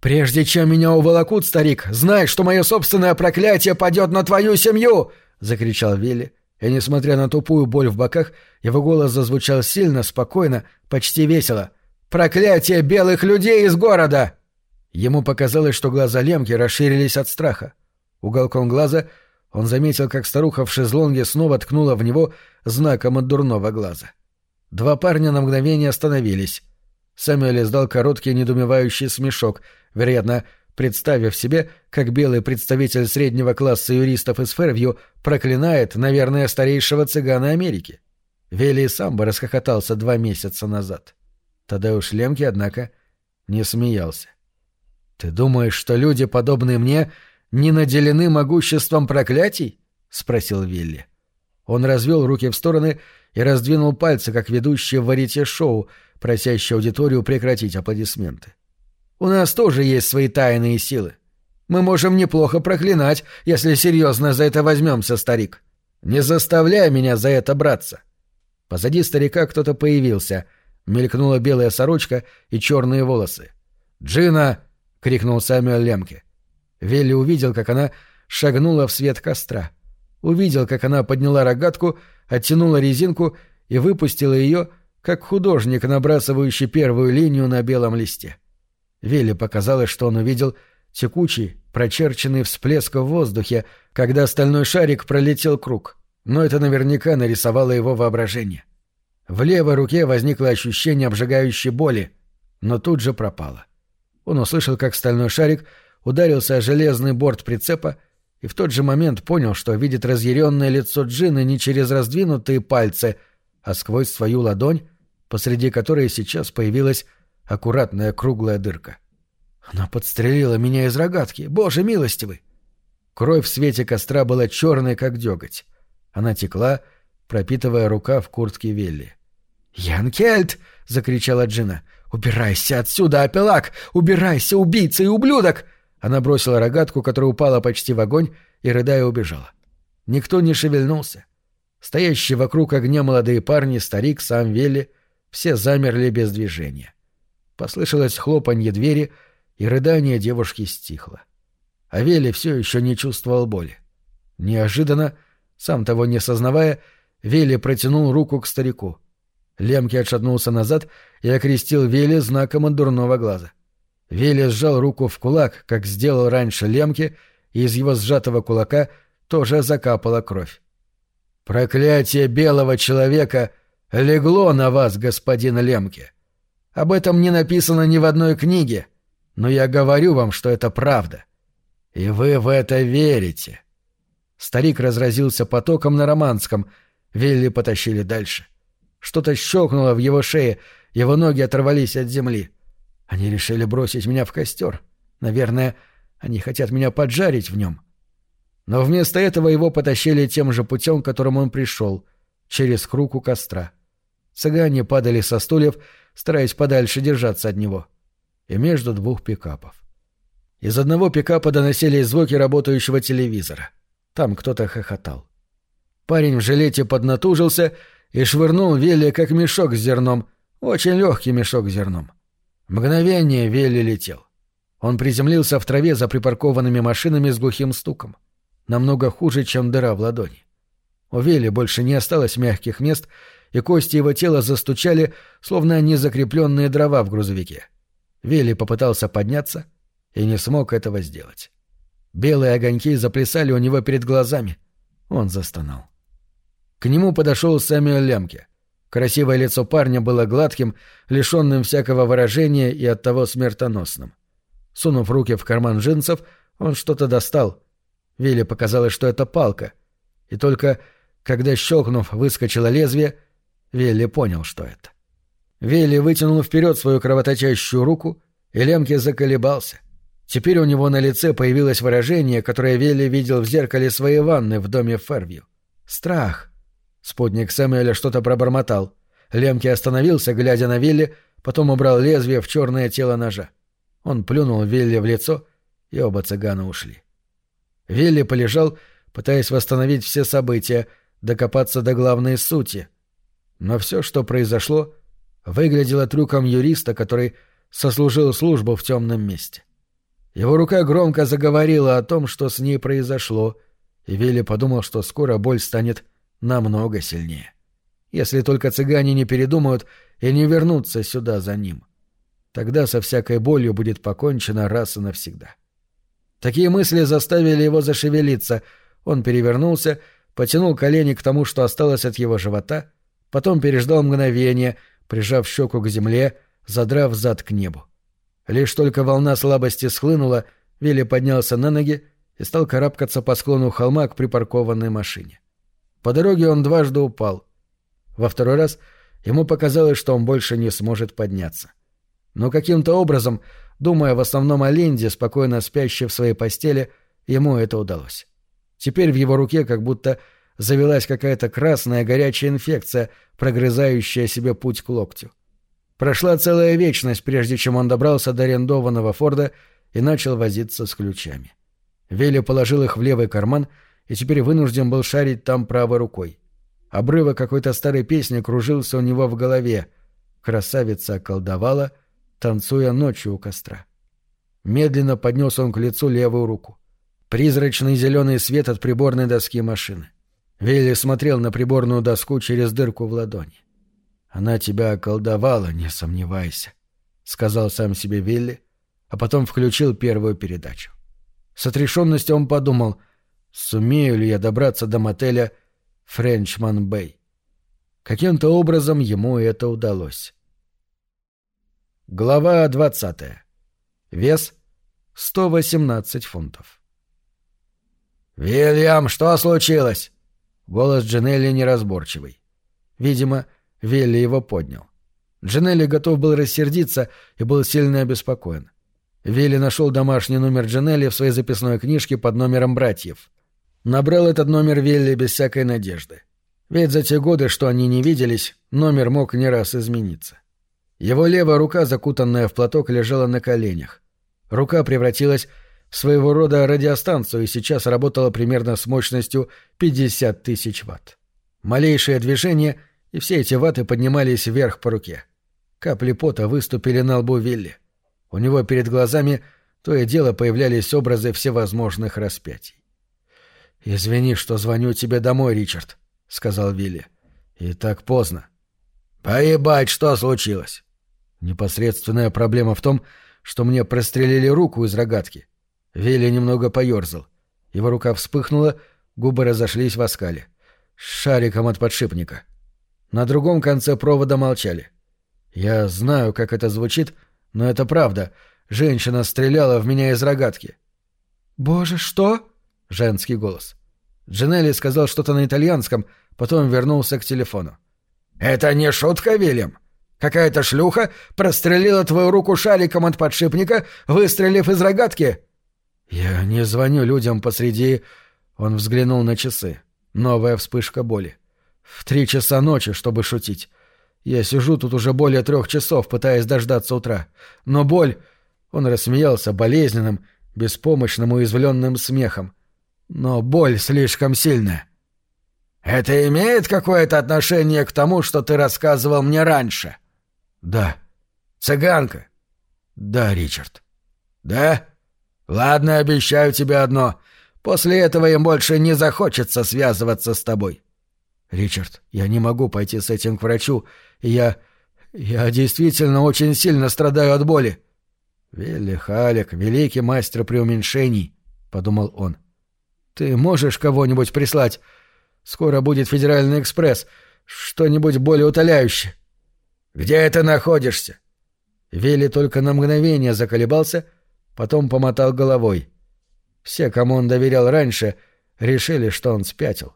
«Прежде чем меня уволокут, старик, знай, что мое собственное проклятие падет на твою семью!» — закричал Вилли. И, несмотря на тупую боль в боках, его голос зазвучал сильно, спокойно, почти весело. «Проклятие белых людей из города!» Ему показалось, что глаза Лемки расширились от страха. Уголком глаза он заметил, как старуха в шезлонге снова ткнула в него знаком от дурного глаза. Два парня на мгновение остановились. Сэмюэль издал короткий недумевающий смешок, вероятно, представив себе, как белый представитель среднего класса юристов из Фервью проклинает, наверное, старейшего цыгана Америки. Вели сам бы расхохотался два месяца назад. Уж Лемки, однако, не смеялся. «Ты думаешь, что люди, подобные мне, не наделены могуществом проклятий?» — спросил Вилли. Он развел руки в стороны и раздвинул пальцы, как ведущий в варите шоу, просящий аудиторию прекратить аплодисменты. «У нас тоже есть свои тайные силы. Мы можем неплохо проклинать, если серьезно за это возьмемся, старик. Не заставляй меня за это браться». Позади старика кто-то появился. Мелькнула белая сорочка и черные волосы. «Джина!» — крикнул Сэмюэл Лемке. Велли увидел, как она шагнула в свет костра. Увидел, как она подняла рогатку, оттянула резинку и выпустила ее, как художник, набрасывающий первую линию на белом листе. Велли показалось, что он увидел текучий, прочерченный всплеск в воздухе, когда стальной шарик пролетел круг, но это наверняка нарисовало его воображение. В левой руке возникло ощущение обжигающей боли, но тут же пропало. Он услышал, как стальной шарик — ударился о железный борт прицепа и в тот же момент понял, что видит разъяренное лицо Джины не через раздвинутые пальцы, а сквозь свою ладонь, посреди которой сейчас появилась аккуратная круглая дырка. Она подстрелила меня из рогатки. Боже милостивый! Кровь в свете костра была черной, как деготь. Она текла, пропитывая рука в куртке Велли. «Янкельд!» — закричала Джина. «Убирайся отсюда, опелак! Убирайся, убийца и ублюдок!» Она бросила рогатку, которая упала почти в огонь, и, рыдая, убежала. Никто не шевельнулся. Стоящие вокруг огня молодые парни, старик, сам Велли, все замерли без движения. Послышалось хлопанье двери, и рыдание девушки стихло. А Велли все еще не чувствовал боли. Неожиданно, сам того не сознавая, Вели протянул руку к старику. Лемки отшатнулся назад и окрестил Вели знаком от дурного глаза. Вилли сжал руку в кулак, как сделал раньше Лемке, и из его сжатого кулака тоже закапала кровь. «Проклятие белого человека легло на вас, господин Лемке. Об этом не написано ни в одной книге, но я говорю вам, что это правда. И вы в это верите». Старик разразился потоком на романском, Вилли потащили дальше. Что-то щелкнуло в его шее, его ноги оторвались от земли. — они решили бросить меня в костер. Наверное, они хотят меня поджарить в нем. Но вместо этого его потащили тем же путем, которым он пришел, через круг у костра. Цыгане падали со стульев, стараясь подальше держаться от него. И между двух пикапов. Из одного пикапа доносились звуки работающего телевизора. Там кто-то хохотал. Парень в жилете поднатужился и швырнул Вилли как мешок с зерном, очень легкий мешок с зерном. Мгновение Велли летел. Он приземлился в траве за припаркованными машинами с глухим стуком. Намного хуже, чем дыра в ладони. У Велли больше не осталось мягких мест, и кости его тела застучали, словно незакрепленные дрова в грузовике. Вилли попытался подняться и не смог этого сделать. Белые огоньки заплясали у него перед глазами. Он застонал. К нему подошел Сэмюэл Лемке. Красивое лицо парня было гладким, лишенным всякого выражения и оттого смертоносным. Сунув руки в карман джинсов, он что-то достал. Вилли показалось, что это палка. И только Когда, щелкнув, выскочило лезвие, Вилли понял, что это. Вилли вытянул вперед свою кровоточащую руку, и Лемке заколебался. Теперь у него на лице появилось выражение, которое Вилли видел в зеркале своей ванны в доме Фервью. Страх. Спутник Сэмюэля что-то пробормотал. Лемке остановился, глядя на Вилли, потом убрал лезвие в черное тело ножа. Он плюнул Вилли в лицо, и оба цыгана ушли. Вилли полежал, пытаясь восстановить все события, докопаться до главной сути. Но все, что произошло, выглядело трюком юриста, который сослужил службу в темном месте. Его рука громко заговорила о том, что с ней произошло, и Вилли подумал, что скоро боль станет намного сильнее. Если только цыгане не передумают и не вернутся сюда за ним. Тогда со всякой болью будет покончено раз и навсегда. Такие мысли заставили его зашевелиться. Он перевернулся, потянул колени к тому, что осталось от его живота, потом переждал мгновение, прижав щеку к земле, задрав зад к небу. Лишь только волна слабости схлынула, Вилли поднялся на ноги и стал карабкаться по склону холма к припаркованной машине. По дороге он дважды упал. Во второй раз ему показалось, что он больше не сможет подняться. Но каким-то образом, думая в основном о Линде, спокойно спящей в своей постели, ему это удалось. Теперь в его руке как будто завелась какая-то красная горячая инфекция, прогрызающая себе путь к локтю. Прошла целая вечность, прежде чем он добрался до арендованного Форда и начал возиться с ключами. Вилли положил их в левый карман и теперь вынужден был шарить там правой рукой. Обрывок какой-то старой песни кружился у него в голове. Красавица околдовала, танцуя ночью у костра. Медленно поднес он к лицу левую руку. Призрачный зеленый свет от приборной доски машины. Вилли смотрел на приборную доску через дырку в ладони. «Она тебя околдовала, не сомневайся», — сказал сам себе Вилли, а потом включил первую передачу. С отрешенностью он подумал, сумею ли я добраться до мотеля Френчман Бэй. Каким-то образом ему это удалось. Глава 20. Вес 118 фунтов. «Вильям, что случилось?» Голос Джинелли неразборчивый. Видимо, Вилли его поднял. Джинелли готов был рассердиться и был сильно обеспокоен. Вилли нашел домашний номер Джинелли в своей записной книжке под номером братьев. Набрал этот номер Вилли без всякой надежды. Ведь за те годы, что они не виделись, номер мог не раз измениться. Его левая рука, закутанная в платок, лежала на коленях. Рука превратилась в своего рода радиостанцию и сейчас работала примерно с мощностью 50 тысяч ватт. Малейшее движение — и все эти ваты поднимались вверх по руке. Капли пота выступили на лбу Вилли. У него перед глазами то и дело появлялись образы всевозможных распятий. «Извини, что звоню тебе домой, Ричард», — сказал Вилли. «И так поздно». «Поебать, что случилось?» Непосредственная проблема в том, что мне прострелили руку из рогатки. Вилли немного поерзал. Его рука вспыхнула, губы разошлись в оскале. Шариком от подшипника. На другом конце провода молчали. Я знаю, как это звучит, но это правда. Женщина стреляла в меня из рогатки. «Боже, что?» — женский голос. Джинелли сказал что-то на итальянском, потом вернулся к телефону. «Это не шутка, Вильям? Какая-то шлюха прострелила твою руку шариком от подшипника, выстрелив из рогатки?» «Я не звоню людям посреди...» Он взглянул на часы. Новая вспышка боли. В три часа ночи, чтобы шутить. Я сижу тут уже более трех часов, пытаясь дождаться утра. Но боль... Он рассмеялся болезненным, беспомощным уязвленным смехом. Но боль слишком сильная. «Это имеет какое-то отношение к тому, что ты рассказывал мне раньше?» «Да». «Цыганка?» «Да, Ричард». «Да? Ладно, обещаю тебе одно. После этого им больше не захочется связываться с тобой. «Ричард, я не могу пойти с этим к врачу. Я... я действительно очень сильно страдаю от боли». «Вилли Халек, великий мастер преуменьшений», — подумал он. «Ты можешь кого-нибудь прислать? Скоро будет Федеральный экспресс. Что-нибудь более утоляющее». «Где ты находишься?» Вилли только на мгновение заколебался, потом помотал головой. Все, кому он доверял раньше, решили, что он спятил.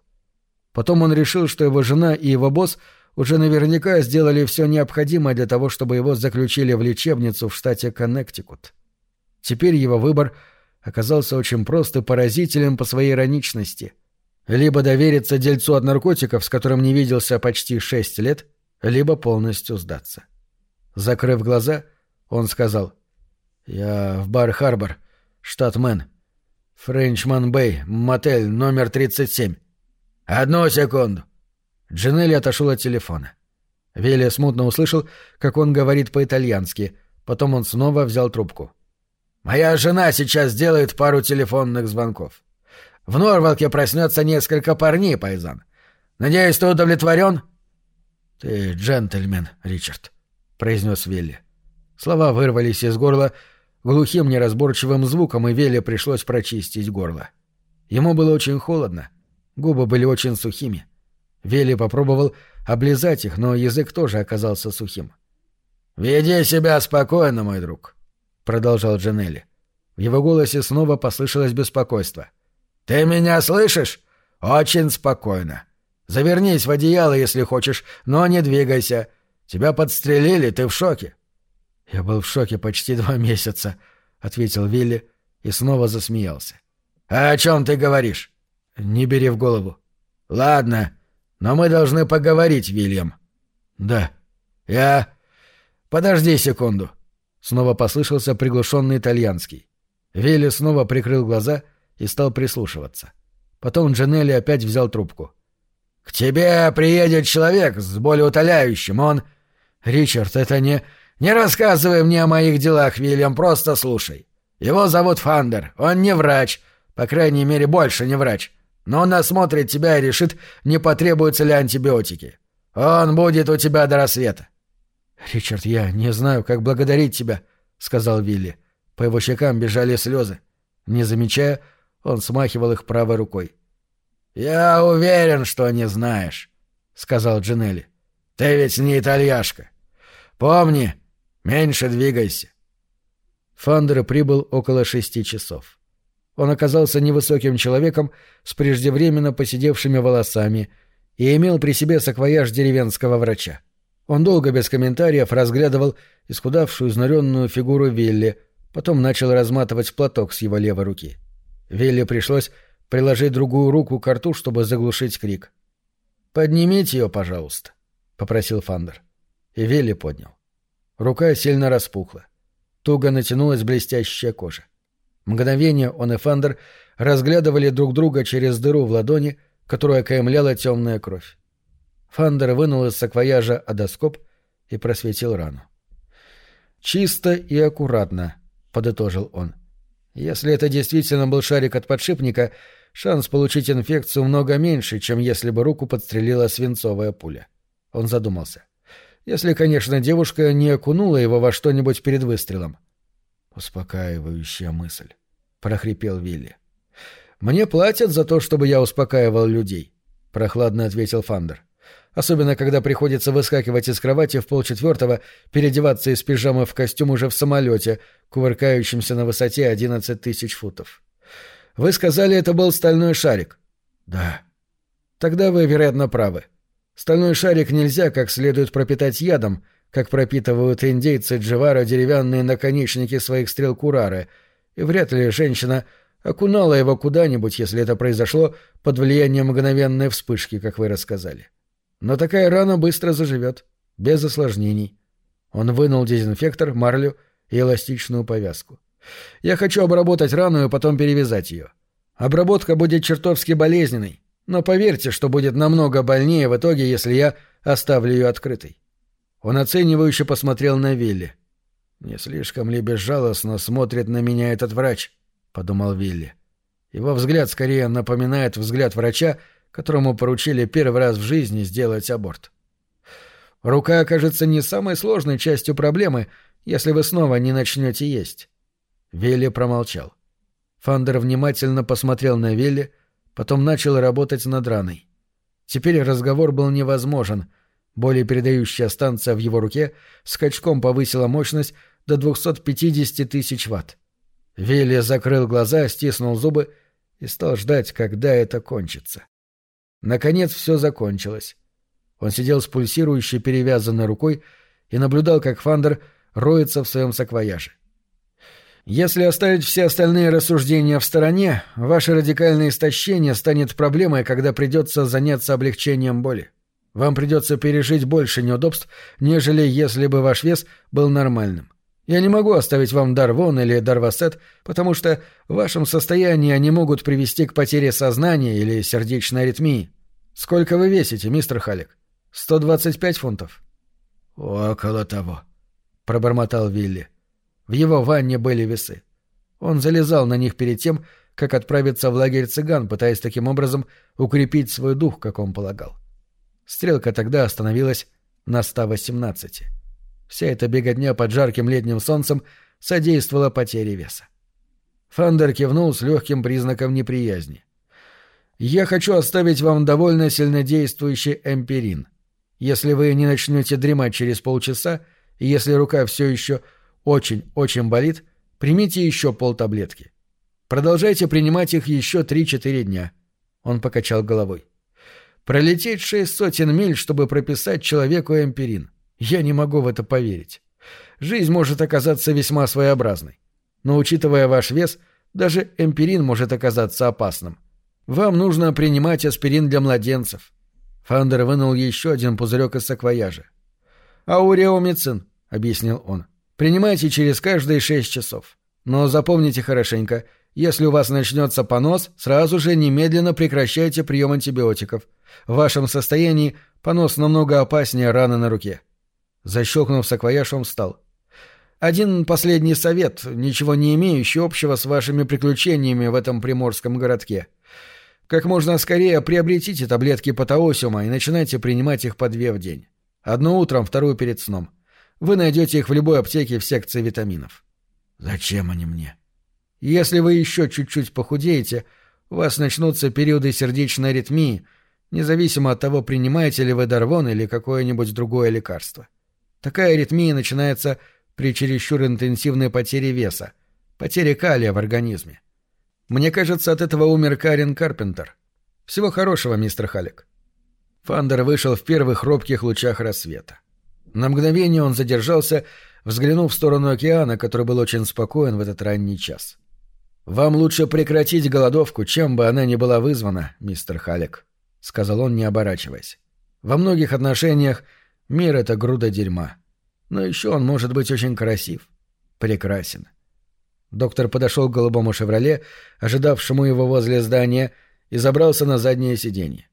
Потом он решил, что его жена и его босс уже наверняка сделали все необходимое для того, чтобы его заключили в лечебницу в штате Коннектикут. Теперь его выбор оказался очень прост и поразителен по своей ироничности. Либо довериться дельцу от наркотиков, с которым не виделся почти шесть лет, либо полностью сдаться. Закрыв глаза, он сказал «Я в Бар-Харбор, штат Мэн. Френчман-Бэй, мотель, номер 37. Одну секунду». Джинелли отошел от телефона. Вилли смутно услышал, как он говорит по-итальянски. Потом он снова взял трубку. «Моя жена сейчас делает пару телефонных звонков. В Норвалке проснется несколько парней, Пайзан. Надеюсь, ты удовлетворен?» «Ты джентльмен, Ричард», — произнес Вилли. Слова вырвались из горла глухим неразборчивым звуком, и Вилли пришлось прочистить горло. Ему было очень холодно, губы были очень сухими. Вилли попробовал облизать их, но язык тоже оказался сухим. «Веди себя спокойно, мой друг», — продолжал Джанелли. В его голосе снова послышалось беспокойство. «Ты меня слышишь? Очень спокойно. Завернись в одеяло, если хочешь, но не двигайся. Тебя подстрелили, ты в шоке». «Я был в шоке почти два месяца», — ответил Вилли и снова засмеялся. «А о чем ты говоришь?» «Не бери в голову». «Ладно, но мы должны поговорить, Вильям». «Да». «Я...» «Подожди секунду». Снова послышался приглушенный итальянский. Вилли снова прикрыл глаза и стал прислушиваться. Потом Джанелли опять взял трубку. «К тебе приедет человек с болеутоляющим, он...» «Ричард, это не...» «Не рассказывай мне о моих делах, Вильям, просто слушай. Его зовут Фандер, он не врач, по крайней мере, больше не врач. Но он осмотрит тебя и решит, не потребуются ли антибиотики. Он будет у тебя до рассвета». «Ричард, я не знаю, как благодарить тебя», — сказал Вилли. По его щекам бежали слезы. Не замечая, он смахивал их правой рукой. «Я уверен, что не знаешь», — сказал Джинелли. «Ты ведь не итальяшка. Помни, меньше двигайся». Фандер прибыл около шести часов. Он оказался невысоким человеком с преждевременно посидевшими волосами и имел при себе саквояж деревенского врача. Он долго без комментариев разглядывал исхудавшую изнуренную фигуру Вилли, потом начал разматывать платок с его левой руки. Вилли пришлось приложить другую руку к рту, чтобы заглушить крик. «Поднимите ее, пожалуйста», — попросил Фандер. И Вилли поднял. Рука сильно распухла. Туго натянулась блестящая кожа. Мгновение он и Фандер разглядывали друг друга через дыру в ладони, которую окаймляла темная кровь. Фандер вынул из саквояжа одоскоп и просветил рану. «Чисто и аккуратно», — подытожил он. «Если это действительно был шарик от подшипника, шанс получить инфекцию много меньше, чем если бы руку подстрелила свинцовая пуля». Он задумался. Если, конечно, девушка не окунула его во что-нибудь перед выстрелом. «Успокаивающая мысль», — прохрипел Вилли. «Мне платят за то, чтобы я успокаивал людей», — прохладно ответил Фандер. «Особенно, когда приходится выскакивать из кровати в полчетвертого, переодеваться из пижамы в костюм уже в самолете, кувыркающемся на высоте одиннадцать тысяч футов. Вы сказали, это был стальной шарик?» «Да». «Тогда вы, вероятно, правы. Стальной шарик нельзя как следует пропитать ядом, как пропитывают индейцы Дживара деревянные наконечники своих стрел Курары, и вряд ли женщина окунала его куда-нибудь, если это произошло под влиянием мгновенной вспышки, как вы рассказали. Но такая рана быстро заживет, без осложнений. Он вынул дезинфектор, марлю и эластичную повязку. Я хочу обработать рану и потом перевязать ее. Обработка будет чертовски болезненной, но поверьте, что будет намного больнее в итоге, если я оставлю ее открытой. Он оценивающе посмотрел на Вилли. «Не слишком ли безжалостно смотрит на меня этот врач?» — подумал Вилли. Его взгляд скорее напоминает взгляд врача, которому поручили первый раз в жизни сделать аборт. Рука окажется не самой сложной частью проблемы, если вы снова не начнете есть. Вилли промолчал. Фандер внимательно посмотрел на Вилли, потом начал работать над раной. Теперь разговор был невозможен — более передающая станция в его руке скачком повысила мощность до 250 тысяч ватт. Вилли закрыл глаза, стиснул зубы и стал ждать, когда это кончится. Наконец все закончилось. Он сидел с пульсирующей перевязанной рукой и наблюдал, как Фандер роется в своем саквояже. Если оставить все остальные рассуждения в стороне, ваше радикальное истощение станет проблемой, когда придется заняться облегчением боли. Вам придется пережить больше неудобств, нежели если бы ваш вес был нормальным. Я не могу оставить вам Дарвон или Дарвасет, потому что в вашем состоянии они могут привести к потере сознания или сердечной аритмии. Сколько вы весите, мистер Халик? 125 фунтов? Около того, пробормотал Вилли. В его ванне были весы. Он залезал на них перед тем, как отправиться в лагерь цыган, пытаясь таким образом укрепить свой дух, как он полагал. Стрелка тогда остановилась на 118. Вся эта беготня под жарким летним солнцем содействовала потере веса. Фандер кивнул с легким признаком неприязни. «Я хочу оставить вам довольно сильнодействующий эмпирин. Если вы не начнете дремать через полчаса, и если рука все еще очень-очень болит, примите еще полтаблетки. Продолжайте принимать их еще 3-4 дня. Он покачал головой. Пролететь шесть сотен миль, чтобы прописать человеку эмпирин. Я не могу в это поверить. Жизнь может оказаться весьма своеобразной. Но учитывая ваш вес, даже эмпирин может оказаться опасным. Вам нужно принимать аспирин для младенцев. Фандер вынул еще один пузырек из саквояжа. «Ауреомицин», — объяснил он. Принимайте через каждые шесть часов. Но запомните хорошенько, если у вас начнется понос, сразу же немедленно прекращайте прием антибиотиков. В вашем состоянии понос намного опаснее раны на руке. Защелкнув саквояж, он встал. Один последний совет, ничего не имеющий общего с вашими приключениями в этом приморском городке. Как можно скорее приобретите таблетки потаосиума и начинайте принимать их по две в день. Одну утром, вторую перед сном. Вы найдете их в любой аптеке в секции витаминов. Зачем они мне? Если вы еще чуть-чуть похудеете, у вас начнутся периоды сердечной аритмии, независимо от того, принимаете ли вы Дарвон или какое-нибудь другое лекарство. Такая аритмия начинается при чересчур интенсивной потере веса, потере калия в организме. Мне кажется, от этого умер Карен Карпентер. Всего хорошего, мистер Халек. Фандер вышел в первых робких лучах рассвета. На мгновение он задержался, взглянув в сторону океана, который был очень спокоен в этот ранний час. «Вам лучше прекратить голодовку, чем бы она ни была вызвана, мистер Халек», — сказал он, не оборачиваясь. «Во многих отношениях мир — это груда дерьма. Но еще он может быть очень красив. Прекрасен». Доктор подошел к голубому «Шевроле», ожидавшему его возле здания, и забрался на заднее сиденье.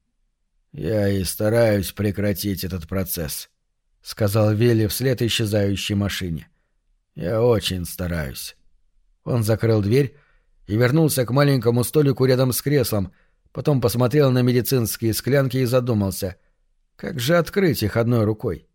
«Я и стараюсь прекратить этот процесс», — сказал Вилли вслед исчезающей машине. «Я очень стараюсь». Он закрыл дверь и вернулся к маленькому столику рядом с креслом, потом посмотрел на медицинские склянки и задумался, как же открыть их одной рукой.